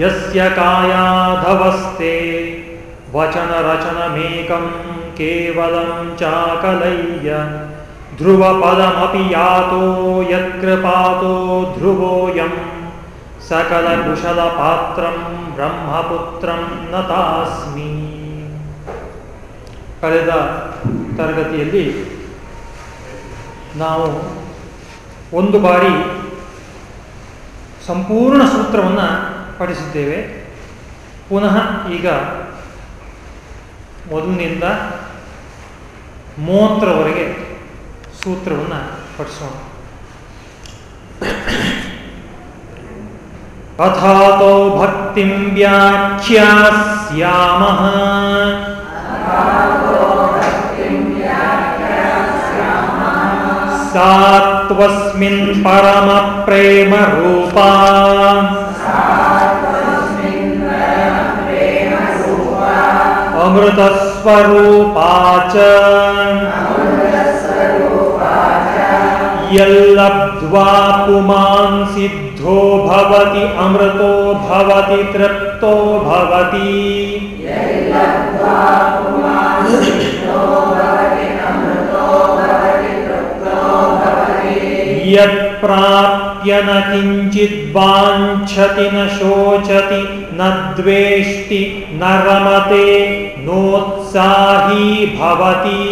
ಯಸ್ಯ ಕಾಯಾಧವಸ್ತೆ ವಚನರಚನಮೇಕಂ ಕೇವಲಂ ಚಾಕಲಯ್ಯ ಧ್ರುವಪದಮಪಿ ಯಾತೋ ಯತ್ಕೃಪಾತೋ ಧ್ರುವೋಯಂ ಸಕಲಕುಶಲಪಾತ್ರಂ ಬ್ರಹ್ಮಪುತ್ರಂ ನತಾಸ್ಮಿ ಕಳೆದ ತರಗತಿಯಲ್ಲಿ ನಾವು ಒಂದು ಬಾರಿ ಸಂಪೂರ್ಣ ಸೂತ್ರವನ್ನು ಪಡಿಸಿದ್ದೇವೆ ಪುನಃ ಈಗ ಮೊದಲಿನಿಂದ ಮೂವತ್ತರವರೆಗೆ ಸೂತ್ರವನ್ನು ಪಡಿಸೋಣ अथातो भक्तिं व्याख्यास्यामः सा त्वस्मिन् परमप्रेमरूपा अमृतस्वरूपा च यल्लब्ध्वा पुमान् सिद्धो भवति, अमृतो भवति, तृप्तो भवति। यत्प्राप्य न किञ्चिद्वाञ्छति, न शोचति। न न रमते नोत्साही भवति।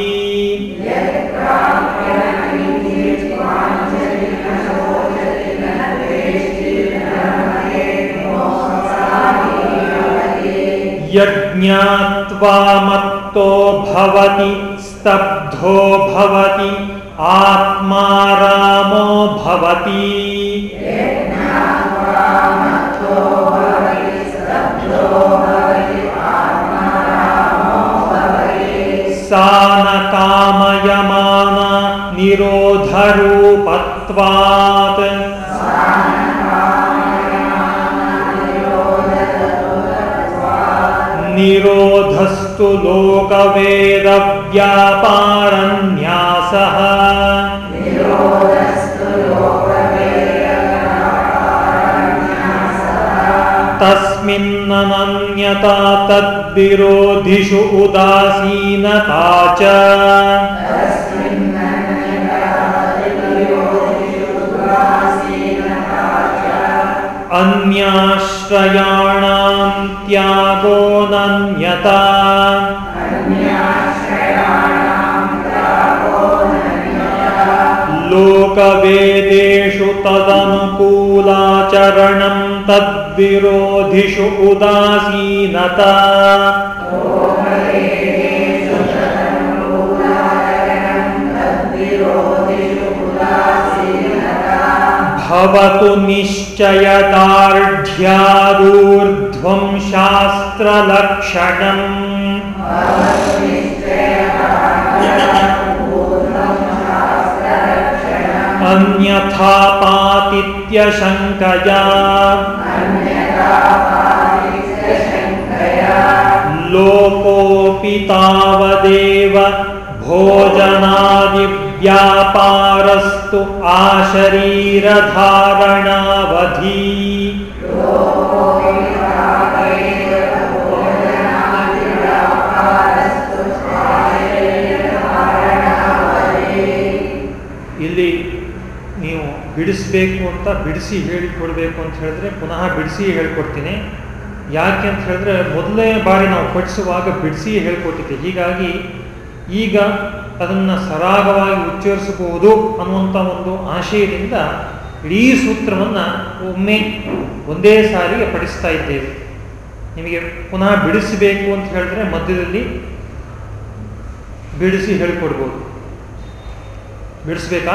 यज्ञात्वा मत्तो भवति स्तब्धो भवति आत्मा रामो भवति। न कामयमाना निरोधरूपत्वात्। निरोधस्तु लोकवेदव्यापारन्यासः। तस्मिन्ननन्यता तद्विरोधिषु उदासीनता च। अन्याश्रयाणां त्यागो नन्यता। लोकवेदेषु तदनुकूलाचरणं तद्विरोधिषु उदासीनता। भवतु निश्चयदार्ढ्यादूर्ध्वं शास्त्रलक्षणम् अन्यथा पातित्यशङ्कया लोकोऽपि तावदेव भोजनादिव्यापारस्तु आशरीरधारणावधि। ಬಿಡಿಸ್ಬೇಕು ಅಂತ ಬಿಡಿಸಿ ಹೇಳಿಕೊಡ್ಬೇಕು ಅಂತ ಹೇಳಿದ್ರೆ ಪುನಃ ಬಿಡಿಸಿ ಹೇಳ್ಕೊಡ್ತೀನಿ. ಯಾಕೆ ಅಂತ ಹೇಳಿದ್ರೆ ಮೊದಲನೇ ಬಾರಿ ನಾವು ಪಠಿಸುವಾಗ ಬಿಡಿಸಿ ಹೇಳ್ಕೊಟ್ಟಿದ್ದೆ. ಹೀಗಾಗಿ ಈಗ ಅದನ್ನು ಸರಾಗವಾಗಿ ಉಚ್ಚರಿಸಬಹುದು ಅನ್ನುವಂಥ ಒಂದು ಆಶಯದಿಂದ ಇಡೀ ಸೂತ್ರವನ್ನು ಒಮ್ಮೆ ಒಂದೇ ಸಾರಿಗೆ ಪಡಿಸ್ತಾ ಇದ್ದೇವೆ. ನಿಮಗೆ ಪುನಃ ಬಿಡಿಸಬೇಕು ಅಂತ ಹೇಳಿದ್ರೆ ಮಧ್ಯದಲ್ಲಿ ಬಿಡಿಸಿ ಹೇಳ್ಕೊಡ್ಬೋದು. ಬಿಡಿಸ್ಬೇಕಾ?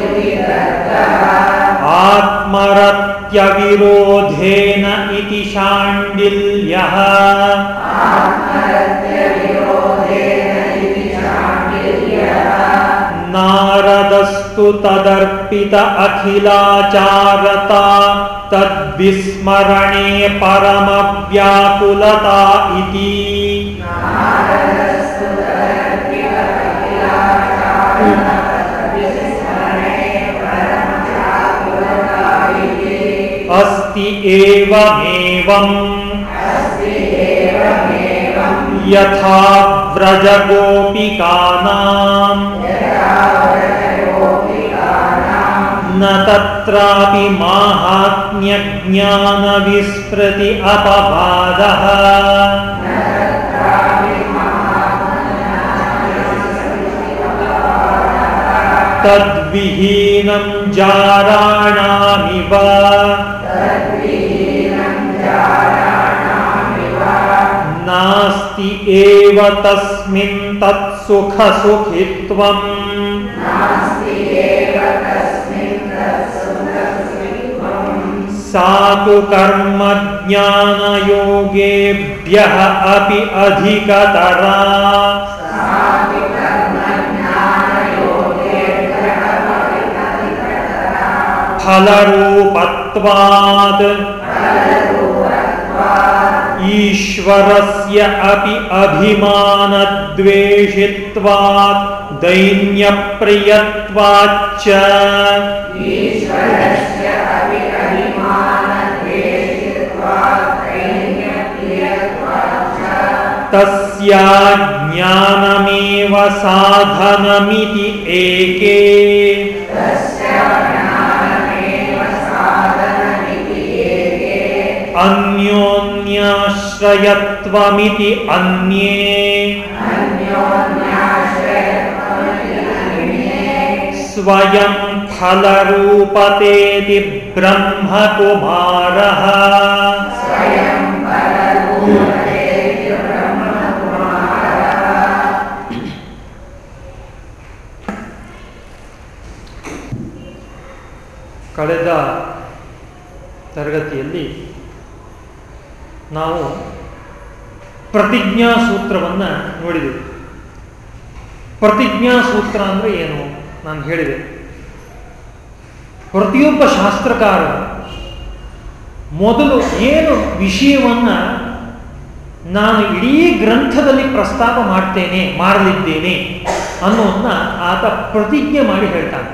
आत्मरत्यविरोधेन इति शाण्डिल्यः। नारदस्तु तदर्पित अखिलाचारता तद्विस्मरणे परमव्याकुलता इति। अस्ति एवमेवम्। यथा व्रजगोपिकानाम्। न तत्रापि माहात्म्यज्ञानविस्मृति अपवादः। तद्विहीनं जाराणामिव नास्ति एव तस्मिन् तत्सुखसुखित्वम्। सा तु कर्मज्ञानयोगेभ्यः अपि अधिकतरा। फलरूपत्वात् ईश्वरस्य अपि अभिमानद्वेषित्वात् दैन्यप्रियत्वाच्च। तस्या ज्ञानमेव साधनमिति एके। अन्योन्याश्रयत्वमिति अन्ये स्वयं फलरूपतेति ब्रह्मकुमारः ಕಳೆದ ತರಗತಿಯಲ್ಲಿ ನಾವು ಪ್ರತಿಜ್ಞಾ ಸೂತ್ರವನ್ನು ನೋಡಿದೆವು. ಪ್ರತಿಜ್ಞಾ ಸೂತ್ರ ಅಂದರೆ ಏನು? ನಾನು ಹೇಳಿದೆ. ಪ್ರತಿಯೊಬ್ಬ ಶಾಸ್ತ್ರಕಾರ ಮೊದಲು ಏನು ವಿಷಯವನ್ನು ನಾನು ಇಡೀ ಗ್ರಂಥದಲ್ಲಿ ಪ್ರಸ್ತಾಪ ಮಾಡ್ತೇನೆ, ಮಾಡಲಿದ್ದೇನೆ ಅನ್ನೋದನ್ನ ಆತ ಪ್ರತಿಜ್ಞೆ ಮಾಡಿ ಹೇಳ್ತಾನೆ.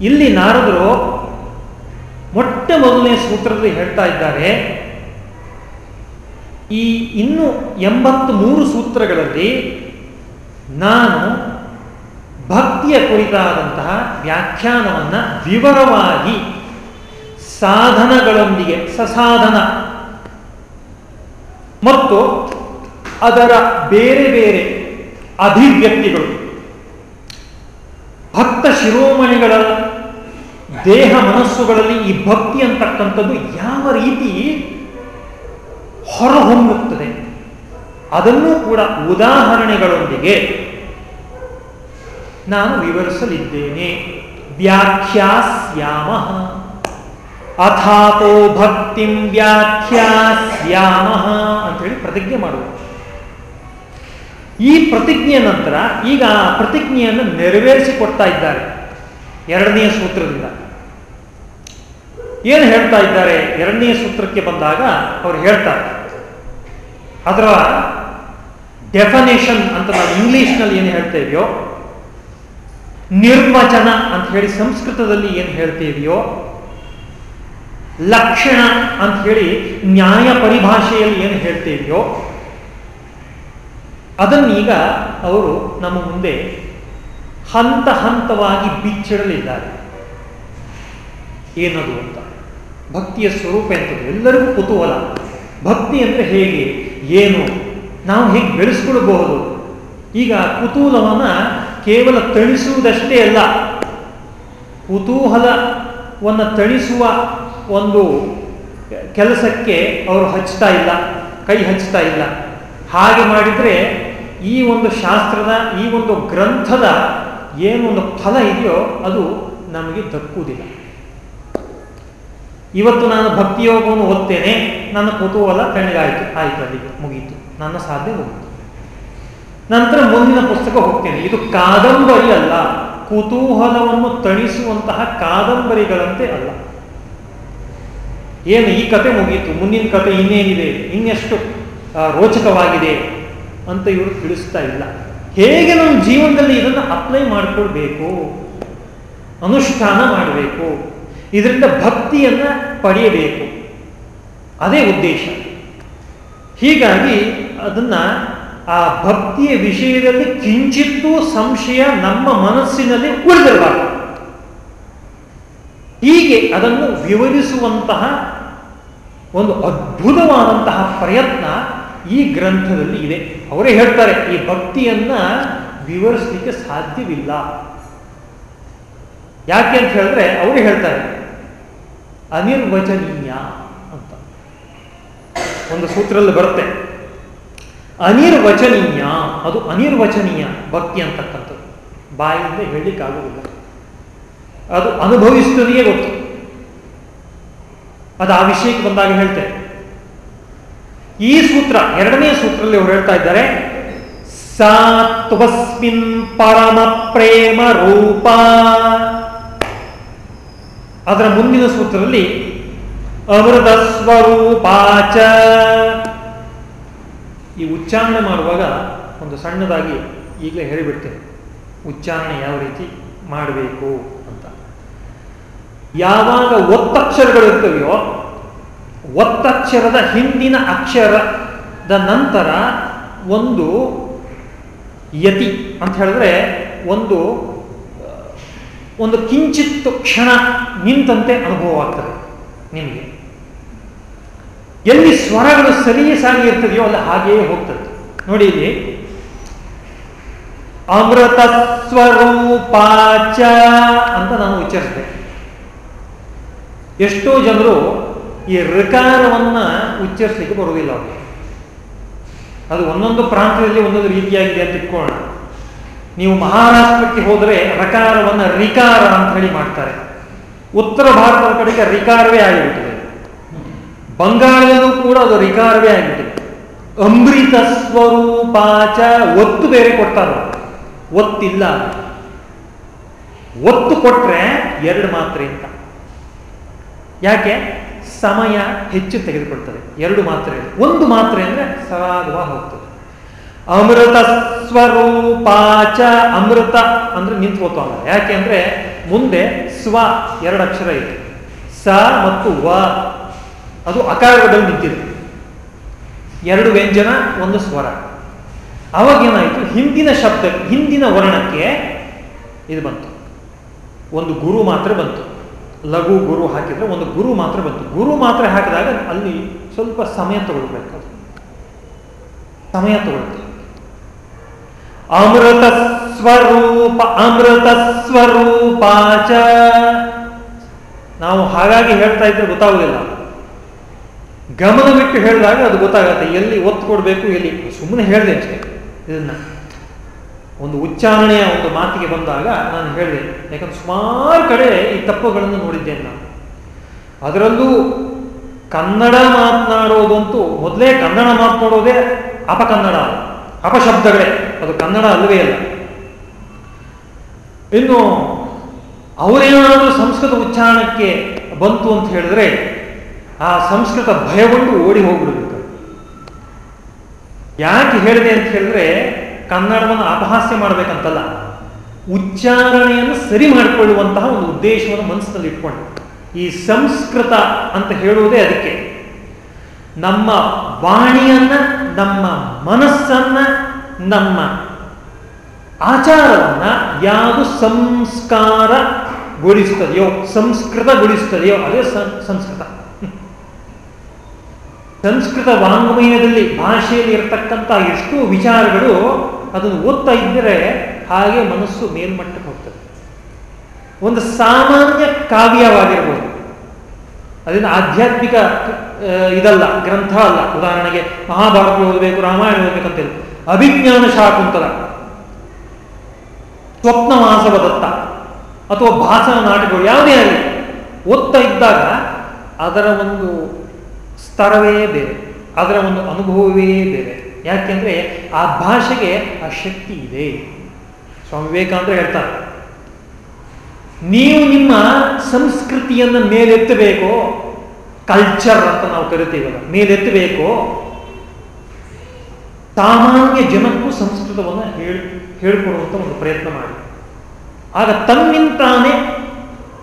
ಇಲ್ಲಿ ನಾರದರು ಮೊಟ್ಟ ಮೊದಲನೇ ಸೂತ್ರದಲ್ಲಿ ಹೇಳ್ತಾ ಇದ್ದಾರೆ ಈ ಇನ್ನು ಎಂಬತ್ತು ಮೂರು ಸೂತ್ರಗಳಲ್ಲಿ ನಾನು ಭಕ್ತಿಯ ಕುರಿತಾದಂತಹ ವ್ಯಾಖ್ಯಾನವನ್ನು ವಿವರವಾಗಿ ಸಾಧನಗಳೊಂದಿಗೆ, ಸಸಾಧನ ಮತ್ತು ಅದರ ಬೇರೆ ಬೇರೆ ಅಭಿವ್ಯಕ್ತಿಗಳು. ಭಕ್ತ ಶಿರೋಮಣಿಗಳ ದೇಹ ಮನಸ್ಸುಗಳಲ್ಲಿ ಈ ಭಕ್ತಿ ಅಂತಕ್ಕಂಥದ್ದು ಯಾವ ರೀತಿ ಹೊರಹೊಮ್ಮುತ್ತದೆ. ಅದನ್ನೂ ಕೂಡ ಉದಾಹರಣೆಗಳೊಂದಿಗೆ ನಾನು ವಿವರಿಸಲಿದ್ದೇನೆ. ವ್ಯಾಖ್ಯಾಸ್ಯಾಮ. ಅಥಾತೋ ಭಕ್ತಿಂ ವ್ಯಾಖ್ಯಾಸ್ಯಾಮ ಅಂತ ಹೇಳಿ ಪ್ರತಿಜ್ಞೆ ಮಾಡುವುದು. ಈ ಪ್ರತಿಜ್ಞೆಯ ನಂತರ ಈಗ ಆ ಪ್ರತಿಜ್ಞೆಯನ್ನು ನೆರವೇರಿಸಿಕೊಡ್ತಾ ಇದ್ದಾರೆ. ಎರಡನೆಯ ಸೂತ್ರದಿಂದ. ಏನು ಹೇಳ್ತಾ ಇದ್ದಾರೆ? ಎರಡನೇ ಸೂತ್ರಕ್ಕೆ ಬಂದಾಗ ಅವರು ಹೇಳ್ತಾರೆ. ಅದರ ಡೆಫನೇಷನ್ ಅಂತ ನಾವು ಇಂಗ್ಲಿಷ್ನಲ್ಲಿ ಏನು ಹೇಳ್ತಾ ಇದೆಯೋ, ನಿರ್ವಚನ ಅಂತ ಹೇಳಿ ಸಂಸ್ಕೃತದಲ್ಲಿ ಏನು ಹೇಳ್ತೇವೆಯೋ ಲಕ್ಷಣ ಅಂತ ಹೇಳಿ ನ್ಯಾಯ ಪರಿಭಾಷೆಯಲ್ಲಿ ಏನು ಹೇಳ್ತೇವೆಯೋ ಅದನ್ನೀಗ ಅವರು ನಮ್ಮ ಮುಂದೆ ಹಂತ ಹಂತವಾಗಿ ಬಿಚ್ಚಿಡಲಿದ್ದಾರೆ. ಏನದು ಅಂತ? ಭಕ್ತಿಯ ಸ್ವರೂಪ ಎಂಥದ್ದು ಎಲ್ಲರಿಗೂ ಕುತೂಹಲ. ಭಕ್ತಿ ಅಂದರೆ ಹೇಗೆ? ಏನು? ನಾವು ಹೇಗೆ ಬೆಳೆಸ್ಕೊಳ್ಬಹುದು? ಈಗ ಕುತೂಹಲವನ್ನು ಕೇವಲ ತಣಿಸುವುದಷ್ಟೇ ಅಲ್ಲ, ಕುತೂಹಲವನ್ನು ತಣಿಸುವ ಒಂದು ಕೆಲಸಕ್ಕೆ ಅವರು ಹಚ್ತಾ ಇಲ್ಲ, ಕೈ ಹಚ್ತಾ ಇಲ್ಲ. ಹಾಗೆ ಮಾಡಿದರೆ ಈ ಒಂದು ಶಾಸ್ತ್ರದ, ಈ ಒಂದು ಗ್ರಂಥದ ಏನೊಂದು ಫಲ ಇದೆಯೋ ಅದು ನಮಗೆ ದಕ್ಕುವುದಿಲ್ಲ. ಇವತ್ತು ನಾನು ಭಕ್ತಿಯೋಗವನ್ನು ಓದ್ತೇನೆ. ನನ್ನ ಕುತೂಹಲ ತಣ್ಣಗಾಯಿತು ಆಯ್ತು, ಅಲ್ಲಿ ಮುಗೀತು. ನನ್ನ ಸಾಧ್ಯ ಮುಗೀತು ನಂತರ ಮುಂದಿನ ಪುಸ್ತಕ ಹೋಗ್ತೇನೆ. ಇದು ಕಾದಂಬರಿ ಅಲ್ಲ. ಕುತೂಹಲವನ್ನು ತಣಿಸುವಂತಹ ಕಾದಂಬರಿಗಳಂತೆ ಅಲ್ಲ. ಏನು, ಈ ಕತೆ ಮುಗಿಯಿತು ಮುಂದಿನ ಕತೆ ಇನ್ನೇನಿದೆ? ಇನ್ನೆಷ್ಟು ರೋಚಕವಾಗಿದೆ ಅಂತ ಇವರು ತಿಳಿಸ್ತಾ ಇಲ್ಲ. ಹೇಗೆ ನಮ್ಮ ಜೀವನದಲ್ಲಿ ಇದನ್ನು ಅಪ್ಲೈ ಮಾಡಿಕೊಳ್ಬೇಕು? ಅನುಷ್ಠಾನ ಮಾಡಬೇಕು? ಇದರಿಂದ ಭಕ್ತಿಯನ್ನ ಪಡೆಯಬೇಕು. ಅದೇ ಉದ್ದೇಶ. ಹೀಗಾಗಿ ಅದನ್ನ ಆ ಭಕ್ತಿಯ ವಿಷಯದಲ್ಲಿ ಕಿಂಚಿತ್ತೂ ಸಂಶಯ ನಮ್ಮ ಮನಸ್ಸಿನಲ್ಲಿ ಉಳಿದಿರಬಾರದು. ಹೀಗೆ ಅದನ್ನು ವಿವರಿಸುವಂತಹ ಒಂದು ಅದ್ಭುತವಾದಂತಹ ಪ್ರಯತ್ನ ಈ ಗ್ರಂಥದಲ್ಲಿ ಇದೆ. ಅವರೇ ಹೇಳ್ತಾರೆ, ಈ ಭಕ್ತಿಯನ್ನ ವಿವರಿಸಲಿಕ್ಕೆ ಸಾಧ್ಯವಿಲ್ಲ. ಯಾಕೆ ಅಂತ ಹೇಳಿದ್ರೆ, ಅವರು ಹೇಳ್ತಾರೆ ಅನಿರ್ವಚನೀಯ ಅಂತ. ಒಂದು ಸೂತ್ರದಲ್ಲಿ ಬರುತ್ತೆ. ಅನಿರ್ವಚನೀಯ ಅದು ಅನಿರ್ವಚನೀಯ ಭಕ್ತಿ ಅಂತಕ್ಕಂಥದ್ದು. ಬಾಯಿಂದ ಹೇಳಲಿಕ್ಕಾಗುವುದಿಲ್ಲ. ಅದು ಅನುಭವಿಸ್ತದೆಯೇ ಗೊತ್ತು. ಅದು ಆ ವಿಷಯಕ್ಕೆ ಬಂದಾಗ ಹೇಳ್ತೇನೆ ಈ ಸೂತ್ರ, ಎರಡನೇ ಸೂತ್ರದಲ್ಲಿ ಅವರು ಹೇಳ್ತಾ ಇದ್ದಾರೆ ಸಾತ್ವಸ್ಮಿನ್ ಪರಮ ಪ್ರೇಮ ರೂಪ ಅದರ ಮುಂದಿನ ಸೂತ್ರದಲ್ಲಿ ಅಮೃತ ಸ್ವರೂಪಾಚ ಈ ಉಚ್ಚಾರಣೆ ಮಾಡುವಾಗ ಒಂದು ಸಣ್ಣದಾಗಿ ಈಗಲೇ ಹೇಳಿಬಿಡ್ತೇನೆ. ಉಚ್ಚಾರಣೆ ಯಾವ ರೀತಿ ಮಾಡಬೇಕು ಅಂತ. ಯಾವಾಗ ಒತ್ತಕ್ಷರಗಳು ಇರ್ತವೆಯೋ, ಒತ್ತಕ್ಷರದ ಹಿಂದಿನ ಅಕ್ಷರದ ನಂತರ ಒಂದು ಯತಿ ಅಂತ ಹೇಳಿದ್ರೆ ಒಂದು ಒಂದು ಕಿಂಚಿತ್ತು ಕ್ಷಣ ನಿಂತಂತೆ ಅನುಭವ ಆಗ್ತದೆ ನಿಮಗೆ. ಎಲ್ಲಿ ಸ್ವರಗಳು ಸರಿಯಾಗಿ ಇರ್ತದೆಯೋ ಅಲ್ಲಿ ಹಾಗೆಯೇ ಹೋಗ್ತದೆ. ನೋಡಿ ಇಲ್ಲಿ. ಅಮೃತ ಸ್ವರೂಪಾಚ ಅಂತ ನಾನು ಉಚ್ಚರಿಸಿದೆ. ಎಷ್ಟೋ ಜನರು ಈ ಋಕಾರವನ್ನ ಉಚ್ಚರಿಸಲಿಕ್ಕೆ ಬರುವುದಿಲ್ಲ ಅವರು ಅದು ಒಂದೊಂದು ಪ್ರಾಂತ್ಯದಲ್ಲಿ ಒಂದೊಂದು ರೀತಿಯಾಗಿದೆ ಅಂತ ಇಟ್ಕೊಳ್ಳೋಣ ನೀವು ಮಹಾರಾಷ್ಟ್ರಕ್ಕೆ ಹೋದರೆ ರಕಾರವನ್ನು ರಿಕಾರ ಅಂತ ಹೇಳಿ ಮಾಡ್ತಾರೆ. ಉತ್ತರ ಭಾರತದ ಕಡೆಗೆ ರಿಕಾರವೇ ಆಗಿಬಿಟ್ಟಿದೆ. ಬಂಗಾಳದಲ್ಲೂ ಕೂಡ ಅದು ರಿಕಾರವೇ ಆಗಿಬಿಟ್ಟಿದೆ. ಅಮೃತ ಸ್ವರೂಪಾಚ ಒತ್ತು ಬೇರೆ ಕೊಡ್ತಾರೆ? ಒತ್ತಿಲ್ಲ. ಒತ್ತು ಕೊಟ್ರೆ ಎರಡು ಮಾತ್ರೆ ಅಂತ. ಯಾಕೆ? ಸಮಯ ಹೆಚ್ಚು ತೆಗೆದುಕೊಳ್ತದೆ. ಎರಡು ಮಾತ್ರೆ. ಒಂದು ಮಾತ್ರೆ ಅಂದ್ರೆ ಸರಾಗವಾಗಿ ಹೋಗ್ತದೆ. ಅಮೃತ ಸ್ವರೂಪಾಚ ಅಮೃತ ಅಂದ್ರೆ ನಿಂತ್ಕೋತಲ್ಲ ಯಾಕೆ ಅಂದ್ರೆ ಮುಂದೆ ಸ್ವ ಎರಡು ಅಕ್ಷರ ಇದೆ. ಸ ಮತ್ತು ವ. ಅದು ಅಕಾರದಲ್ಲಿ ನಿಂತಿದೆ. ಎರಡು ವ್ಯಂಜನ, ಒಂದು ಸ್ವರ. ಅವಾಗ ಏನಾಯಿತು ಹಿಂದಿನ ಶಬ್ದ, ಹಿಂದಿನ ವರ್ಣಕ್ಕೆ ಇದು ಬಂತು. ಒಂದು ಗುರು ಮಾತ್ರ ಬಂತು. ಲಘು ಗುರು ಹಾಕಿದ್ರೆ ಒಂದು ಗುರು ಮಾತ್ರ ಬಂತು. ಗುರು ಮಾತ್ರ ಹಾಕಿದಾಗ ಅಲ್ಲಿ ಸ್ವಲ್ಪ ಸಮಯ ತಗೊಳ್ಬೇಕು ಸಮಯ ತಗೊಳ್ತೀವಿ ಅಮೃತ ಸ್ವರೂಪ ಅಮೃತ ಸ್ವರೂಪಾಚ ನಾವು ಹಾಗಾಗಿ ಹೇಳ್ತಾ ಇದ್ರೆ ಗೊತ್ತಾಗುದಿಲ್ಲ. ಗಮನ ಬಿಟ್ಟು ಹೇಳಿದಾಗ ಅದು ಗೊತ್ತಾಗತ್ತೆ. ಎಲ್ಲಿ ಒತ್ತು ಕೊಡಬೇಕು, ಎಲ್ಲಿ ಸುಮ್ಮನೆ ಹೇಳಿದೆ ಅಷ್ಟೇ. ಇದನ್ನ ಒಂದು ಉಚ್ಚಾರಣೆಯ ಒಂದು ಮಾತಿಗೆ ಬಂದಾಗ ನಾನು ಹೇಳಿದೆ. ಯಾಕಂದ್ರೆ ಸುಮಾರು ಕಡೆ ಈ ತಪ್ಪುಗಳನ್ನು ನೋಡಿದ್ದೇನೆ ನಾನು. ಅದರಲ್ಲೂ ಕನ್ನಡ ಮಾತನಾಡೋದಂತೂ ಮೊದಲೇ ಕನ್ನಡ ಮಾತನಾಡೋದೇ ಅಪಕನ್ನಡ, ಅಪಶಬ್ದಗಳೇ. ಅದು ಕನ್ನಡ ಅಲ್ಲವೇ ಅಲ್ಲ. ಇನ್ನು ಅವರೇನಾದರೂ ಸಂಸ್ಕೃತ ಉಚ್ಚಾರಣಕ್ಕೆ ಬಂತು ಅಂತ ಹೇಳಿದ್ರೆ ಆ ಸಂಸ್ಕೃತ ಭಯಗೊಂಡು ಓಡಿ ಹೋಗ್ಬಿಡ್ಬೇಕು. ಯಾಕೆ ಹೇಳಿದೆ ಅಂತ ಹೇಳಿದ್ರೆ ಕನ್ನಡವನ್ನು ಅಪಹಾಸ್ಯ ಮಾಡಬೇಕಂತಲ್ಲ. ಉಚ್ಚಾರಣೆಯನ್ನು ಸರಿ ಮಾಡಿಕೊಳ್ಳುವಂತಹ ಒಂದು ಉದ್ದೇಶವನ್ನು ಮನಸ್ಸಿನಲ್ಲಿ ಇಟ್ಕೊಂಡು ಈ ಸಂಸ್ಕೃತ ಅಂತ ಹೇಳುವುದೇ ಅದಕ್ಕೆ. ನಮ್ಮ ವಾಣಿಯನ್ನ, ನಮ್ಮ ಮನಸ್ಸನ್ನ ನಮ್ಮ ಆಚಾರವನ್ನು ಯಾವುದು ಸಂಸ್ಕಾರ ಗೊಳಿಸುತ್ತದೆಯೋ ಸಂಸ್ಕೃತಗೊಳಿಸುತ್ತದೆಯೋ, ಅದೇ ಸಂಸ್ಕೃತ. ಸಂಸ್ಕೃತ ವಾಂಗ್ಮಯದಲ್ಲಿ ಭಾಷೆಯಲ್ಲಿ ಇರತಕ್ಕಂಥ ಎಷ್ಟು ವಿಚಾರಗಳು ಅದನ್ನು ಓದ್ತಾ ಇದ್ದರೆ ಹಾಗೆ ಮನಸ್ಸು ಮೇಲ್ಮಟ್ಟಕ್ಕೆ ಹೋಗ್ತದೆ. ಒಂದು ಸಾಮಾನ್ಯ ಕಾವ್ಯವಾಗಿರ್ಬೋದು. ಅದರಿಂದ ಆಧ್ಯಾತ್ಮಿಕ ಇದಲ್ಲ, ಗ್ರಂಥ ಅಲ್ಲ. ಉದಾಹರಣೆಗೆ ಮಹಾಭಾರತ ಓದಬೇಕು, ರಾಮಾಯಣ ಓದಬೇಕಂತಿಲ್ಲ. ಅಭಿಜ್ಞಾನ ಶಾಕುಂತಲ. ಸ್ವಪ್ನವಾಸವದತ್ತ ಅಥವಾ ಭಾಷಣ ನಾಟಕಗಳು ಯಾವುದೇ ಆಗಲಿ, ಓದ್ತಾ ಇದ್ದಾಗ ಅದರ ಒಂದು ಸ್ತರವೇ ಬೇರೆ, ಅದರ ಒಂದು ಅನುಭವವೇ ಬೇರೆ. ಯಾಕೆಂದ್ರೆ ಆ ಭಾಷೆಗೆ ಆ ಶಕ್ತಿ ಇದೆ. ಸ್ವಾಮಿ ವಿವೇಕಾನಂದ ಹೇಳ್ತಾರೆ, ನೀವು ನಿಮ್ಮ ಸಂಸ್ಕೃತಿಯನ್ನು ಮೇಲೆತ್ತಬೇಕು ಕಲ್ಚರ್ ಅಂತ ನಾವು ಕರಿತೀವಲ್ಲ, ಮೇಲೆತ್ತಬೇಕು ಸಾಮಾನ್ಯ ಜನಕ್ಕೂ ಸಂಸ್ಕೃತವನ್ನು ಹೇಳಿ ಹೇಳಿಕೊಡುವಂಥ ಒಂದು ಪ್ರಯತ್ನ ಮಾಡಿ. ಆಗ ತನ್ನಿಂತಾನೇ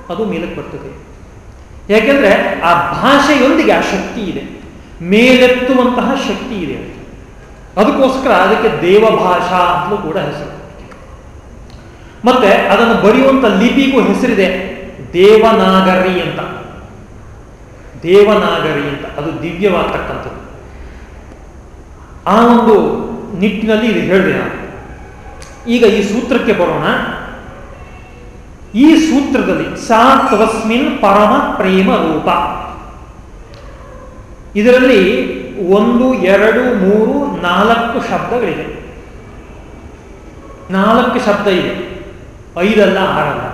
ಅದು ಮೇಲಕ್ಕೆ ಬರ್ತದೆ. ಯಾಕೆಂದ್ರೆ ಆ ಭಾಷೆಯೊಂದಿಗೆ ಆ ಶಕ್ತಿ ಇದೆ. ಮೇಲೆತ್ತುವಂತಹ ಶಕ್ತಿ ಇದೆ. ಅದಕ್ಕೋಸ್ಕರ ಅದಕ್ಕೆ ದೇವಭಾಷಾ ಅಂತಲೂ ಕೂಡ ಹೆಸರು. ಮತ್ತೆ ಅದನ್ನು ಬರೆಯುವಂಥ ಲಿಪಿಗೂ ಹೆಸರಿದೆ ದೇವನಾಗರಿ ಅಂತ. ದೇವನಾಗರಿ ಅಂತ. ಅದು ದಿವ್ಯವಾಗ್ತಕ್ಕಂಥದ್ದು. ಆ ಒಂದು ನಿಟ್ಟಿನಲ್ಲಿ ಇದು ಹೇಳಿದೆ ನಾನು. ಈಗ ಈ ಸೂತ್ರಕ್ಕೆ ಬರೋಣ. ಈ ಸೂತ್ರದಲ್ಲಿ ಸಾ ತಸ್ಮಿನ್ ಪರಮ ಪ್ರೇಮ ರೂಪ. ಇದರಲ್ಲಿ ಒಂದು, ಎರಡು, ಮೂರು, ನಾಲ್ಕು ಶಬ್ದಗಳಿದೆ ನಾಲ್ಕು ಶಬ್ದ ಇದೆ. ಐದಲ್ಲ ಆರಲ್ಲ.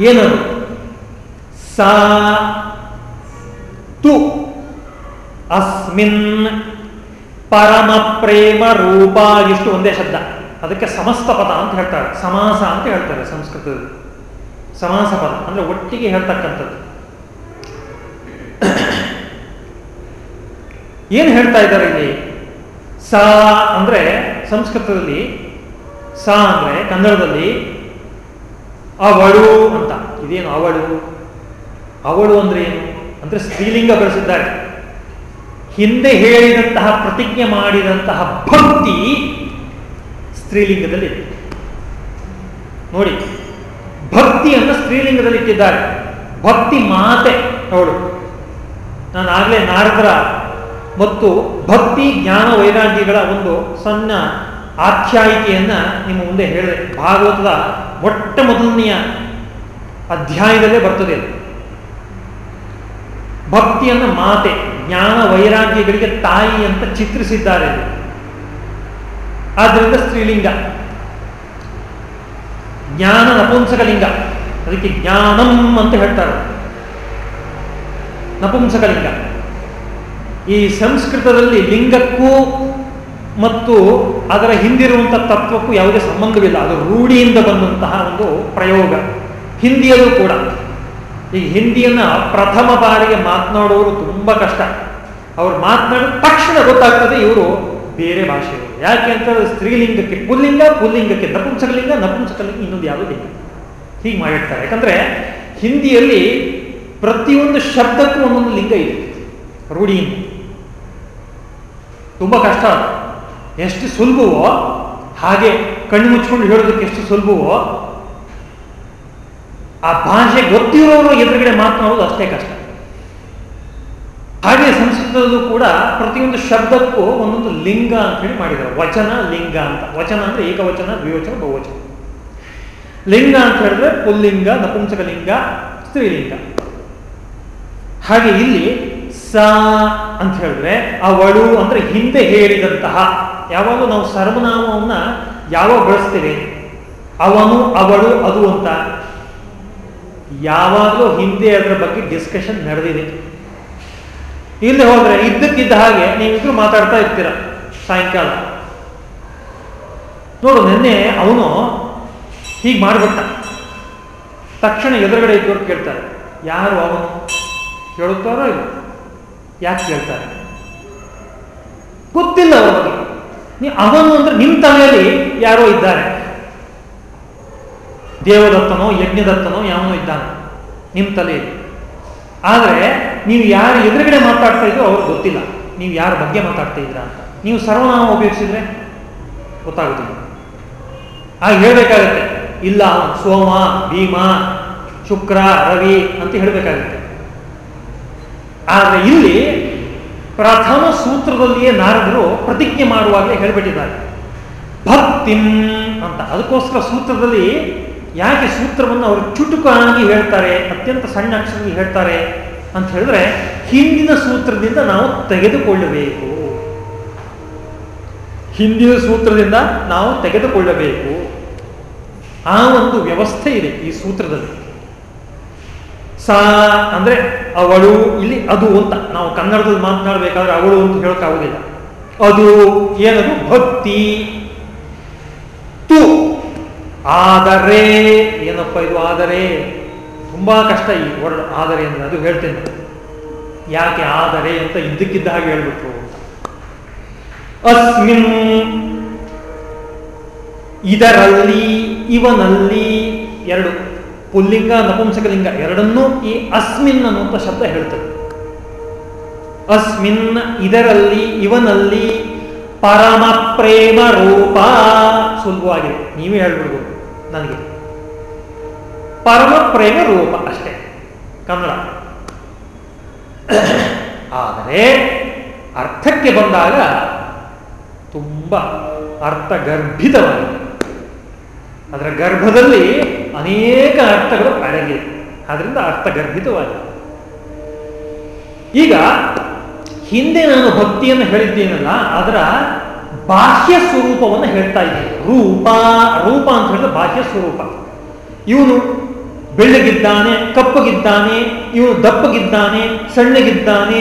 ಏನದು? ಸಾ, ತು. ಅಸ್ಮಿನ್ ಪರಮ ಪ್ರೇಮ ರೂಪ ಇಷ್ಟು ಒಂದೇ ಶಬ್ದ. ಅದಕ್ಕೆ ಸಮಸ್ತ ಪದ ಅಂತ ಹೇಳ್ತಾರೆ. ಸಮಾಸ ಅಂತ ಹೇಳ್ತಾರೆ ಸಂಸ್ಕೃತದ ಸಮಾಸ ಪದ ಅಂದ್ರೆ ಒಟ್ಟಿಗೆ ಹೇಳ್ತಕ್ಕಂಥದ್ದು. ಏನು ಹೇಳ್ತಾ ಇದ್ದಾರೆ ಇಲ್ಲಿ? ಸಾ ಅಂದ್ರೆ ಸಂಸ್ಕೃತದಲ್ಲಿ, ಸಾ ಅಂದ್ರೆ ಕನ್ನಡದಲ್ಲಿ ಅವಳು ಅಂತ. ಇದೇನು ಅವಳು? ಅವಳು ಅಂದ್ರೆ ಏನು? ಅಂದ್ರೆ ಸ್ತ್ರೀಲಿಂಗ ಬಳಸಿದ್ದಾರೆ. ಹಿಂದೆ ಹೇಳಿದಂತಹ ಪ್ರತಿಜ್ಞೆ ಮಾಡಿದಂತಹ ಭಕ್ತಿ ಸ್ತ್ರೀಲಿಂಗದಲ್ಲಿ ನೋಡಿ, ಭಕ್ತಿಯನ್ನು ಸ್ತ್ರೀಲಿಂಗದಲ್ಲಿ ಇಟ್ಟಿದ್ದಾರೆ. ಭಕ್ತಿ ಮಾತೆ ಅವಳು ನಾನು ಆಗಲೇ ನಾರದರ ಮತ್ತು ಭಕ್ತಿ ಜ್ಞಾನ ವೈರಾಗ್ಯಗಳ ಒಂದು ಸಣ್ಣ ಆಖ್ಯಾಯಿಕೆಯನ್ನ ನಿಮ್ಮ ಮುಂದೆ ಹೇಳಿದೆ. ಭಾಗವತದ ಮೊಟ್ಟ ಮೊದಲನೆಯ ಅಧ್ಯಾಯದಲ್ಲೇ ಬರ್ತದೆ ಭಕ್ತಿಯನ್ನು ಮಾತೆ. ಜ್ಞಾನ ವೈರಾಗ್ಯಗಳಿಗೆ ತಾಯಿ ಅಂತ ಚಿತ್ರಿಸಿದ್ದಾರೆ. ಆದ್ದರಿಂದ ಸ್ತ್ರೀಲಿಂಗ. ಜ್ಞಾನ ನಪುಂಸಕಲಿಂಗ. ಅದಕ್ಕೆ ಜ್ಞಾನಂ ಅಂತ ಹೇಳ್ತಾರೆ. ನಪುಂಸಕಲಿಂಗ. ಈ ಸಂಸ್ಕೃತದಲ್ಲಿ ಲಿಂಗಕ್ಕೂ ಮತ್ತು ಅದರ ಹಿಂದಿರುವಂಥ ತತ್ವಕ್ಕೂ ಯಾವುದೇ ಸಂಬಂಧವಿಲ್ಲ. ಅದು ರೂಢಿಯಿಂದ ಬಂದಂತಹ ಒಂದು ಪ್ರಯೋಗ. ಹಿಂದಿಯಲ್ಲೂ ಕೂಡ. ಈ ಹಿಂದಿಯನ್ನ ಪ್ರಥಮ ಬಾರಿಗೆ ಮಾತನಾಡುವವರು ತುಂಬಾ ಕಷ್ಟ. ಅವ್ರು ಮಾತನಾಡಿದ ತಕ್ಷಣ ಗೊತ್ತಾಗ್ತದೆ ಇವರು ಬೇರೆ ಭಾಷೆಯವರು. ಯಾಕೆ ಅಂತ ಸ್ತ್ರೀಲಿಂಗಕ್ಕೆ ಪುಲ್ಲಿಂಗ, ಪುಲ್ಲಿಂಗಕ್ಕೆ ನಪುಂಸಕಲಿಂಗ ನಪುಂಸಕಲಿಂಗ ಇನ್ನೊಂದು ಯಾವುದು ಲಿಂಗ ಹೀಗೆ ಮಾಡಿರ್ತಾರೆ. ಯಾಕಂದ್ರೆ ಹಿಂದಿಯಲ್ಲಿ ಪ್ರತಿಯೊಂದು ಶಬ್ದಕ್ಕೂ ಒಂದೊಂದು ಲಿಂಗ ಇದೆ. ರೂಢಿಯಿಂದ. ತುಂಬಾ ಕಷ್ಟ ಎಷ್ಟು ಸುಲಭವೋ ಹಾಗೆ ಕಣ್ಣು ಮುಚ್ಕೊಂಡು ಹೇಳೋದಕ್ಕೆ ಎಷ್ಟು ಸುಲಭವೋ ಆ ಭಾಷೆ ಗೊತ್ತಿರೋರು ಎದುರುಗಡೆ ಮಾತನಾಡೋದು ಅಷ್ಟೇ ಕಷ್ಟ. ಹಾಗೆ ಸಂಸ್ಕೃತದಲ್ಲೂ ಕೂಡ ಪ್ರತಿಯೊಂದು ಶಬ್ದಕ್ಕೂ ಒಂದೊಂದು ಲಿಂಗ ಅಂತ ಹೇಳಿ ಮಾಡಿದ್ದಾರೆ. ವಚನ, ಲಿಂಗ ಅಂತ. ವಚನ ಅಂದ್ರೆ ಏಕವಚನ, ದ್ವಿವಚನ, ಬಹುವಚನ. ಲಿಂಗ ಅಂತ ಹೇಳಿದ್ರೆ ಪುಲ್ಲಿಂಗ, ನಪುಂಸಕ ಲಿಂಗ, ಸ್ತ್ರೀಲಿಂಗ. ಹಾಗೆ ಇಲ್ಲಿ ಸ ಅಂತ ಹೇಳಿದ್ರೆ ಅವಳು ಅಂದ್ರೆ ಹಿಂದೆ ಹೇಳಿದಂತಹ. ಯಾವಾಗಲೂ ನಾವು ಸರ್ವನಾಮವನ್ನ ಯಾವಾಗ ಬಳಸ್ತೇವೆ? ಅವನು, ಅವಳು, ಅದು ಅಂತ. ಯಾವಾಗಲೂ ಹಿಂದೆ ಅದರ ಬಗ್ಗೆ ಡಿಸ್ಕಷನ್ ನಡೆದಿದೆ. ಇಲ್ಲಿ ಹೋದ್ರೆ, ಇದ್ದಕ್ಕಿದ್ದ ಹಾಗೆ ನೀವಿಬ್ರು ಮಾತಾಡ್ತಾ ಇರ್ತೀರ ಸಾಯಂಕಾಲ. ನೋಡು, ನಿನ್ನೆ ಅವನು ಹೀಗೆ ಮಾಡಿಬಿಟ್ಟ. ತಕ್ಷಣ ಎದುರುಗಡೆ ಇದ್ದವ್ರು ಕೇಳ್ತಾರೆ, ಯಾರು ಅವನು? ಕೇಳುತ್ತಾರೋ ಇಲ್ಲ? ಯಾಕೆ ಕೇಳ್ತಾರೆ? ಗೊತ್ತಿಲ್ಲ ಅವನಿಗೆ. ನೀ ಅವನು ಅಂದ್ರೆ ನಿಮ್ಮ ತಲೆಯಲ್ಲಿ ಯಾರೋ ಇದ್ದಾರೆ. ದೇವದತ್ತನೋ ಯಜ್ಞದತ್ತನೋ ಯಾವನೋ ಇದ್ದಾನೆ ನಿಮ್ಮ ತಲೆಯಲ್ಲಿ. ಆದರೆ ನೀವು ಯಾರು ಎದುರುಗಡೆ ಮಾತಾಡ್ತಾ ಇದ್ರೋ ಅವ್ರಿಗೆ ಗೊತ್ತಿಲ್ಲ. ನೀವು ಯಾರ ಬಗ್ಗೆ ಮಾತಾಡ್ತಾ ಇದ್ದೀರಾ ಅಂತ. ನೀವು ಸರ್ವನಾಮ ಉಪಯೋಗಿಸಿದ್ರೆ ಗೊತ್ತಾಗುತ್ತಿಲ್ಲ ಆಗ ಹೇಳಬೇಕಾಗತ್ತೆ, ಇಲ್ಲ, ಸೋಮ, ಭೀಮ, ಶುಕ್ರ, ರವಿ ಅಂತ ಹೇಳಬೇಕಾಗುತ್ತೆ. ಆದರೆ ಇಲ್ಲಿ ಪ್ರಥಮ ಸೂತ್ರದಲ್ಲಿಯೇ ನಾರದರು ಪ್ರತಿಜ್ಞೆ ಮಾಡುವಾಗಲೇ ಹೇಳಿಬಿಟ್ಟಿದ್ದಾರೆ. ಭಕ್ತಿಂ ಅಂತ. ಅದಕ್ಕೋಸ್ಕರ ಸೂತ್ರದಲ್ಲಿ ಯಾಕೆ ಸೂತ್ರವನ್ನು ಅವರು ಚುಟುಕಾಗಿ ಹೇಳ್ತಾರೆ, ಅತ್ಯಂತ ಸಣ್ಣ ಅಕ್ಷರದಲ್ಲಿ ಹೇಳ್ತಾರೆ ಅಂತ ಹೇಳಿದ್ರೆ ಹಿಂದಿನ ಸೂತ್ರದಿಂದ ನಾವು ತೆಗೆದುಕೊಳ್ಳಬೇಕು. ಹಿಂದಿನ ಸೂತ್ರದಿಂದ ನಾವು ತೆಗೆದುಕೊಳ್ಳಬೇಕು. ಆ ಒಂದು ವ್ಯವಸ್ಥೆ ಇದೆ ಈ ಸೂತ್ರದಲ್ಲಿ. ಸಾ ಅಂದ್ರೆ ಅವಳು, ಇಲ್ಲಿ ಅದು ಅಂತ. ನಾವು ಕನ್ನಡದಲ್ಲಿ ಮಾತನಾಡಬೇಕಾದ್ರೆ ಅವಳು ಅಂತ ಹೇಳೋಕ್ಕಾಗೋದಿಲ್ಲ ಅದು ಏನದು? ಭಕ್ತಿ. ತು. ಆದರೆ, ಏನಪ್ಪ ಇದು ಆದರೆ? ತುಂಬಾ ಕಷ್ಟ ಈ ವರ್ಡ್ ಆದರೆ ಅಂದ್ರೆ, ಅದು ಹೇಳ್ತೇನೆ. ಯಾಕೆ ಆದರೆ ಅಂತ ಇದ್ದಕ್ಕಿದ್ದ ಹಾಗೆ ಹೇಳ್ಬಿಟ್ರು ಅಸ್ಮಿನ್ ಇದರಲ್ಲಿ, ಇವನಲ್ಲಿ ಎರಡು ಪುಲ್ಲಿಂಗ, ನಪುಂಸಕಲಿಂಗ ಎರಡನ್ನೂ ಈ ಅಸ್ಮಿನ್ ಅನ್ನುವಂಥ ಶಬ್ದ ಹೇಳ್ತದೆ. ಅಸ್ಮಿನ್ ಇದರಲ್ಲಿ, ಇವನಲ್ಲಿ ಪರಮ ಪ್ರೇಮ ರೂಪ ಸುಲಭವಾಗಿದೆ. ನೀವೇ ಹೇಳ್ಬಿಡ್ಬೋದು. ನನಗೆ. ಪರಮ ಪ್ರೇಮ ರೂಪ ಅಷ್ಟೇ, ಕನ್ನಡ. ಆದರೆ ಅರ್ಥಕ್ಕೆ ಬಂದಾಗ ತುಂಬ ಅರ್ಥಗರ್ಭಿತವಾಗಿದೆ. ಅದರ ಗರ್ಭದಲ್ಲಿ ಅನೇಕ ಅರ್ಥಗಳು ಅಡಗಿವೆ ಅದರಿಂದ ಅರ್ಥಗರ್ಭಿತವಾಗಿದೆ. ಈಗ ಹಿಂದೆ ನಾನು ಭಕ್ತಿಯನ್ನು ಹೇಳಿದ್ದೇನಲ್ಲ, ಅದರ ಬಾಹ್ಯ ಸ್ವರೂಪವನ್ನು ಹೇಳ್ತಾ ಇದೆ. ರೂಪ ರೂಪ ಅಂತ ಹೇಳಿದ್ರೆ ಬಾಹ್ಯ ಸ್ವರೂಪ ಇವನು ಬೆಳ್ಳಗಿದ್ದಾನೆ, ಕಪ್ಪಗಿದ್ದಾನೆ, ಇವನು ದಪ್ಪಗಿದ್ದಾನೆ, ಸಣ್ಣಗಿದ್ದಾನೆ,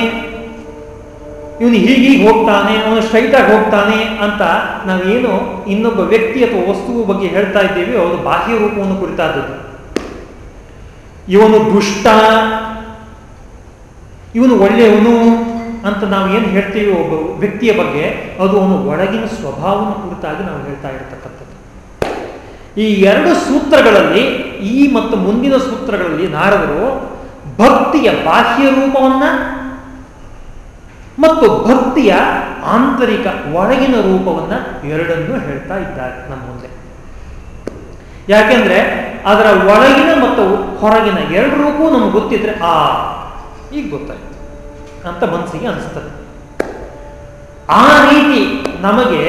ಇವನು ಹೀಗೀಗೆ ಹೋಗ್ತಾನೆ, ಅವನು ಸ್ಟ್ರೈಟಾಗಿ ಹೋಗ್ತಾನೆ ಅಂತ ನಾವೇನು ಇನ್ನೊಬ್ಬ ವ್ಯಕ್ತಿ ಅಥವಾ ವಸ್ತುವು ಬಗ್ಗೆ ಹೇಳ್ತಾ ಇದ್ದೇವೆ, ಅವನು ಬಾಹ್ಯ ರೂಪವನ್ನು ಕುರಿತಾದದ್ದು ಇವನು ದುಷ್ಟ, ಇವನು ಒಳ್ಳೆಯವನು ಅಂತ ನಾವು ಏನು ಹೇಳ್ತೀವಿ ಒಬ್ಬ ವ್ಯಕ್ತಿಯ ಬಗ್ಗೆ, ಅದು ಅವನು ಒಳಗಿನ ಸ್ವಭಾವನ ಕುರಿತಾಗಿ ನಾವು ಹೇಳ್ತಾ ಇರತಕ್ಕಂಥದ್ದು. ಈ ಎರಡು ಸೂತ್ರಗಳಲ್ಲಿ, ಈ ಮತ್ತು ಮುಂದಿನ ಸೂತ್ರಗಳಲ್ಲಿ ನಾರದರು ಭಕ್ತಿಯ ಬಾಹ್ಯ ರೂಪವನ್ನ ಮತ್ತು ಭಕ್ತಿಯ ಆಂತರಿಕ ಒಳಗಿನ ರೂಪವನ್ನ ಎರಡನ್ನೂ ಹೇಳ್ತಾ ಇದ್ದಾರೆ ನಮ್ಮ ಮುಂದೆ. ಯಾಕೆಂದ್ರೆ ಅದರ ಒಳಗಿನ ಮತ್ತು ಹೊರಗಿನ ಎರಡು ರೂಪವೂ ನಮ್ಗೆ ಗೊತ್ತಿದ್ರೆ ಆ, ಈಗ ಗೊತ್ತಾಯ್ತು. ಅಂತ ಮನಸ್ಸಿಗೆ ಅನಿಸ್ತದೆ. ಆ ರೀತಿ ನಮಗೆ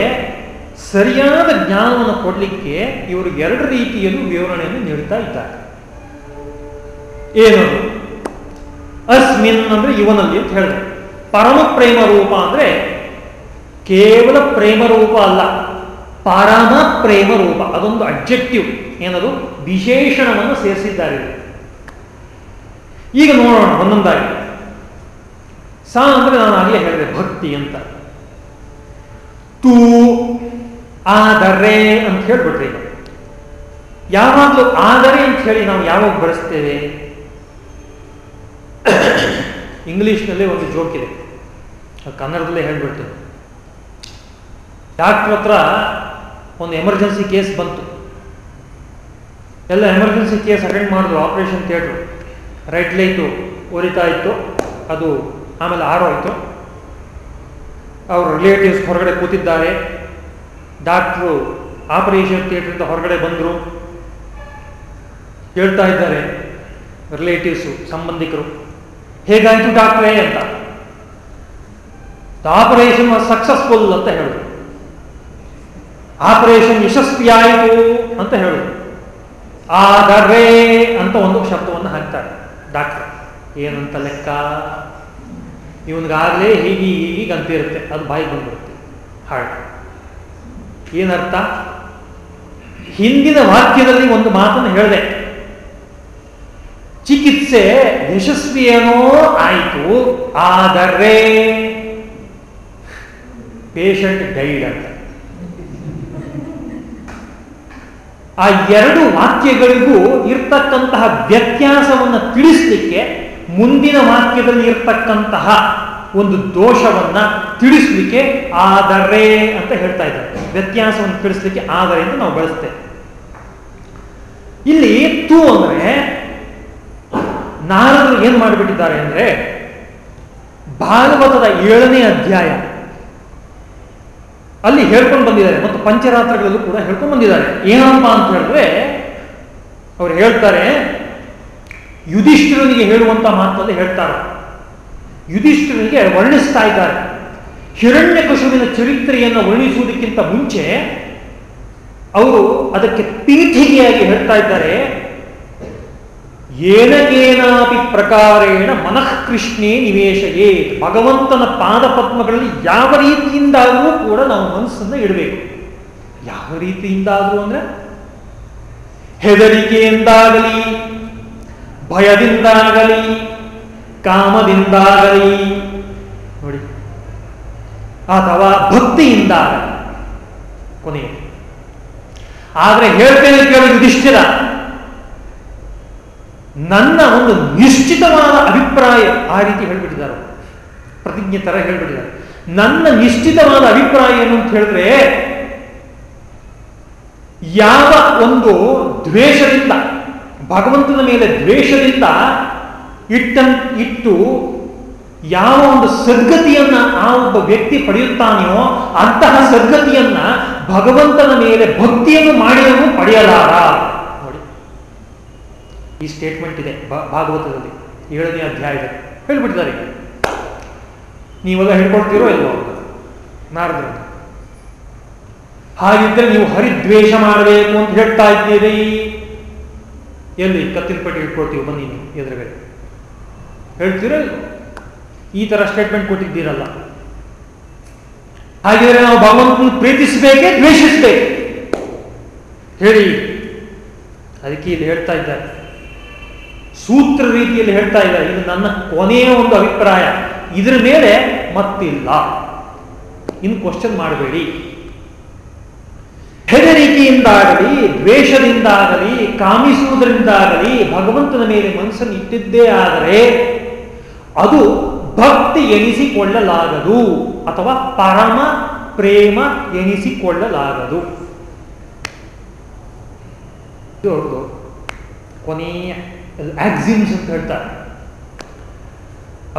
ಸರಿಯಾದ ಜ್ಞಾನವನ್ನು ಕೊಡಲಿಕ್ಕೆ ಇವರು ಎರಡು ರೀತಿಯಲ್ಲೂ ವಿವರಣೆಯನ್ನು ನೀಡುತ್ತಾ ಇದ್ದಾರೆ. ಏನು? ಅಸ್ಮಿನ್ ಅಂದ್ರೆ ಇವನಲ್ಲಿ ಅಂತ ಹೇಳಿದೆ. ಪರಮ ಪ್ರೇಮ ರೂಪ ಅಂದ್ರೆ ಕೇವಲ ಪ್ರೇಮ ರೂಪ ಅಲ್ಲ, ಪರಮ ಪ್ರೇಮ ರೂಪ, ಅದೊಂದು ಅಬ್ಜೆಕ್ಟಿವ್ ಏನದು? ವಿಶೇಷಣವನ್ನು ಸೇರಿಸಿದ್ದಾರೆ. ಈಗ ನೋಡೋಣ ಒಂದೊಂದಾಗಿ. ಸಾ ಅಂದ್ರೆ ನಾನು ಆಗಲೇ ಹೇಳಿದೆ, ಭಕ್ತಿ ಅಂತ. ತೂ ಆದರೆ ಅಂತ ಹೇಳ್ಬಿಟ್ರಿ. ಯಾವಾಗಲೂ ಆದರೆ ಅಂತ ಹೇಳಿ ನಾವು ಯಾವಾಗ ಬಳಸ್ತೇವೆ ಇಂಗ್ಲಿಷ್ನಲ್ಲಿ ಒಂದು ಜೋಕ್ ಇದೆ. ಕನ್ನಡದಲ್ಲೇ ಹೇಳ್ಬಿಡ್ತೇವೆ ಡಾಕ್ಟ್ರ್ ಹತ್ರ ಒಂದು ಎಮರ್ಜೆನ್ಸಿ ಕೇಸ್ ಬಂತು. ಎಲ್ಲ ಎಮರ್ಜೆನ್ಸಿ ಕೇಸ್ ಅಟೆಂಡ್ ಮಾಡಿದ್ರು ಆಪರೇಷನ್ ಥಿಯೇಟ್ರು ರೈಟ್ ಲೈಟು, ಒರಿತಾ ಇತ್ತು. ಅದು ಆಮೇಲೆ ಆರೋಯಿತು ಅವ್ರ ರಿಲೇಟಿವ್ಸ್ ಹೊರಗಡೆ ಕೂತಿದ್ದಾರೆ. ಡಾಕ್ಟ್ರು ಆಪರೇಷನ್ ಥಿಯೇಟ್ರಿಂದ ಹೊರಗಡೆ ಬಂದರು. ಹೇಳ್ತಾ ಇದ್ದಾರೆ ರಿಲೇಟಿವ್ಸು ಸಂಬಂಧಿಕರು. ಹೇಗಾಯಿತು ಡಾಕ್ಟ್ರೇ ಅಂತ. ಆಪರೇಷನ್ ಸಕ್ಸಸ್ಫುಲ್ ಅಂತ ಹೇಳಿದ್ರು. ಆಪರೇಷನ್ ಯಶಸ್ವಿಯಾಯಿತು ಅಂತ ಹೇಳಿದ್ರು. ಆದರೆ ಅಂತ ಒಂದು ಶಬ್ದವನ್ನು ಹಾಕ್ತಾರೆ ಡಾಕ್ಟರ್. ಏನಂತ ಲೆಕ್ಕ? ಇವನಿಗಾಗಲೇ ಹೀಗೆ ಹೀಗೆ ಅಂತ ಇರುತ್ತೆ. ಅದು ಬಾಯಿ ಬಂದ್ಬಿಡುತ್ತೆ. ಹಾಡು. ಏನರ್ಥ? ಹಿಂದಿನ ವಾಕ್ಯದಲ್ಲಿ ಒಂದು ಮಾತನ್ನು ಹೇಳಿದೆ. ಚಿಕಿತ್ಸೆ ಯಶಸ್ವಿಯೇನೋ ಆಯಿತು, ಆದರೆ ಪೇಷಂಟ್ ಡೈಡ್ ಅಂತ. ಆ ಎರಡು ವಾಕ್ಯಗಳಿಗೂ ಇರ್ತಕ್ಕಂತಹ ವ್ಯತ್ಯಾಸವನ್ನು ತಿಳಿಸ್ಲಿಕ್ಕೆ ಮುಂದಿನ ವಾಕ್ಯದಲ್ಲಿ ಇರತಕ್ಕಂತಹ ಒಂದು ದೋಷವನ್ನ ತಿಳಿಸ್ಲಿಕ್ಕೆ ಆದರೆ ಅಂತ ಹೇಳ್ತಾ ಇದ್ದಾರೆ. ವ್ಯತ್ಯಾಸವನ್ನು ತಿಳಿಸ್ಲಿಕ್ಕೆ ಆದರೆ ಅಂತ ನಾವು ಬಳಸ್ತೇವೆ. ಇಲ್ಲಿ ತೂ ಅಂದ್ರೆ ನಾರದರು ಏನ್ ಮಾಡಿಬಿಟ್ಟಿದ್ದಾರೆ ಅಂದ್ರೆ ಭಾಗವತದ ಏಳನೇ ಅಧ್ಯಾಯ ಅಲ್ಲಿ ಹೇಳ್ಕೊಂಡು ಬಂದಿದ್ದಾರೆ ಮತ್ತು ಪಂಚರಾತ್ರಗಳಲ್ಲೂ ಕೂಡ ಹೇಳ್ಕೊಂಡು ಬಂದಿದ್ದಾರೆ. ಏನಪ್ಪಾ ಅಂತ ಹೇಳಿದ್ರೆ ಅವ್ರು ಹೇಳ್ತಾರೆ ಯುಧಿಷ್ಠಿರನಿಗೆ ಹೇಳುವಂತ ಮಾತಲ್ಲಿ ಹೇಳ್ತಾರೆ. ಯುಧಿಷ್ಠಿರನಿಗೆ ವರ್ಣಿಸ್ತಾ ಇದ್ದಾರೆ. ಹಿರಣ್ಯ ಕಶುವಿನ ಚರಿತ್ರೆಯನ್ನು ವರ್ಣಿಸುವುದಕ್ಕಿಂತ ಮುಂಚೆ ಅವರು ಅದಕ್ಕೆ ಪೀಠಿಗೆಯಾಗಿ ಹೇಳ್ತಾ ಇದ್ದಾರೆ. ಏನಗೇನಾಪಿ ಪ್ರಕಾರೇಣ ಮನಃಕೃಷ್ಣೇ ನಿವೇಶಯೇ. ಭಗವಂತನ ಪಾದಪದ್ಮಗಳಲ್ಲಿ ಯಾವ ರೀತಿಯಿಂದಾದರೂ ಕೂಡ ನಾವು ಮನಸ್ಸನ್ನು ಇಡಬೇಕು. ಯಾವ ರೀತಿಯಿಂದಾದರೂ ಅಂದ್ರೆ ಹೆದರಿಕೆಯಿಂದಾಗಲಿ ಭಯದಿಂದಾಗಲಿ, ಕಾಮದಿಂದಾಗಲಿ. ನೋಡಿ. ಅಥವಾ ಭಕ್ತಿಯಿಂದಾಗಲಿ ಕೊನೆ ಆದರೆ ಹೇಳ್ತೇನೆ ಕೇಳಿ ಯುಧಿಷ್ಠಿರ, ನನ್ನ ಒಂದು ನಿಶ್ಚಿತವಾದ ಅಭಿಪ್ರಾಯ ಆ ರೀತಿ ಹೇಳ್ಬಿಟ್ಟಿದ್ದಾರೆ ಪ್ರತಿಜ್ಞೆ ತರ ಹೇಳ್ಬಿಟ್ಟಿದ್ದಾರೆ. ನನ್ನ ನಿಶ್ಚಿತವಾದ ಅಭಿಪ್ರಾಯ ಏನು ಅಂತ ಹೇಳಿದ್ರೆ, ಯಾವ ಒಂದು ದ್ವೇಷದಿಂದ ಭಗವಂತನ ಮೇಲೆ ದ್ವೇಷದಿಂದ ಇಟ್ಟ ಇಟ್ಟು ಯಾವ ಒಂದು ಸದ್ಗತಿಯನ್ನ ಆ ಒಬ್ಬ ವ್ಯಕ್ತಿ ಪಡೆಯುತ್ತಾನೆಯೋ ಅಂತಹ ಸದ್ಗತಿಯನ್ನ ಭಗವಂತನ ಮೇಲೆ ಭಕ್ತಿಯನ್ನು ಮಾಡಿದನು ಪಡೆಯಲಾರ. ನೋಡಿ, ಈ ಸ್ಟೇಟ್ಮೆಂಟ್ ಇದೆ ಭಾಗವತದಲ್ಲಿ, ಏಳನೇ ಅಧ್ಯಾಯದಲ್ಲಿ. ಹೇಳ್ಬಿಟ್ಟಿದ್ದಾರೆ ನೀವೆಲ್ಲ ಹೇಳ್ಕೊಡ್ತೀರೋ ಇಲ್ವೋ? ನಾರದ್ರು. ಹಾಗಿದ್ದರೆ ನೀವು ಹರಿದ್ವೇಷ ಮಾಡಬೇಕು ಅಂತ ಹೇಳ್ತಾ ಇದ್ದೀರಿ. ಎಲ್ಲಿ ಕತ್ತಿನ ಪಟ್ಟಿ ಇಟ್ಕೊಳ್ತೀವಿ ಬನ್ನಿ ನೀವು ಎದುರುಗಡೆ. ಹೇಳ್ತೀರೋ ಈ ಥರ ಸ್ಟೇಟ್ಮೆಂಟ್ ಕೊಟ್ಟಿದ್ದೀರಲ್ಲ. ಹಾಗಿದ್ರೆ ನಾವು ಭಗವಂತನ ಪ್ರೀತಿಸಬೇಕೇ, ದ್ವೇಷಿಸಬೇಕು? ಹೇಳಿ. ಅದಕ್ಕೆ ಇಲ್ಲಿ ಹೇಳ್ತಾ ಇದ್ದಾರೆ. ಸೂತ್ರ ರೀತಿಯಲ್ಲಿ ಹೇಳ್ತಾ ಇದ್ದಾರೆ. ಇದು ನನ್ನ ಕೊನೆಯ ಒಂದು ಅಭಿಪ್ರಾಯ. ಇದರ ಮೇಲೆ ಮತ್ತಿಲ್ಲ. ಇನ್ನು ಕ್ವಶನ್ ಮಾಡಬೇಡಿ. ಹೆದರಿಕೆಯಿಂದಾಗಲಿ, ದ್ವೇಷದಿಂದಾಗಲಿ, ಕಾಮಿಸುವುದರಿಂದಾಗಲಿ, ಭಗವಂತನ ಮೇಲೆ ಮನಸ್ಸನ್ನು ಇಟ್ಟಿದ್ದೇ ಆದರೆ ಅದು ಭಕ್ತಿ ಎನಿಸಿಕೊಳ್ಳಲಾಗದು ಅಥವಾ ಪರಮ ಪ್ರೇಮ ಎನಿಸಿಕೊಳ್ಳಲಾಗದು. ಕೊನೆಯ ಆಕ್ಸಿಮ್ಸ್ ಅಂತ ಹೇಳ್ತಾರೆ.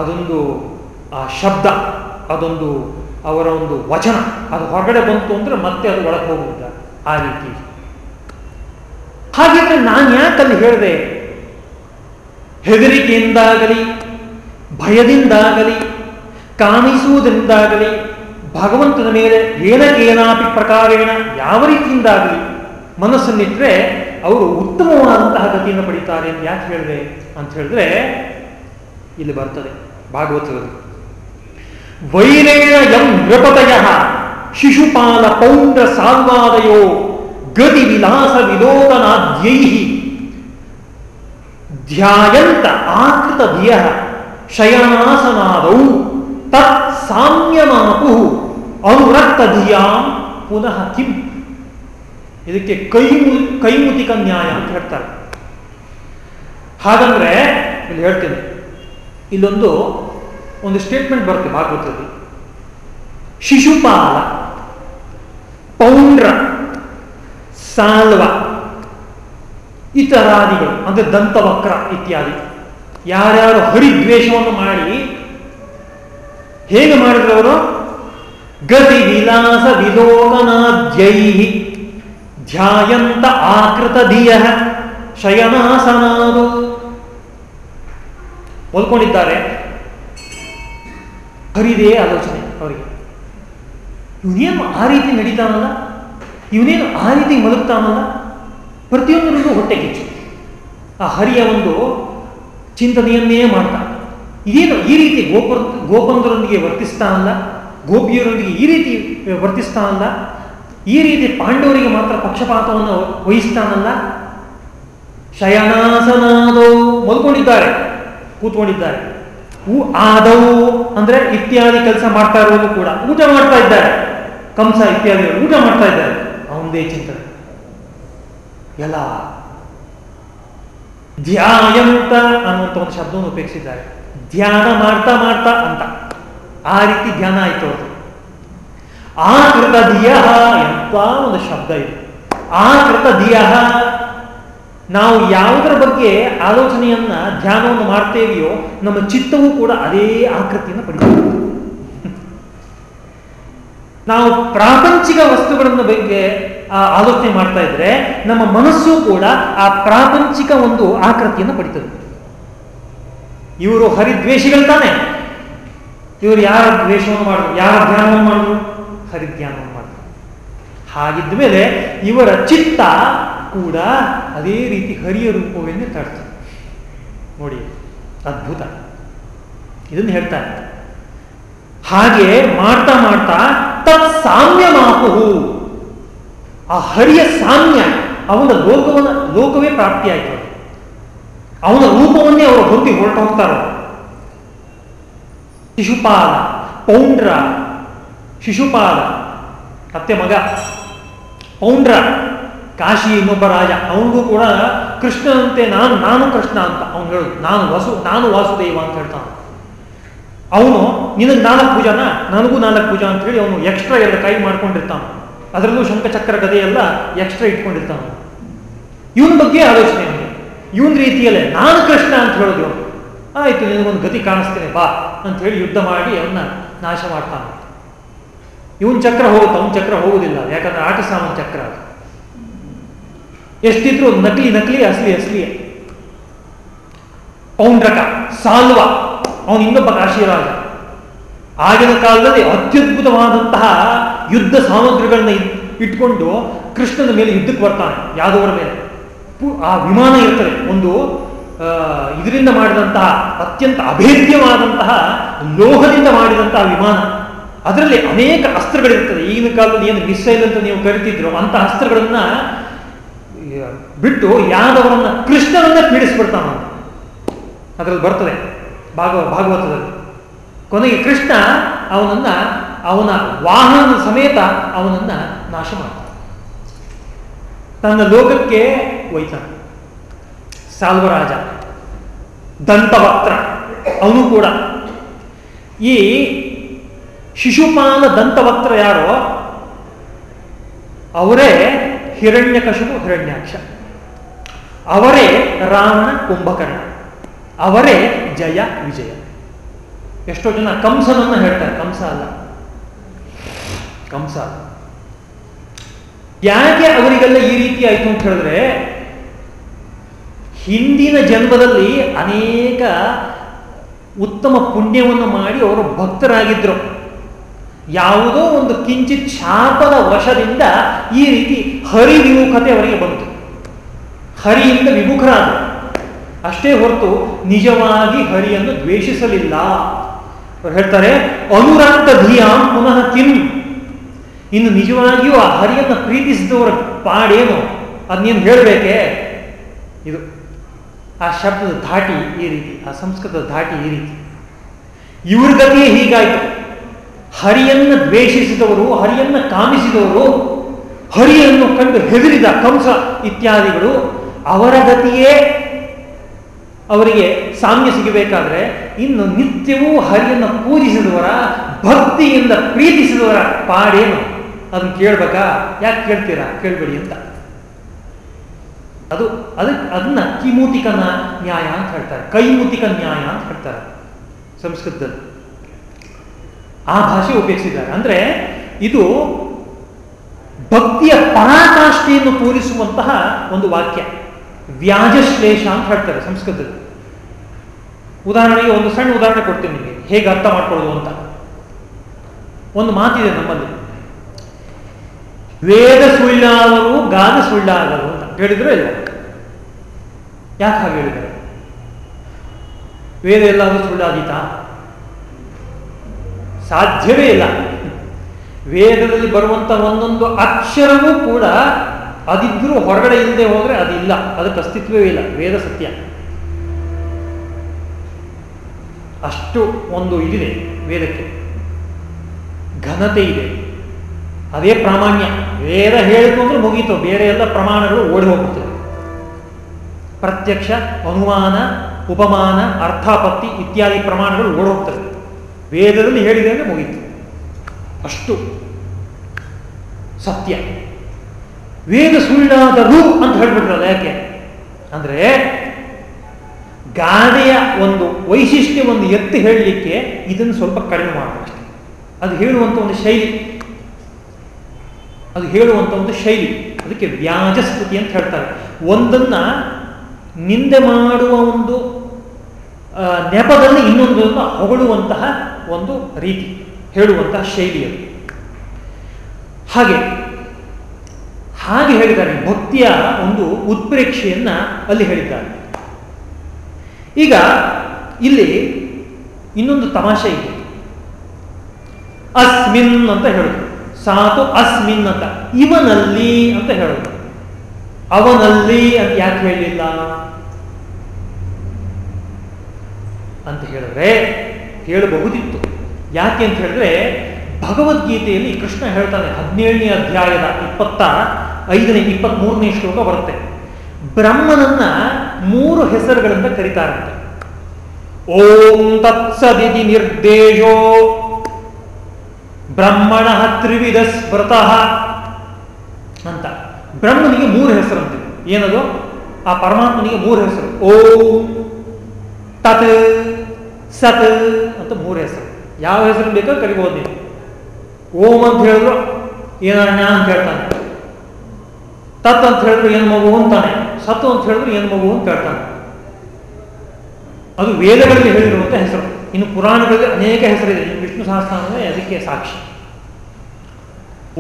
ಅದೊಂದು, ಆ, ಶಬ್ದ, ಅದೊಂದು ಅವರ ಒಂದು ವಚನ. ಅದು ಹೊರಗಡೆ ಬಂತು ಅಂದ್ರೆ ಮತ್ತೆ ಅದು ಒಳಗೆ ಹೋಗುವುದಿಲ್ಲ. ಆ ರೀತಿ. ಹಾಗಿದ್ರೆ ನಾನು ಯಾಕಲ್ಲಿ ಹೇಳಿದೆ? ಹೆದರಿಕೆಯಿಂದಾಗಲಿ, ಭಯದಿಂದಾಗಲಿ, ಕಾಣಿಸುವುದರಿಂದಾಗಲಿ, ಭಗವಂತನ ಮೇಲೆ ಏನಕೇನಾಪಿ ಪ್ರಕಾರೇಣ ಯಾವ ರೀತಿಯಿಂದಾಗಲಿ ಮನಸ್ಸನ್ನಿಟ್ಟರೆ ಅವರು ಉತ್ತಮವಾದಂತಹ ಗತಿಯನ್ನು ಪಡಿತಾರೆ ಅಂತ ಯಾಕೆ ಹೇಳಿದೆ ಅಂತ ಹೇಳಿದ್ರೆ ಇಲ್ಲಿ ಬರ್ತದೆ ಭಾಗವತದಲ್ಲಿ. ವೈರೇಣ ಎಂ ನೃಪತಯ ಶಿಶುಪಾಲ ಪೌಂಡ್ರ ಸಾಲ್ವಾದಯೋ ಗತಿ ವಿಲಾಸ ವಿಲೋಕನಾದ್ಯೈ. ಧ್ಯಾಯಂತ ಆಕೃತ ಧಿಯ ಶಯನಾಸನಾದೌ ತತ್ ಸಾಮ್ಯಮಾಪು ಅನುರಕ್ತ ಧಿಯಾಂ ಪುನಃ ಕಿಂ. ಇದಕ್ಕೆ ಕೈಮು ಕೈಮುತಿಕ ನ್ಯಾಯ ಅಂತ ಹೇಳ್ತಾರೆ. ಹಾಗಂದ್ರೆ ಇಲ್ಲಿ ಹೇಳ್ತೇನೆ. ಇಲ್ಲೊಂದು ಒಂದು ಸ್ಟೇಟ್ಮೆಂಟ್ ಬರುತ್ತೆ ಭಾಗವತದಲ್ಲಿ. ಶಿಶುಪಾಲ ಪೌಂಡ್ರ, ಸಾಲ್ವ, ಇತರಾದಿಗಳು, ಅಂದರೆ ದಂತವಕ್ರ ಇತ್ಯಾದಿ. ಯಾರ್ಯಾರು ಹರಿದ್ವೇಷವನ್ನು ಮಾಡಿ, ಹೇಗೆ ಮಾಡಿದ್ರು ಅವರು? ಗತಿ ವಿಲಾಸ ವಿಲೋಕನಾದ್ಯೈ ಧ್ಯಾಯಂತ ಆಕೃತ ಧಿಯ, ಶಯನಾಸನಾದು. ಹೊಲ್ಕೊಂಡಿದ್ದಾರೆ ಹರಿದೇ ಆಲೋಚನೆ ಅವರಿಗೆ. ಇವನೇನು ಆ ರೀತಿ ನಡೀತಾನಲ್ಲ? ಇವನೇನು ಆ ರೀತಿ ಮಲಗ್ತಾನಲ್ಲ? ಪ್ರತಿಯೊಂದರಿಗೂ ಹೊಟ್ಟೆ ಕಿಚ್ಚು. ಆ ಹರಿಯ ಒಂದು ಚಿಂತನೆಯನ್ನೇ ಮಾಡ್ತಾ ಇದೇನು ಈ ರೀತಿ ಗೋಪುರ, ಗೋಪಂದರೊಂದಿಗೆ ವರ್ತಿಸ್ತಾನಲ್ಲ? ಗೋಪಿಯರೊಂದಿಗೆ ಈ ರೀತಿ ವರ್ತಿಸ್ತಾನಲ್ಲ? ಈ ರೀತಿ ಪಾಂಡವರಿಗೆ ಮಾತ್ರ ಪಕ್ಷಪಾತವನ್ನು ವಹಿಸ್ತಾನಲ್ಲ? ಶಯನಾಸನಾದೋ ಮಲ್ಕೊಂಡಿದ್ದಾರೆ, ಕೂತ್ಕೊಂಡಿದ್ದಾರೆ. ಆದವು ಅಂದ್ರೆ ಇತ್ಯಾದಿ ಕೆಲಸ ಮಾಡ್ತಾ ಇರೋದು ಕೂಡ ಊಟ ಮಾಡ್ತಾ ಇದ್ದಾರೆ. ಕಂಸ ಇತ್ಯಾದಿ ಊಟ ಮಾಡ್ತಾ ಇದ್ದಾರೆ. ಅವನದೇ ಚಿಂತನೆ. ಎಲ್ಲ ಧ್ಯಾಯಂತ ಅನ್ನುವಂಥ ಒಂದು ಶಬ್ದವನ್ನು ಉಪಯೋಗಿಸಿದ್ದಾರೆ. ಧ್ಯಾನ ಮಾಡ್ತಾ ಮಾಡ್ತಾ ಅಂತ. ಆ ರೀತಿ ಧ್ಯಾನ ಆಯ್ತು ಆ ಕೃತ ಧಿಯ ಎಂತ ಒಂದು ಶಬ್ದ ಇದೆ. ಕೃತ ಧಿಯ ನಾವು ಯಾವುದರ ಬಗ್ಗೆ ಆಲೋಚನೆಯನ್ನ, ಧ್ಯಾನವನ್ನು ಮಾಡ್ತೇವೆಯೋ, ನಮ್ಮ ಚಿತ್ತವೂ ಕೂಡ ಅದೇ ಆಕೃತಿಯನ್ನು ಪಡೆಯುತ್ತೆ ನಾವು ಪ್ರಾಪಂಚಿಕ ವಸ್ತುಗಳನ್ನು ಬಗ್ಗೆ ಆಲೋಚನೆ ಮಾಡ್ತಾ ಇದ್ರೆ, ನಮ್ಮ ಮನಸ್ಸು ಕೂಡ ಆ ಪ್ರಾಪಂಚಿಕ ಒಂದು ಆಕೃತಿಯನ್ನು ಪಡಿತದೆ. ಇವರು ಹರಿದ್ವೇಷಿಗಳು ತಾನೆ. ಇವರು ಯಾರ ದ್ವೇಷವನ್ನು ಮಾಡಿದ್ರು? ಯಾರ ಧ್ಯಾನವನ್ನು ಮಾಡಿದ್ರು? ಹರಿಧ್ಯಾನವನ್ನು ಮಾಡಿದ್ರು. ಹಾಗಿದ್ದ ಮೇಲೆ ಇವರ ಚಿತ್ತ ಕೂಡ ಅದೇ ರೀತಿ ಹರಿಯ ರೂಪವೇನೆ ತರ್ತದೆ ನೋಡಿ, ಅದ್ಭುತ. ಇದನ್ನು ಹೇಳ್ತಾರೆ. ಹಾಗೆ ಮಾಡ್ತಾ ಮಾಡ್ತಾ ತತ್ ಸಾಮ್ಯ ಮಾಪುಹು ಆ ಹರಿಯ ಸಾಮ್ಯ, ಅವನ ಲೋಕವನ್ನ, ಲೋಕವೇ ಪ್ರಾಪ್ತಿಯಾಯಿತು ಅವನ ರೂಪವನ್ನೇ ಅವರು ಹೊಂದಿ ಹೊರಟು ಹೋಗ್ತಾರ ಶಿಶುಪಾಲ, ಪೌಂಡ್ರ, ಶಿಶುಪಾಲ, ಅತ್ತೆ ಮಗ, ಪೌಂಡ್ರ. ಕಾಶಿ ಇನ್ನೊಬ್ಬ ರಾಜ, ಅವನಿಗೂ ಕೂಡ ಕೃಷ್ಣನಂತೆ ನಾನು ನಾನು ಕೃಷ್ಣ ಅಂತ ಅವನು ಹೇಳುದು. ನಾನು ವಸು, ನಾನು ವಾಸುದೇವ ಅಂತ ಹೇಳ್ತಾನೆ. ಅವನು ನಿನಗೆ ನಾಲ್ಕು ಪೂಜಾನ ನನಗೂ ನಾಲ್ಕು ಪೂಜಾ ಅಂತ ಹೇಳಿ ಅವನು ಎಕ್ಸ್ಟ್ರಾ ಎಲ್ಲ ಕೈ ಮಾಡ್ಕೊಂಡಿರ್ತಾನ. ಅದರಲ್ಲೂ ಶಂಖಚಕ್ರ ಗದೆ ಎಲ್ಲ ಎಕ್ಸ್ಟ್ರಾ ಇಟ್ಕೊಂಡಿರ್ತಾನ. ಇವನ ಬಗ್ಗೆ ಆಲೋಚನೆ ಅವನಿಗೆ ಇವನ್ ರೀತಿಯಲ್ಲೇ, ನಾನು ಕೃಷ್ಣ ಅಂತ ಹೇಳೋದು ಅವನು ಆಯ್ತು, ನಿನಗೊಂದು ಗತಿ ಕಾಣಿಸ್ತೇನೆ, ಬಾ ಅಂತ ಹೇಳಿ ಯುದ್ಧ ಮಾಡಿ ಅವನ್ನ ನಾಶ ಮಾಡ್ತಾನೆ. ಇವನ್ ಚಕ್ರ ಹೋಗುತ್ತೆ? ಅವನ ಚಕ್ರ ಹೋಗುದಿಲ್ಲ. ಯಾಕಂದ್ರೆ ಆಟ ಚಕ್ರ ಅದು. ಎಷ್ಟಿದ್ರು ನಕಲಿ ನಕಲಿ, ಅಸಲಿ ಅಸಲಿ. ಪೌಂಡ್ರಕ, ಸಾಲ್ವ. ಅವನು ಇನ್ನೊಬ್ಬ ಕಾಶಿರಾಜ. ಆಗಿನ ಕಾಲದಲ್ಲಿ ಅತ್ಯದ್ಭುತವಾದಂತಹ ಯುದ್ಧ ಸಾಮಗ್ರಿಗಳನ್ನ ಇಟ್ಕೊಂಡು ಕೃಷ್ಣನ ಮೇಲೆ ಯುದ್ಧಕ್ಕೆ ಬರ್ತಾನೆ, ಯಾದವರ ಮೇಲೆ. ಆ ವಿಮಾನ ಇರ್ತದೆ, ಒಂದು ಇದರಿಂದ ಮಾಡಿದಂತಹ ಅತ್ಯಂತ ಅಭೇದ್ಯವಾದಂತಹ, ಲೋಹದಿಂದ ಮಾಡಿದಂತಹ ವಿಮಾನ. ಅದರಲ್ಲಿ ಅನೇಕ ಅಸ್ತ್ರಗಳಿರ್ತದೆ. ಈಗಿನ ಕಾಲದಲ್ಲಿ ಏನು ಮಿಸೈಲ್ ಅಂತ ನೀವು ಕರಿತಿದ್ರು, ಅಂತಹ ಅಸ್ತ್ರಗಳನ್ನ ಬಿಟ್ಟು ಯಾದವರನ್ನ ಕೃಷ್ಣನನ್ನ ಪೀಡಿಸ್ಬಿಡ್ತಾನ. ಅದರಲ್ಲಿ ಬರ್ತದೆ ಭಾಗವ, ಭಾಗವತದಲ್ಲಿ. ಕೊನೆಗೆ ಕೃಷ್ಣ ಅವನನ್ನ, ಅವನ ವಾಹನದ ಸಮೇತ ಅವನನ್ನ ನಾಶ ಮಾಡ್ತಾನೆ. ತನ್ನ ಲೋಕಕ್ಕೆ ಒಯ್ತಾನೆ ಸಾಲ್ವರಾಜ, ದಂತವಕ್ತ್ರ, ಅವನು ಕೂಡ. ಈ ಶಿಶುಪಾಲ ದಂತವಕ್ತ್ರ ಯಾರೋ, ಅವರೇ ಹಿರಣ್ಯಕಶು ಹಿರಣ್ಯಾಕ್ಷ. ಅವರೇ ರಾವಣ ಕುಂಭಕರ್ಣ. ಅವರೇ ಜಯ ವಿಜಯ. ಎಷ್ಟೋ ಜನ ಕಂಸನನ್ನ ಹೇಳ್ತಾರೆ, ಕಂಸ ಅಲ್ಲ. ಕಂಸ ಯಾಕೆ ಅವರಿಗೆಲ್ಲ ಈ ರೀತಿ ಆಯ್ತು ಅಂತ ಹೇಳಿದ್ರೆ, ಹಿಂದಿನ ಜನ್ಮದಲ್ಲಿ ಅನೇಕ ಉತ್ತಮ ಪುಣ್ಯವನ್ನು ಮಾಡಿ ಅವರು ಭಕ್ತರಾಗಿದ್ರು. ಯಾವುದೋ ಒಂದು ಕಿಂಚಿತ್ ಶಾಪದ ವಶದಿಂದ ಈ ರೀತಿ ಹರಿವಿಮುಖತೆ ಅವರಿಗೆ ಬಂತು. ಹರಿಯಿಂದ ವಿಮುಖರಾದ. ಅಷ್ಟೇ ಹೊರತು ನಿಜವಾಗಿ ಹರಿಯನ್ನು ದ್ವೇಷಿಸಲಿಲ್ಲ. ಅವ್ರು ಹೇಳ್ತಾರೆ ಅನುರಾಂತ ಧಿಯಾಂ ಪುನಃ ಕಿಂ ಇನ್ನು ನಿಜವಾಗಿಯೂ ಆ ಹರಿಯನ್ನು ಪ್ರೀತಿಸಿದವರ ಪಾಡೇನು? ಅದನ್ನೇನು ಹೇಳಬೇಕೆ? ಇದು ಆ ಶಬ್ದದ ಧಾಟಿ ಈ ರೀತಿ, ಆ ಸಂಸ್ಕೃತದ ಧಾಟಿ ಈ ರೀತಿ. ಇವ್ರ ಗತಿಯೇ ಹೀಗಾಯಿತು. ಹರಿಯನ್ನು ದ್ವೇಷಿಸಿದವರು, ಹರಿಯನ್ನು ಕಾಮಿಸಿದವರು, ಹರಿಯನ್ನು ಕಂಡು ಹೆದರಿದ ಕಂಸ ಇತ್ಯಾದಿಗಳು ಅವರ ಗತಿಯೇ ಅವರಿಗೆ ಸಾಮ್ಯ ಸಿಗಬೇಕಾದ್ರೆ ಇನ್ನು ನಿತ್ಯವೂ ಹರಿಯನ್ನು ಪೂಜಿಸಿದವರ, ಭಕ್ತಿಯಿಂದ ಪ್ರೀತಿಸಿದವರ ಪಾಡೇನು? ಅದನ್ನು ಕೇಳ್ಬೇಕಾ? ಯಾಕೆ ಕೇಳ್ತೀರಾ? ಕೇಳ್ಬೇಡಿ ಅಂತ. ಅದು ಅದಕ್ಕೆ ಅದನ್ನ ಕಿಮೂತಿಕನ ನ್ಯಾಯ ಅಂತ ಹೇಳ್ತಾರೆ. ಕೈಮೂತಿಕ ನ್ಯಾಯ ಅಂತ ಹೇಳ್ತಾರೆ ಸಂಸ್ಕೃತದಲ್ಲಿ. ಆ ಭಾಷೆ ಉಪಯೋಗಿಸಿದ್ದಾರೆ. ಅಂದ್ರೆ ಇದು ಭಕ್ತಿಯ ಪರಾಕಾಷ್ಠೆಯನ್ನು ತೋರಿಸುವಂತಹ ಒಂದು ವಾಕ್ಯ. ವ್ಯಾಜಶ್ಲೇಷ ಅಂತ ಹೇಳ್ತಾರೆ ಸಂಸ್ಕೃತದಲ್ಲಿ. ಉದಾಹರಣೆಗೆ ಒಂದು ಸಣ್ಣ ಉದಾಹರಣೆ ಕೊಡ್ತೀನಿ ನಿಮಗೆ. ಹೇಗೆ ಅರ್ಥ ಮಾಡ್ಕೊಳ್ಳೋದು ಅಂತ. ಒಂದು ಮಾತಿದೆ ನಮ್ಮಲ್ಲಿ. ವೇದ ಸುಳ್ಳಾದರು ಗಾದ ಸುಳ್ಳಾದರು ಅಂತ. ಹೇಳಿದ್ರು ಇಲ್ಲ? ಯಾಕೆ ಹಾಗೆ ಹೇಳಿದ್ದಾರೆ ವೇದ ಎಲ್ಲಾದರೂ ಸುಳ್ಳಾದೀತಾ ಸಾಧ್ಯವೇ ಇಲ್ಲ. ವೇದದಲ್ಲಿ ಬರುವಂತ ಒಂದೊಂದು ಅಕ್ಷರವೂ ಕೂಡ ಅದಿದ್ರೂ ಹೊರಗಡೆ ಇಲ್ಲದೆ ಹೋದ್ರೆ ಅದಿಲ್ಲ. ಅದಕ್ಕೆ ಅಸ್ತಿತ್ವವೇ ಇಲ್ಲ. ವೇದ ಸತ್ಯ. ಅಷ್ಟು ಒಂದು ಇದಿದೆ ವೇದಕ್ಕೆ. ಘನತೆ ಇದೆ. ಅದೇ ಪ್ರಾಮಾಣ್ಯ. ವೇದ ಹೇಳಿತು ಅಂದ್ರೆ ಮುಗೀತು. ಬೇರೆ ಎಲ್ಲ ಪ್ರಮಾಣಗಳು ಓಡಿ ಹೋಗುತ್ತೆ ಪ್ರತ್ಯಕ್ಷ, ಅನುಮಾನ, ಉಪಮಾನ, ಅರ್ಥಾಪತ್ತಿ ಇತ್ಯಾದಿ ಪ್ರಮಾಣಗಳು ಓಡೋಗ್ತವೆ ವೇದದಲ್ಲಿ ಹೇಳಿದೆ ಅಂದ್ರೆ ಮುಗೀತು. ಅಷ್ಟು ಸತ್ಯ. ವೇದ ಸುಳ್ಳಾದ ರೂಪ್ ಅಂತ ಹೇಳ್ಬಿಟ್ರಲ್ಲ ಯಾಕೆ? ಅಂದ್ರೆ ಗಾದೆಯ ಒಂದು ವೈಶಿಷ್ಟ್ಯ ಒಂದು ಎತ್ತಿ ಹೇಳಲಿಕ್ಕೆ ಇದನ್ನು ಸ್ವಲ್ಪ ಕಡಿಮೆ ಮಾಡಬೇಕಷ್ಟೆ ಅದು ಹೇಳುವಂಥ ಒಂದು ಶೈಲಿ. ಅದು ಹೇಳುವಂಥ ಒಂದು ಶೈಲಿ. ಅದಕ್ಕೆ ವ್ಯಾಜ ಸ್ತುತಿ ಅಂತ ಹೇಳ್ತಾರೆ. ಒಂದನ್ನ ನಿಂದೆ ಮಾಡುವ ಒಂದು ನೆಪದಲ್ಲಿ ಇನ್ನೊಂದನ್ನು ಹೊಗಳುವಂತಹ ಒಂದು ರೀತಿ, ಹೇಳುವಂತಹ ಶೈಲಿ ಹಾಗೆ ಹಾಗೆ ಹೇಳಿದ್ದಾರೆ. ಭಕ್ತಿಯ ಒಂದು ಉತ್ಪ್ರೇಕ್ಷೆಯನ್ನ ಅಲ್ಲಿ ಹೇಳಿದ್ದಾರೆ. ಈಗ ಇಲ್ಲಿ ಇನ್ನೊಂದು ತಮಾಷೆ ಇದೆ. ಅಸ್ಮಿನ್ ಅಂತ ಹೇಳುದು. ಸಾತು ಅಸ್ಮಿನ್ ಅಂತ. ಇವನಲ್ಲಿ ಅಂತ ಹೇಳುದು. ಅವನಲ್ಲಿ ಅಂತ ಯಾಕೆ ಹೇಳಿಲ್ಲ? ಅಂತ ಹೇಳಿದ್ರೆ ಹೇಳಬಹುದಿತ್ತು. ಯಾಕೆ ಅಂತ ಹೇಳಿದ್ರೆ ಭಗವದ್ಗೀತೆಯಲ್ಲಿ ಕೃಷ್ಣ ಹೇಳ್ತಾನೆ ಹದಿನೇಳನೇ ಅಧ್ಯಾಯದ ಇಪ್ಪತ್ತ ಐದನೇ ಇಪ್ಪತ್ತ್ ಮೂರನೇ ಶ್ಲೋಕ ಬರುತ್ತೆ. ಬ್ರಹ್ಮನನ್ನ ಮೂರು ಹೆಸರುಗಳಿಂದ ಕರೀತಾರಂತೆ ಓಂ ತತ್ಸದಿತಿ ನಿರ್ದೇಶೋ. ಬ್ರಹ್ಮಣ ತ್ರಿವಿಧ ಸ್ಮೃತಃ ಅಂತ. ಬ್ರಹ್ಮನಿಗೆ ಮೂರು ಹೆಸರು ಹೆಸರಂತೆ ಏನದು? ಆ ಪರಮಾತ್ಮನಿಗೆ ಮೂರು ಹೆಸರು. ಓಂ ತತ್ ಸತ್ ಅಂತ ಮೂರು ಹೆಸರು. ಯಾವ ಹೆಸರು ಬೇಕೋ ಕರಿಬಹುದು ನೀವು. ಓಂ ಅಂತ ಹೇಳಿದ್ರು ಏನಣ್ಣ ಅಂತ ಹೇಳ್ತಾನೆ. ತತ್ ಅಂತ ಹೇಳಿದ್ರೆ ಏನು ಮಗು ಅಂತಾನೆ. ಸತ್ತು ಅಂತ ಹೇಳಿದ್ರೆ ಏನು ಮಗು ಅಂತ ಹೇಳ್ತಾನೆ. ಅದು ವೇದಗಳಲ್ಲಿ ಹೇಳಿರುವಂತ ಹೆಸರು. ಇನ್ನು ಪುರಾಣಗಳಲ್ಲಿ ಅನೇಕ ಹೆಸರಿದೆ. ವಿಷ್ಣು ಸಹಸ್ರನಾಮವೇ ಅದಕ್ಕೆ ಸಾಕ್ಷಿ.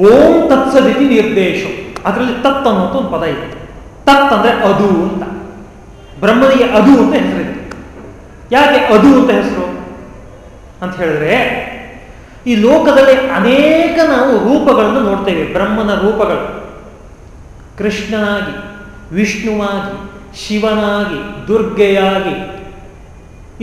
ಓಂ ತತ್ಸದಿತಿ ನಿರ್ದೇಶ. ಅದರಲ್ಲಿ ತತ್ ಅನ್ನುವಂಥ ಒಂದು ಪದ ಇದೆ. ತತ್ ಅಂದ್ರೆ ಅದು ಅಂತ. ಬ್ರಹ್ಮನಿಗೆ ಅದು ಅಂತ ಹೆಸರಿದೆ. ಯಾಕೆ ಅದು ಅಂತ ಹೆಸರು? ಅಂತ ಹೇಳಿದ್ರೆ, ಈ ಲೋಕದಲ್ಲಿ ಅನೇಕ ನಾವು ರೂಪಗಳನ್ನು ನೋಡ್ತೇವೆ. ಬ್ರಹ್ಮನ ರೂಪಗಳು. ಕೃಷ್ಣನಾಗಿ, ವಿಷ್ಣುವಾಗಿ, ಶಿವನಾಗಿ, ದುರ್ಗೆಯಾಗಿ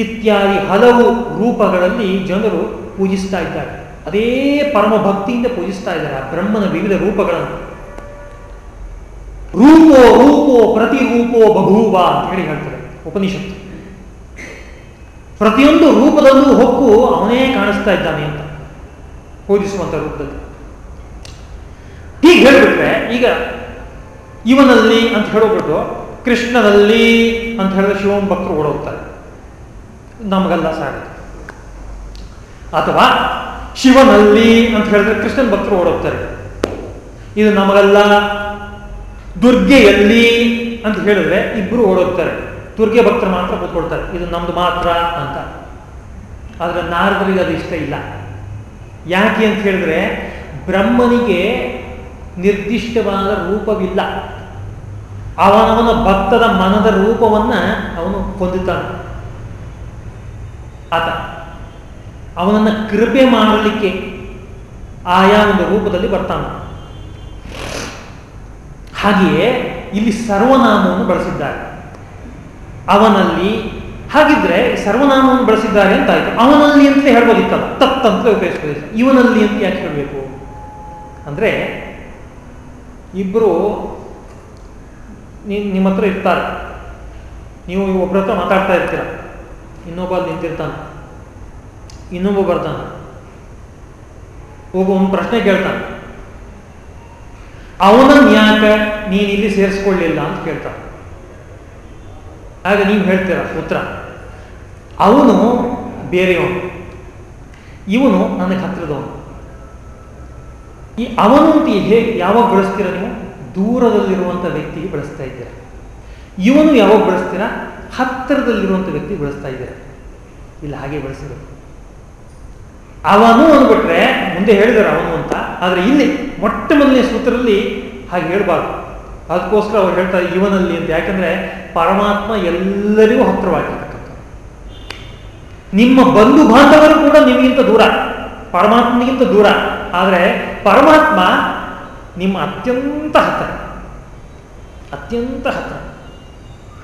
ಇತ್ಯಾದಿ ಹಲವು ರೂಪಗಳಲ್ಲಿ ಜನರು ಪೂಜಿಸ್ತಾ ಇದ್ದಾರೆ. ಅದೇ ಪರಮ ಭಕ್ತಿಯಿಂದ ಪೂಜಿಸ್ತಾ ಇದ್ದಾರೆ ಆ ಬ್ರಹ್ಮನ ವಿವಿಧ ರೂಪಗಳನ್ನು. ರೂಪೋ ರೂಪೋ ಪ್ರತಿ ರೂಪೋ ಬಭೂವ ಅಂತ ಹೇಳಿ ಹೇಳ್ತಾರೆ ಉಪನಿಷತ್ತು. ಪ್ರತಿಯೊಂದು ರೂಪದಲ್ಲೂ ಹೊಕ್ಕು ಅವನೇ ಕಾಣಿಸ್ತಾ ಇದ್ದಾನೆ ಅಂತ ಪೂಜಿಸುವಂತ ರೂಪದಲ್ಲಿ. ಹೀಗೆ ಹೇಳ್ಬಿಟ್ರೆ ಈಗ ಇವನಲ್ಲಿ ಅಂತ ಹೇಳೋಬಿಟ್ಟು ಕೃಷ್ಣನಲ್ಲಿ ಅಂತ ಹೇಳಿದ್ರೆ ಶಿವಂ ಭಕ್ತರು ಓಡೋಗ್ತಾರೆ. ನಮಗೆಲ್ಲ ಸಾಗುತ್ತೆ ಅಥವಾ ಶಿವನಲ್ಲಿ ಅಂತ ಹೇಳಿದ್ರೆ ಕೃಷ್ಣನ್ ಭಕ್ತರು ಓಡೋಗ್ತಾರೆ. ಇದು ನಮಗೆಲ್ಲ ದುರ್ಗೆಯಲ್ಲಿ ಅಂತ ಹೇಳಿದ್ರೆ ಇಬ್ಬರು ಓಡೋಗ್ತಾರೆ. ದುರ್ಗೆ ಭಕ್ತರು ಮಾತ್ರ ಕೂತ್ಕೊಳ್ತಾರೆ. ಇದು ನಮ್ದು ಮಾತ್ರ ಅಂತ. ಆದರೆ ನಾರದರಿಗೆ ಅದು ಇಷ್ಟ ಇಲ್ಲ. ಯಾಕೆ ಅಂತ ಹೇಳಿದ್ರೆ ಬ್ರಹ್ಮನಿಗೆ ನಿರ್ದಿಷ್ಟವಾದ ರೂಪವಿಲ್ಲ. ಅವನವನ ಭಕ್ತದ ಮನದ ರೂಪವನ್ನ ಅವನು ಹೊಂದುತ್ತಾನೆ. ಆತ ಅವನನ್ನ ಕೃಪೆ ಮಾಡಲಿಕ್ಕೆ ಆಯಾ ಒಂದು ರೂಪದಲ್ಲಿ ಬರ್ತಾನೆ. ಹಾಗೆಯೇ ಇಲ್ಲಿ ಸರ್ವನಾಮವನ್ನು ಬಳಸಿದ್ದಾರೆ. ಅವನಲ್ಲಿ ಹಾಗಿದ್ರೆ ಸರ್ವನಾಮವನ್ನು ಬಳಸಿದ್ದಾರೆ ಅಂತ ಆಯ್ತು. ಅವನಲ್ಲಿ ಅಂತಲೇ ಹೇಳ್ಬೋದಿತ್ತಲ್ಲ. ತತ್ ಅಂತ ಉಪಯೋಗಿಸ್ಬೋದು. ಇವನಲ್ಲಿ ಅಂತ ಯಾಕೆ ಹೇಳಬೇಕು? ಅಂದ್ರೆ ಇಬ್ಬರು ನಿಮ್ಮ ಹತ್ರ ಇರ್ತಾರೆ. ನೀವು ಒಬ್ಬರ ಹತ್ರ ಮಾತಾಡ್ತಾ ಇರ್ತೀರ. ಇನ್ನೊಬ್ಬ ಅಲ್ಲಿ ನಿಂತಿರ್ತಾನೆ. ಇನ್ನೊಬ್ಬ ಬರ್ತಾನೆ. ಒಬ್ಬ ಒಂದು ಪ್ರಶ್ನೆ ಕೇಳ್ತಾನೆ. ಅವನನ್ನು ಯಾಕೆ ನೀನು ಇಲ್ಲಿ ಸೇರಿಸ್ಕೊಳ್ಳಿಲ್ಲ ಅಂತ ಕೇಳ್ತಾನೆ. ಆಗ ನೀವು ಹೇಳ್ತೀರ ಉತ್ತರ. ಅವನು ಬೇರೆಯವನು. ಇವನು ನನಗೆ ಹತ್ತಿರದವನು. ಈ ಅವನು ಅಂತ ಹೇಗೆ ಯಾವಾಗ ಬಳಸ್ತೀರ ನೀವು? ದೂರದಲ್ಲಿರುವಂಥ ವ್ಯಕ್ತಿಗೆ ಬಳಸ್ತಾ ಇದ್ದೀರ. ಇವನು ಯಾವಾಗ ಬಳಸ್ತೀರಾ? ಹತ್ತಿರದಲ್ಲಿರುವಂಥ ವ್ಯಕ್ತಿ ಬಳಸ್ತಾ ಇದ್ದೀರ. ಇಲ್ಲ, ಹಾಗೆ ಬಳಸಿರೋದು ಅವನು ಅಂದ್ಬಿಟ್ರೆ, ಮುಂದೆ ಹೇಳಿದಾರೆ ಅವನು ಅಂತ, ಆದರೆ ಇಲ್ಲಿ ಮೊಟ್ಟ ಮೊದಲನೇ ಸೂತ್ರದಲ್ಲಿ ಹಾಗೆ ಹೇಳಬಾರ್ದು. ಅದಕ್ಕೋಸ್ಕರ ಅವ್ರು ಹೇಳ್ತಾರೆ ಇವನಲ್ಲಿ ಅಂತ. ಯಾಕಂದ್ರೆ ಪರಮಾತ್ಮ ಎಲ್ಲರಿಗೂ ಹತ್ತಿರವಾಗಿರ್ತಕ್ಕಂಥ ನಿಮ್ಮ ಬಂಧು ಬಾಂಧವರು ಕೂಡ ನಿಮಗಿಂತ ದೂರ. ಪರಮಾತ್ಮನಿಗಿಂತ ದೂರ. ಆದರೆ ಪರಮಾತ್ಮ ನಿಮ್ಮ ಅತ್ಯಂತ ಹತ್ತಿರ ಅತ್ಯಂತ ಹತ್ತಿರ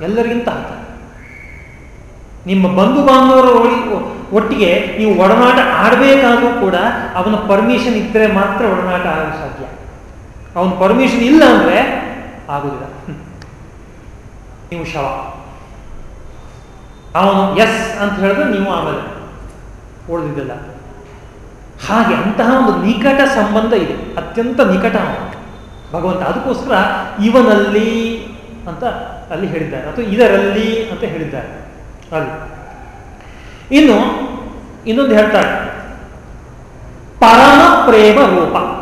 ಎಲ್ಲರಿಗಿಂತ ಹತ್ತಿರ ನಿಮ್ಮ ಬಂಧು ಬಾಂಧವರ ಒಟ್ಟಿಗೆ ನೀವು ಒಡನಾಟ ಆಡಬೇಕಾದ್ರೂ ಕೂಡ ಅವನ ಪರ್ಮಿಷನ್ ಇದ್ದರೆ ಮಾತ್ರ ಒಡನಾಟ ಆಗಲು ಸಾಧ್ಯ. ಅವನ ಪರ್ಮಿಷನ್ ಇಲ್ಲ ಅಂದ್ರೆ ಆಗುದಿಲ್ಲ. ನೀವು ಶವ. ಅವನು ಎಸ್ ಅಂತ ಹೇಳಿದ್ರೆ ನೀವು ಆಮೇಲೆ ಉಳಿದಿದ್ದಲ್ಲ ಹಾಗೆ ಅಂತಹ ಒಂದು ನಿಕಟ ಸಂಬಂಧ ಇದೆ. ಅತ್ಯಂತ ನಿಕಟ ಭಗವಂತ ಅದಕ್ಕೋಸ್ಕರ ಇವನಲ್ಲಿ ಅಂತ ಅಲ್ಲಿ ಹೇಳಿದ್ದಾರೆ. ಅಥವಾ ಇದರಲ್ಲಿ ಅಂತ ಹೇಳಿದ್ದಾರೆ. ಅಲ್ಲಿ ಇನ್ನು ಇನ್ನೊಂದು ಹೇಳ್ತಾರೆ. ಪರಮ ಪ್ರೇಮ ರೂಪ.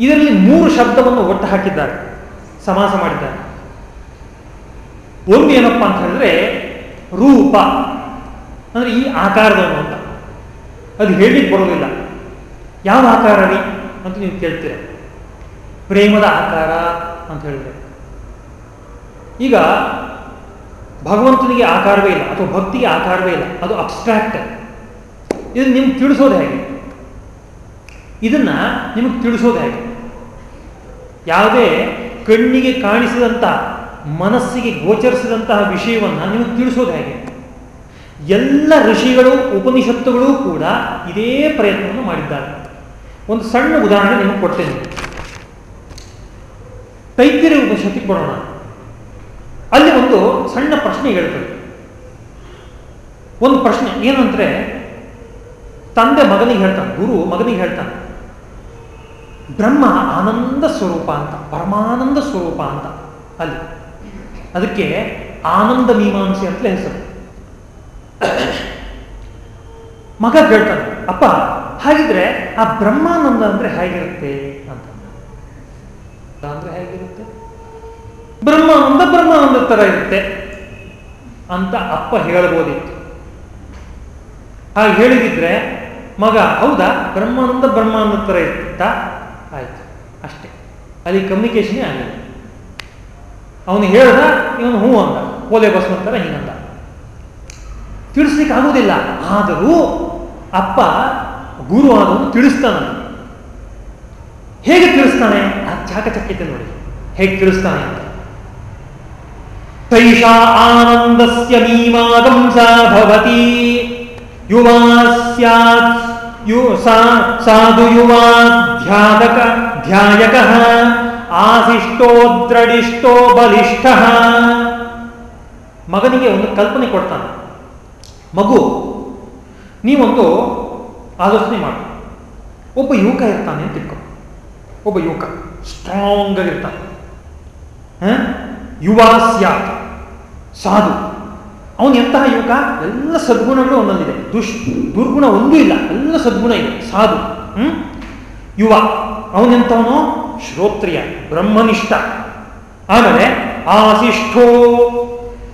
ಇದರಲ್ಲಿ ಮೂರು ಶಬ್ದವನ್ನು ಒಟ್ಟು ಹಾಕಿದ್ದಾರೆ. ಸಮಾಸ ಮಾಡಿದ್ದಾರೆ. ಒಂದು ಏನಪ್ಪಾ ಅಂತ ಹೇಳಿದ್ರೆ ರೂಪ. ಅಂದ್ರೆ ಈ ಆಕಾರದವನು ಅಂತ. ಅದು ಹೇಳಲಿಕ್ಕೆ ಬರೋದಿಲ್ಲ. ಯಾವ ಆಕಾರ ರೀ ಅಂತ ನೀವು ಕೇಳ್ತೀರ. ಪ್ರೇಮದ ಆಕಾರ ಅಂತ ಹೇಳಿದ್ರೆ. ಈಗ ಭಗವಂತನಿಗೆ ಆಕಾರವೇ ಇಲ್ಲ, ಅಥವಾ ಭಕ್ತಿಗೆ ಆಕಾರವೇ ಇಲ್ಲ, ಅದು ಅಬ್ಸ್ಟ್ರಾಕ್ಟ್ ಇದನ್ನು ನಿಮ್ಗೆ ತಿಳಿಸೋದು ಹೇಗೆ. ಇದನ್ನ ನಿಮಗೆ ತಿಳಿಸೋದು ಹೇಗೆ. ಯಾವುದೇ ಕಣ್ಣಿಗೆ ಕಾಣಿಸಿದಂಥ ಮನಸ್ಸಿಗೆ ಗೋಚರಿಸಿದಂತಹ ವಿಷಯವನ್ನು ನಿಮಗೆ ತಿಳಿಸೋದು ಹೇಗೆ. ಎಲ್ಲ ಋಷಿಗಳು, ಉಪನಿಷತ್ತುಗಳು ಕೂಡ ಇದೇ ಪ್ರಯತ್ನವನ್ನು ಮಾಡಿದ್ದಾರೆ. ಒಂದು ಸಣ್ಣ ಉದಾಹರಣೆ ನಿಮಗೆ ಕೊಡ್ತೇನೆ. ತೈತಿರಿ ಉಪನಿಷತ್ತಿಗೆ ಬರೋಣ. ಅಲ್ಲಿ ಒಂದು ಸಣ್ಣ ಪ್ರಶ್ನೆ ಹೇಳ್ತದೆ. ಒಂದು ಪ್ರಶ್ನೆ ಏನಂದ್ರೆ ತಂದೆ ಮಗನಿಗೆ ಹೇಳ್ತಾನೆ, ಗುರು ಮಗನಿಗೆ ಹೇಳ್ತಾನೆ, ಬ್ರಹ್ಮ ಆನಂದ ಸ್ವರೂಪ ಅಂತ, ಪರಮಾನಂದ ಸ್ವರೂಪ ಅಂತ ಅಲ್ಲಿ. ಅದಕ್ಕೆ ಆನಂದ ಮೀಮಾಂಸೆ ಅಂತಲೇ ಹೆಸರು. ಮಗ ಕೇಳ್ತಾನೆ ಅಪ್ಪ, ಹಾಗಿದ್ರೆ ಆ ಬ್ರಹ್ಮಾನಂದ ಅಂದ್ರೆ ಹೇಗಿರುತ್ತೆ ಅಂತ ಅಂದ್ರೆ ಹೇಗಿರುತ್ತೆ? ಬ್ರಹ್ಮಾನಂದ ಬ್ರಹ್ಮಾನಂದ ತರ ಇರುತ್ತೆ ಅಂತ ಅಪ್ಪ ಹೇಳ್ಬೋದಿತ್ತು ಹಾಗೆ ಹೇಳಿದಿದ್ರೆ ಮಗ, ಹೌದಾ, ಬ್ರಹ್ಮಾನಂದ ಬ್ರಹ್ಮಾನಂದ ತರ ಇರುತ್ತ? ಆಯ್ತು, ಅಷ್ಟೇ. ಅಲ್ಲಿ ಕಮ್ಯುನಿಕೇಶನ್ ಆಗಿಲ್ಲ. ಅವನು ಹೇಳ್ದ, ಇವನು ಹೂ ಅಂದ. ಓಲೆ ಬಸ್ ನಂತರ ಹಿಂಗಂದ. ತಿಳಿಸ್ಲಿಕ್ಕೆ ಆಗುವುದಿಲ್ಲ ಆದರೂ ಅಪ್ಪ ಗುರು ಆದವನು ತಿಳಿಸ್ತಾನೆ. ಹೇಗೆ ತಿಳಿಸ್ತಾನೆ? ಆ ಚಾಕಚಕ್ಯತೆ ನೋಡಿ. ಹೇಗೆ ತಿಳಿಸ್ತಾನೆ? ತೈಷಾ ಆನಂದಸ್ಯ ಮೀಮಾದಂಸ ಭವತಿ. ಯುವಾ ಸ್ಯಾತ್ ಯು ಸಾಧು ಯುವಾ ಧ್ಯಾದಕ ಧ್ಯಾಯಕ. ಆಶಿಷ್ಟೋ ದ್ರಡಿಷ್ಟೋ ಬಲಿಷ್ಠ. ಮಗನಿಗೆ ಒಂದು ಕಲ್ಪನೆ ಕೊಡ್ತಾನೆ. ಮಗು, ನೀವೊಂದು ಆಲೋಚನೆ ಮಾಡು. ಒಬ್ಬ ಯುವಕ ಇರ್ತಾನೆ ಅಂತ ತಿಳ್ಕೊ. ಒಬ್ಬ ಯುವಕ ಸ್ಟ್ರಾಂಗ್ ಆಗಿರ್ತಾನೆ ಯುವ ಸ್ಯಾತ್ ಸಾಧು. ಅವನು ಎಂತಹ ಯುವಕ? ಎಲ್ಲ ಸದ್ಗುಣಗಳು ಅವನಲ್ಲಿದೆ. ದುಷ್, ದುರ್ಗುಣ ಒಂದೂ ಇಲ್ಲ. ಎಲ್ಲ ಸದ್ಗುಣ ಇದೆ. ಸಾಧು, ಹ್ಮ್? ಯುವ ಅವನೆಂತವನು ಶ್ರೋತ್ರಿಯ, ಬ್ರಹ್ಮನಿಷ್ಠ. ಆಮೇಲೆ ಆಶಿಷ್ಠೋ.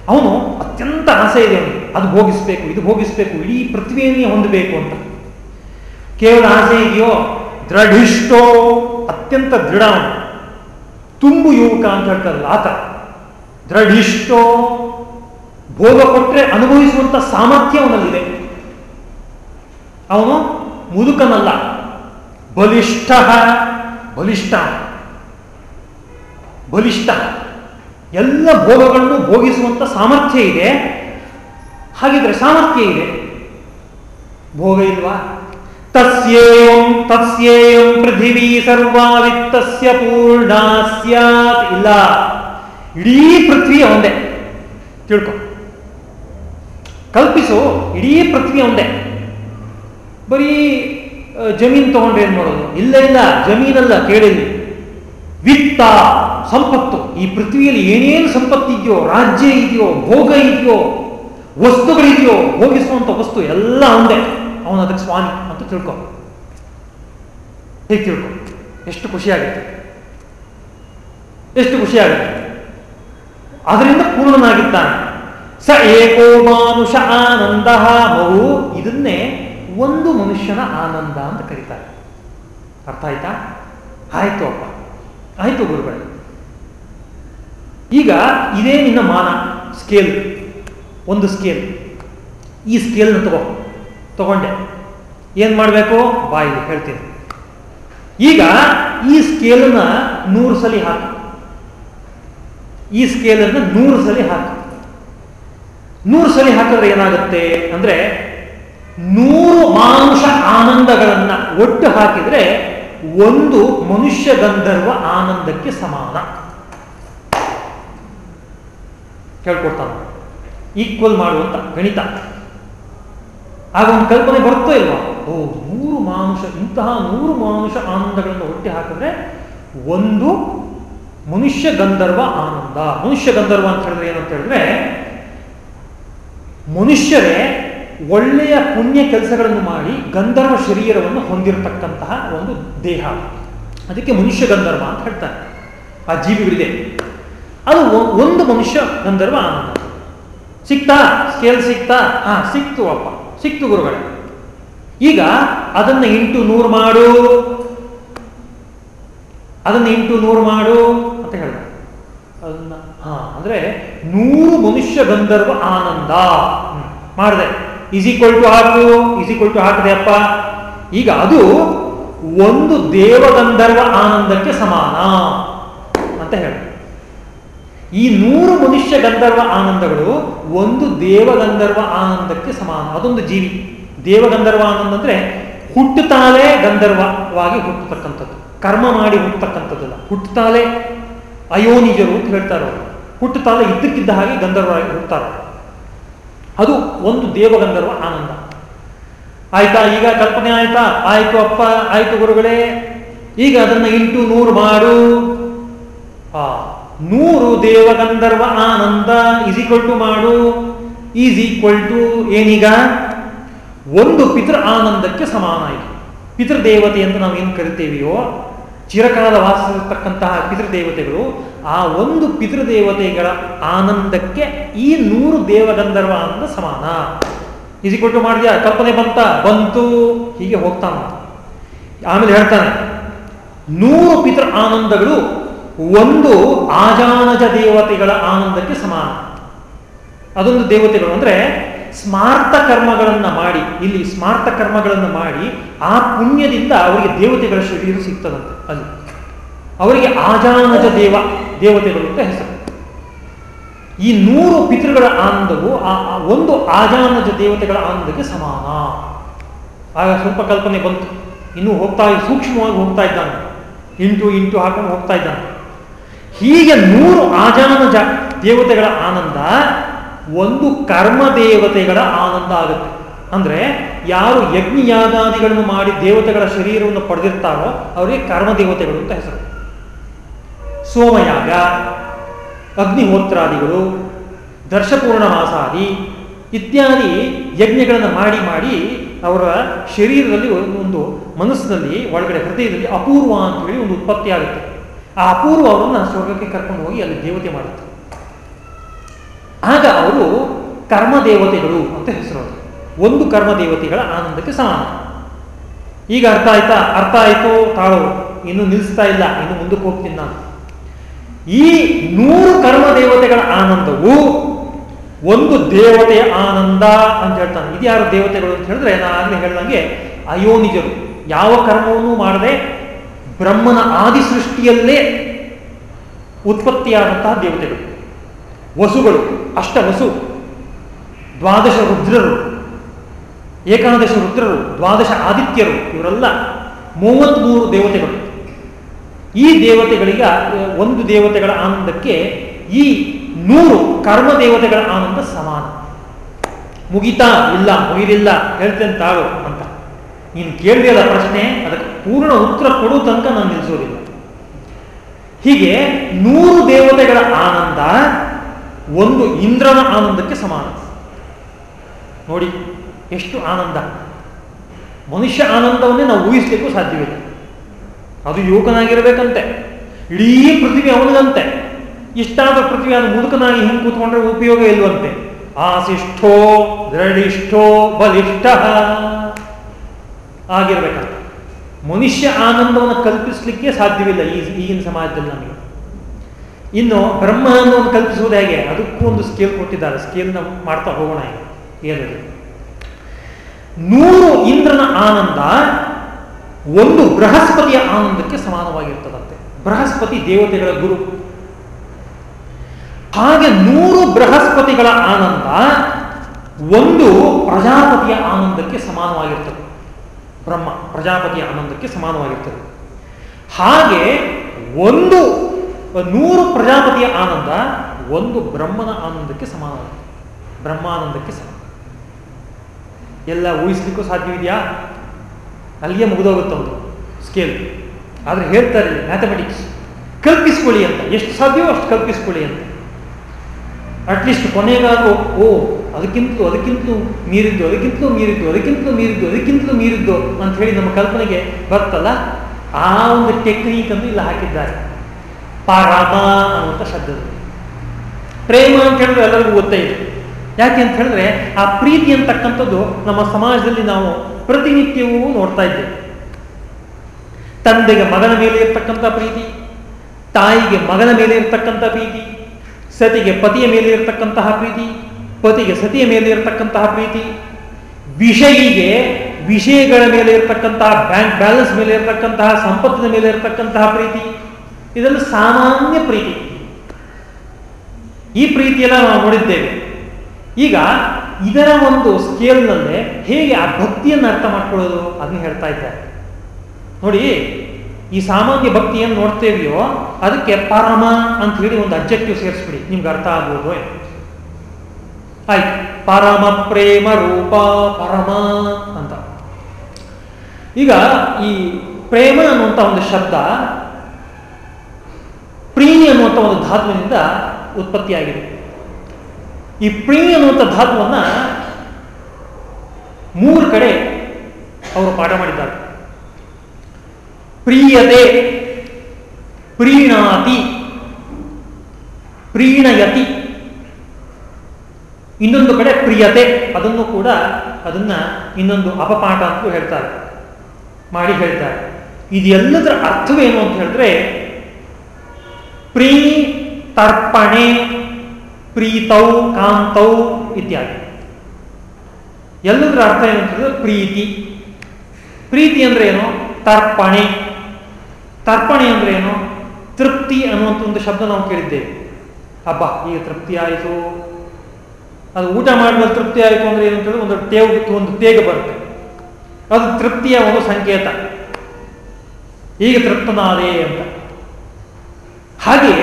ಅವನು ಅತ್ಯಂತ ಆಸೆ ಇದೆ ಅವನಿಗೆ. ಅದು ಭೋಗಿಸ್ಬೇಕು, ಇದು ಭೋಗಿಸ್ಬೇಕು, ಇಡೀ ಪೃಥ್ವಿಯನ್ನೇ ಹೊಂದಬೇಕು ಅಂತ. ಕೇವಲ ಆಸೆ ಇದೆಯೋ ದೃಢಿಷ್ಟೋ? ಅತ್ಯಂತ ದೃಢ ತುಂಬು ಯುವಕ ಅಂತ ಹೇಳ್ತಾರಲ್ಲ ಆತ. ದೃಢಿಷ್ಟೋ? ಭೋಗ ಕೊಟ್ಟರೆ ಅನುಭವಿಸುವಂತ ಸಾಮರ್ಥ್ಯ ಅವನಲ್ಲಿದೆ. ಅವನು ಮುದುಕನಲ್ಲ, ಬಲಿಷ್ಠ ಬಲಿಷ್ಠ ಬಲಿಷ್ಠ. ಎಲ್ಲ ಭೋಗಗಳನ್ನು ಭೋಗಿಸುವಂತ ಸಾಮರ್ಥ್ಯ ಇದೆ. ಹಾಗಿದ್ರೆ ಸಾಮರ್ಥ್ಯ ಇದೆ. ಭೋಗ ಇಲ್ವಾ? ತಸ್ಯೇಂ ತಸ್ಯೇಂ ಪೃಥಿವೀ ಸರ್ವಾವಿತ್ತಸ್ಯ ಪೂರ್ಣ ಸ್ಯಾತ್. ಇಲ್ಲ. ಇಡೀ ಪೃಥ್ವಿ ಒಂದೇ. ತಿಳ್ಕೊ. ಕಲ್ಪಿಸು, ಇಡೀ ಪೃಥ್ವಿ ಒಂದೇ. ಬರೀ ಜಮೀನು ತಗೊಂಡ್ರೆ ಏನ್ ಮಾಡೋದು? ಇಲ್ಲ ಇಲ್ಲ. ಜಮೀನಲ್ಲ, ಕೇಳಿದ್ವಿ. ವಿತ್ತ, ಸಂಪತ್ತು. ಈ ಪೃಥ್ವಿಯಲ್ಲಿ ಏನೇನು ಸಂಪತ್ತಿದೆಯೋ, ರಾಜ್ಯ ಇದೆಯೋ, ಭೋಗ ಇದೆಯೋ ವಸ್ತುಗಳಿದೆಯೋ, ಭೋಗಿಸುವಂತ ವಸ್ತು ಎಲ್ಲ ಒಂದೇ. ಅವನು ಅದಕ್ಕೆ ಸ್ವಾಮಿ ಅಂತ ತಿಳ್ಕೊ. ಹೇಗೆ ತಿಳ್ಕೊ. ಎಷ್ಟು ಖುಷಿಯಾಗುತ್ತೆ. ಎಷ್ಟು ಖುಷಿಯಾಗುತ್ತೆ. ಅದರಿಂದ ಪೂರ್ಣನಾಗಿದ್ದಾನೆ. ಸ ಏಕೋ ಮಾನುಷ ಆನಂದ ಬಹು ಇದನ್ನೇ ಒಂದು ಮನುಷ್ಯನ ಆನಂದ ಅಂತ ಕರೀತಾರೆ. ಅರ್ಥ ಆಯ್ತಾ? ಆಯ್ತು ಅಪ್ಪ. ಆಯ್ತು ಗುರುಗಳೇ. ಈಗ ಇದೇ ನಿನ್ನ ಮಾನ ಸ್ಕೇಲ್ ಒಂದು ಸ್ಕೇಲ್ ಈ ಸ್ಕೇಲ್ನ ತಗೋ. ತಗೊಂಡೆ. ಏನು ಮಾಡಬೇಕು? ಬಾಯಿ ಹೇಳ್ತೀನಿ. ಈಗ ಈ ಸ್ಕೇಲನ್ನ ನೂರು ಸಲ ಹಾಕು. ಈ ಸ್ಕೇಲನ್ನು ನೂರು ಸಲ ಹಾಕು. ನೂರು ಸಲ ಹಾಕಿದ್ರೆ ಏನಾಗುತ್ತೆ? ಅಂದ್ರೆ ನೂರು ಮಾಂಸ ಆನಂದಗಳನ್ನ ಒಟ್ಟು ಹಾಕಿದ್ರೆ ಒಂದು ಮನುಷ್ಯ ಗಂಧರ್ವ ಆನಂದಕ್ಕೆ ಸಮಾನ. ಕೇಳ್ಕೊಡ್ತಾನೆ. ಈಕ್ವಲ್ ಮಾಡುವಂತ ಗಣಿತ. ಆಗ ಒಂದು ಕಲ್ಪನೆ ಬರುತ್ತೋ ಇಲ್ವಾ? ಓ ನೂರು ಮಾನುಷ, ಇಂತಹ ನೂರು ಮಾನುಷ ಆನಂದಗಳನ್ನು ಒಟ್ಟಿ ಹಾಕಿದ್ರೆ ಒಂದು ಮನುಷ್ಯ ಗಂಧರ್ವ ಆನಂದ. ಮನುಷ್ಯ ಗಂಧರ್ವ ಅಂತ ಹೇಳಿದ್ರೆ ಏನಂತ ಹೇಳಿದ್ರೆ, ಮನುಷ್ಯರೇ ಒಳ್ಳೆಯ ಪುಣ್ಯ ಕೆಲಸಗಳನ್ನು ಮಾಡಿ ಗಂಧರ್ವ ಶರೀರವನ್ನು ಹೊಂದಿರತಕ್ಕಂತಹ ಒಂದು ದೇಹ. ಅದಕ್ಕೆ ಮನುಷ್ಯ ಗಂಧರ್ವ ಅಂತ ಹೇಳ್ತಾರೆ. ಆ ಜೀವಿಗಳಿದೆ. ಅದು ಒಂದು ಮನುಷ್ಯ ಗಂಧರ್ವ ಆನಂದ. ಸಿಕ್ತಾ ಸ್ಕೇಲ್ ಸಿಕ್ತಾ, ಹಾ, ಸಿಕ್ತು ಅಪ್ಪ, ಸಿಕ್ತು ಗುರುಗಳೇ. ಈಗ ಅದನ್ನ ಇಂಟು ನೂರು ಮಾಡು. ಅದನ್ನ ಇಂಟು ನೂರು ಮಾಡು ಅಂತ ಹೇಳ್ದ. ಅದನ್ನ, ಹಾ, ಅಂದ್ರೆ ನೂರು ಮನುಷ್ಯ ಗಂಧರ್ವ ಆನಂದ. ಮಾಡಿದೆ. ಈಸ್ ಈಕ್ವಲ್ ಹಾಕು ಈಸ್ ಹಾಕಿದೆ ಅಪ್ಪ. ಈಗ ಅದು ಒಂದು ದೇವಗಂಧರ್ವ ಆನಂದಕ್ಕೆ ಸಮಾನ ಅಂತ ಹೇಳ ಈ ನೂರು ಮನುಷ್ಯ ಗಂಧರ್ವ ಆನಂದಗಳು ಒಂದು ದೇವಗಂಧರ್ವ ಆನಂದಕ್ಕೆ ಸಮಾನ. ಅದೊಂದು ಜೀವಿ. ದೇವಗಂಧರ್ವ ಆನಂದ ಅಂದ್ರೆ ಹುಟ್ಟುತ್ತಾಲೇ ಗಂಧರ್ವವಾಗಿ ಹುಟ್ಟತಕ್ಕಂಥದ್ದು. ಕರ್ಮ ಮಾಡಿ ಹುಟ್ಟತಕ್ಕಂಥದ್ದಲ್ಲ. ಹುಟ್ಟುತ್ತಾಲೇ ಅಯೋನಿಜರು ಅಂತ ಹೇಳ್ತಾರೆ ಅವರು. ಇದ್ದಕ್ಕಿದ್ದ ಹಾಗೆ ಗಂಧರ್ವರಾಗಿ ಹುಟ್ಟುತ್ತಾರೆ ಅದು ಒಂದು ದೇವಗಂಧರ್ವ ಆನಂದ. ಆಯ್ತಾ, ಈಗ ಕಲ್ಪನೆ ಆಯ್ತಾ? ಆಯ್ತು ಅಪ್ಪ, ಆಯ್ತು ಗುರುಗಳೇ. ಈಗ ಅದನ್ನ ಇಂಟು ನೂರು ಮಾಡು. ಆ ನೂರು ದೇವಗಂಧರ್ವ ಆನಂದ ಈಸ್ ಈಕ್ವಲ್ ಟು ಮಾಡು ಈಸ್ ಈಕ್ವಲ್ ಟು ಏನೀಗ? ಒಂದು ಪಿತೃ ಆನಂದಕ್ಕೆ ಸಮಾನ ಇದು. ಪಿತೃದೇವತೆ ಅಂತ ನಾವು ಏನು ಕರಿತೇವೆಯೋ, ಚಿರಕಾಲ ವಾಸಿಸಿರ್ತಕ್ಕಂತಹ ಪಿತೃದೇವತೆಗಳು, ಆ ಒಂದು ಪಿತೃದೇವತೆಗಳ ಆನಂದಕ್ಕೆ ಈ ನೂರು ದೇವಗಂಧರ್ವ ಆನಂದ ಸಮಾನ. ಈಸಿ ಕೊಟ್ಟು ಮಾಡಿದ್ಯಾ? ಕಲ್ಪನೆ ಬಂತ? ಬಂತು. ಹೀಗೆ ಹೋಗ್ತಾನ ಆಮೇಲೆ ಹೇಳ್ತಾನೆ, ನೂರು ಪಿತೃ ಆನಂದಗಳು ಒಂದು ಆಜಾನಜ ದೇವತೆಗಳ ಆನಂದಕ್ಕೆ ಸಮಾನ. ಅದೊಂದು ದೇವತೆಗಳು ಅಂದ್ರೆ ಸ್ಮಾರ್ಥ ಕರ್ಮಗಳನ್ನು ಮಾಡಿ, ಇಲ್ಲಿ ಸ್ಮಾರ್ಥ ಕರ್ಮಗಳನ್ನು ಮಾಡಿ ಆ ಪುಣ್ಯದಿಂದ ಅವರಿಗೆ ದೇವತೆಗಳ ಶರೀರ ಸಿಗ್ತದಂತೆ ಅಲ್ಲಿ ಅವರಿಗೆ ಆಜಾನಜ ದೇವ, ದೇವತೆಗಳು ಅಂತ ಹೆಸರು. ಈ ನೂರು ಪಿತೃಗಳ ಆನಂದವು ಆ ಒಂದು ಆಜಾನಜ ದೇವತೆಗಳ ಆನಂದಕ್ಕೆ ಸಮಾನ. ಆಗ ಸ್ವಲ್ಪ ಕಲ್ಪನೆ ಬಂತು. ಇನ್ನೂ ಹೋಗ್ತಾ, ಸೂಕ್ಷ್ಮವಾಗಿ ಹೋಗ್ತಾ ಇದ್ದಾನೆ. ಇಂಟು ಇಂಟು ಹಾಕೊಂಡು ಹೋಗ್ತಾ ಇದ್ದಾನೆ. ಹೀಗೆ ನೂರು ಆಜಾನಜ ದೇವತೆಗಳ ಆನಂದ ಒಂದು ಕರ್ಮ ದೇವತೆಗಳ ಆನಂದ ಆಗುತ್ತೆ. ಅಂದ್ರೆ ಯಾರು ಯಜ್ಞ ಯಾಗಾದಿಗಳನ್ನು ಮಾಡಿ ದೇವತೆಗಳ ಶರೀರವನ್ನು ಪಡೆದಿರ್ತಾರೋ ಅವರಿಗೆ ಕರ್ಮ ದೇವತೆಗಳು ಅಂತ ಹೆಸರು. ಸೋಮಯಾಗ, ಅಗ್ನಿಹೋತ್ರಾದಿಗಳು ದರ್ಶಪೂರ್ಣ ಮಾಸಾದಿ ಇತ್ಯಾದಿ ಯಜ್ಞಗಳನ್ನು ಮಾಡಿ ಮಾಡಿ ಅವರ ಶರೀರದಲ್ಲಿ ಒಂದು ಮನಸ್ಸಿನಲ್ಲಿ, ಒಳಗಡೆ ಹೃದಯದಲ್ಲಿ ಅಪೂರ್ವ ಅಂತ ಹೇಳಿ ಒಂದು ಉತ್ಪತ್ತಿ ಆಗುತ್ತೆ. ಆ ಅಪೂರ್ವ ಅವರನ್ನು ಸ್ವರ್ಗಕ್ಕೆ ಕರ್ಕೊಂಡು ಹೋಗಿ ಅಲ್ಲಿ ದೇವತೆ ಮಾಡುತ್ತೆ. ಆಗ ಅವರು ಕರ್ಮ ದೇವತೆಗಳು ಅಂತ ಹೆಸರು ಒಂದು ಕರ್ಮ ದೇವತೆಗಳ ಆನಂದಕ್ಕೆ ಸಮಾನ. ಈಗ ಅರ್ಥ ಆಯ್ತಾ? ಅರ್ಥ ಆಯ್ತು? ತಾಳು, ಇನ್ನು ನಿಲ್ಲಿಸ್ತಾ ಇಲ್ಲ, ಇನ್ನು ಮುಂದಕ್ಕೆ ಹೋಗ್ತೀನಿ ನಾನು. ಈ ನೂರು ಕರ್ಮ ದೇವತೆಗಳ ಆನಂದವು ಒಂದು ದೇವತೆಯ ಆನಂದ ಅಂತ ಹೇಳ್ತಾನೆ. ಇದು ಯಾರು ದೇವತೆಗಳು ಅಂತ ಹೇಳಿದ್ರೆ ನಾನು ಆಗಲೇ ಹೇಳ್ದಂಗೆ ಅಯೋನಿಜರು ಯಾವ ಕರ್ಮವನ್ನು ಮಾಡದೆ ಬ್ರಹ್ಮನ ಆದಿ ಸೃಷ್ಟಿಯಲ್ಲೇ ಉತ್ಪತ್ತಿಯಾದಂತಹ ದೇವತೆಗಳು. ವಸುಗಳು, ಅಷ್ಟ ವಸು, ದ್ವಾದಶ ರುದ್ರರು, ಏಕಾದಶ ರುದ್ರರು, ದ್ವಾದಶ ಆದಿತ್ಯರು, ಇವರೆಲ್ಲ ಮೂವತ್ಮೂರು ದೇವತೆಗಳು. ಈ ದೇವತೆಗಳಿಗ, ಒಂದು ದೇವತೆಗಳ ಆನಂದಕ್ಕೆ ಈ ನೂರು ಕರ್ಮ ದೇವತೆಗಳ ಆನಂದ ಸಮಾನ. ಮುಗಿತಾ ಇಲ್ಲ ಮುಗಿಲಿಲ್ಲ ಹೇಳ್ತೇನೆ ಅಂತ. ನೀನು ಕೇಳಿದೆಯಲ್ಲ ಪ್ರಶ್ನೆ ಅದಕ್ಕೆ ಪೂರ್ಣ ಉತ್ತರ ಕೊಡುವ ತನಕ ನಾನು ನಿಲ್ಲಿಸೋದಿಲ್ಲ. ಹೀಗೆ ನೂರು ದೇವತೆಗಳ ಆನಂದ ಒಂದು ಇಂದ್ರನ ಆನಂದಕ್ಕೆ ಸಮಾನ. ನೋಡಿ, ಎಷ್ಟು ಆನಂದ. ಮನುಷ್ಯ ಆನಂದವನ್ನೇ ನಾವು ಊಹಿಸ್ಲಿಕ್ಕೂ ಸಾಧ್ಯವಿಲ್ಲ ಅದು ಯುವಕನಾಗಿರಬೇಕಂತೆ ಇಡೀ ಪೃಥ್ವಿ ಅವನಿಗಂತೆ ಇಷ್ಟಾದ ಪೃಥ್ವಿ ಅದು ಮುದುಕನಾಗಿ ಹಿಂಗೆ ಕೂತ್ಕೊಂಡ್ರೆ ಉಪಯೋಗ ಇಲ್ವಂತೆ. ಆಸಿಷ್ಠೋ, ದೃಢಿಷ್ಠೋ, ಬಲಿಷ್ಠ. ಆಗಿರ್ಬೇಕಂತ. ಮನುಷ್ಯ ಆನಂದವನ್ನು ಕಲ್ಪಿಸಲಿಕ್ಕೆ ಸಾಧ್ಯವಿಲ್ಲ ಈ ಈಗಿನ ಸಮಾಜದಲ್ಲಿ ನಮಗೆ. ಇನ್ನು ಬ್ರಹ್ಮಾನಂದವನ್ನು ಕಲ್ಪಿಸುವುದು ಹೇಗೆ? ಅದಕ್ಕೂ ಒಂದು ಸ್ಕೇಲ್ ಕೊಟ್ಟಿದ್ದಾರೆ. ಸ್ಕೇಲ್ನ ಮಾಡ್ತಾ ಹೋಗೋಣ ಏನದು? ನೂರು ಇಂದ್ರನ ಆನಂದ ಒಂದು ಬೃಹಸ್ಪತಿಯ ಆನಂದಕ್ಕೆ ಸಮಾನವಾಗಿರ್ತದಂತೆ. ಬೃಹಸ್ಪತಿ ದೇವತೆಗಳ ಗುರು. ಹಾಗೆ ನೂರು ಬೃಹಸ್ಪತಿಗಳ ಆನಂದ ಒಂದು ಪ್ರಜಾಪತಿಯ ಆನಂದಕ್ಕೆ ಸಮಾನವಾಗಿರ್ತದೆ. ಬ್ರಹ್ಮ, ಪ್ರಜಾಪತಿಯ ಆನಂದಕ್ಕೆ ಸಮಾನವಾಗಿರ್ತದೆ. ಹಾಗೆ ಒಂದು, ನೂರು ಪ್ರಜಾಪತಿಯ ಆನಂದ ಒಂದು ಬ್ರಹ್ಮನ ಆನಂದಕ್ಕೆ ಸಮಾನವಾಗಿದೆ ಬ್ರಹ್ಮಾನಂದಕ್ಕೆ ಸಮಾನ ಎಲ್ಲ ಊಹಿಸ್ಲಿಕ್ಕೂ ಸಾಧ್ಯವಿದೆಯಾ? ಅಲ್ಲಿಗೆ ಮುಗಿದೋಗುತ್ತೆ ಒಂದು ಸ್ಕೇಲ್ ಆದರೆ ಹೇಳ್ತಾರೆ ಮ್ಯಾಥಮೆಟಿಕ್ಸ್ ಕಲ್ಪಿಸ್ಕೊಳ್ಳಿ ಅಂತ. ಎಷ್ಟು ಸಾಧ್ಯವೋ ಅಷ್ಟು ಕಲ್ಪಿಸ್ಕೊಳ್ಳಿ ಅಂತ. ಅಟ್ಲೀಸ್ಟ್ ಕೊನೆಗಾದರೂ ಓ, ಅದಕ್ಕಿಂತಲೂ ಅದಕ್ಕಿಂತಲೂ ಮೀರಿದ್ದು ಅದಕ್ಕಿಂತಲೂ ಮೀರಿದ್ದು ಅದಕ್ಕಿಂತಲೂ ಮೀರಿದ್ದು ಅದಕ್ಕಿಂತಲೂ ಮೀರಿದ್ದು ಅಂತ ಹೇಳಿ ನಮ್ಮ ಕಲ್ಪನೆಗೆ ಬರ್ತಲ್ಲ, ಆ ಒಂದು ಟೆಕ್ನಿಕ್ ಅಂತ ಇಲ್ಲಿ ಹಾಕಿದ್ದಾರೆ. ಪರಮ ಅನ್ನುವಂಥ ಶಬ್ದದಲ್ಲಿ. ಪ್ರೇಮ ಅಂತ ಹೇಳಿದ್ರೆ ಎಲ್ಲರಿಗೂ ಗೊತ್ತೇ ಇದೆ. ಯಾಕೆ ಅಂತ ಹೇಳಿದ್ರೆ, ಆ ಪ್ರೀತಿ ಅಂತಕ್ಕಂಥದ್ದು ನಮ್ಮ ಸಮಾಜದಲ್ಲಿ ನಾವು ಪ್ರತಿನಿತ್ಯವೂ ನೋಡ್ತಾ ಇದ್ದೇವೆ. ತಂದೆಗೆ ಮಗನ ಮೇಲೆ ಇರ್ತಕ್ಕಂಥ ಪ್ರೀತಿ, ತಾಯಿಗೆ ಮಗನ ಮೇಲೆ ಇರ್ತಕ್ಕಂಥ ಪ್ರೀತಿ ಸತಿಗೆ ಪತಿಯ ಮೇಲೆ ಇರತಕ್ಕಂತಹ ಪ್ರೀತಿ, ಪತಿಗೆ ಸತಿಯ ಮೇಲೆ ಇರತಕ್ಕಂತಹ ಪ್ರೀತಿ, ವಿಷಯಿಗೆ ವಿಷಯಗಳ ಮೇಲೆ ಇರತಕ್ಕಂತಹ ಬ್ಯಾಂಕ್ ಬ್ಯಾಲೆನ್ಸ್ ಮೇಲೆ ಇರತಕ್ಕಂತಹ ಸಂಪತ್ತಿನ ಮೇಲೆ ಇರತಕ್ಕಂತಹ ಪ್ರೀತಿ, ಇದೆಲ್ಲ ಸಾಮಾನ್ಯ ಪ್ರೀತಿ. ಈ ಪ್ರೀತಿಯನ್ನು ನಾವು ನೋಡಿದ್ದೇವೆ. ಈಗ ಇದರ ಒಂದು ಸ್ಕೇಲ್ನಲ್ಲೇ ಹೇಗೆ ಆ ಭಕ್ತಿಯನ್ನು ಅರ್ಥ ಮಾಡ್ಕೊಳ್ಳೋದು ಅದನ್ನು ಹೇಳ್ತಾ ಇದ್ದಾರೆ. ನೋಡಿ ಈ ಸಾಮಾನ್ಯ ಭಕ್ತಿ ಏನು ನೋಡ್ತೇವೆಯೋ ಅದಕ್ಕೆ ಪರಮ ಅಂತ ಹೇಳಿ ಒಂದು ಅಬ್ಜೆಕ್ಟಿವ್ ಸೇರಿಸ್ಬಿಡಿ. ನಿಮ್ಗೆ ಅರ್ಥ ಆಗ್ಬೋದು ಆಯ್ತು. ಪರಮ ಪ್ರೇಮ ರೂಪ ಪರಮ ಅಂತ. ಈಗ ಈ ಪ್ರೇಮ ಅನ್ನುವಂಥ ಒಂದು ಶಬ್ದ ಪ್ರೀ ಅನ್ನುವಂಥ ಒಂದು ಧಾತುವಿನಿಂದ ಉತ್ಪತ್ತಿಯಾಗಿದೆ ಈ ಪ್ರೀ ಅನ್ನುವಂಥ ಧಾತುವನ್ನ ಮೂರು ಕಡೆ ಅವರು ಪಾಠ ಮಾಡಿದ್ದಾರೆ. ಪ್ರೀಯತೆ, ಪ್ರೀಣಾತಿ, ಪ್ರೀಣಯತಿ. ಇನ್ನೊಂದು ಕಡೆ ಪ್ರಿಯತೆ, ಅದನ್ನು ಕೂಡ ಅದನ್ನ ಇನ್ನೊಂದು ಅಪಪಾಠ ಅಂತೂ ಹೇಳ್ತಾರೆ, ಮಾಡಿ ಹೇಳ್ತಾರೆ. ಇದೆಲ್ಲದರ ಅರ್ಥವೇನು ಅಂತ ಹೇಳಿದ್ರೆ, ಪ್ರೀ ತರ್ಪಣೆ, ಪ್ರೀತೌ ಕಾಂತೌ ಇತ್ಯಾದಿ. ಎಲ್ಲದರ ಅರ್ಥ ಏನು ಹೇಳಿದ್ರೆ ಪ್ರೀತಿ. ಪ್ರೀತಿ ಅಂದ್ರೆ ಏನು? ತರ್ಪಣೆ. ತರ್ಪಣೆ ಅಂದ್ರೆ ಏನು? ತೃಪ್ತಿ ಅನ್ನುವಂಥ ಒಂದು ಶಬ್ದ ನಾವು ಕೇಳಿದ್ದೇವೆ ಹಬ್ಬ, ಈಗ ತೃಪ್ತಿ ಆಯಿತು. ಅದು ಊಟ ಮಾಡಿದ್ಮೇಲೆ ತೃಪ್ತಿ ಆಯಿತು ಅಂದ್ರೆ ಏನು ಅಂತೇಳಿ ಒಂದು ತೇವ್, ಒಂದು ತೇಗ ಬರುತ್ತೆ. ಅದು ತೃಪ್ತಿಯ ಒಂದು ಸಂಕೇತ. ಈಗ ತೃಪ್ತನಾದೆ ಅಂತ. ಹಾಗೆ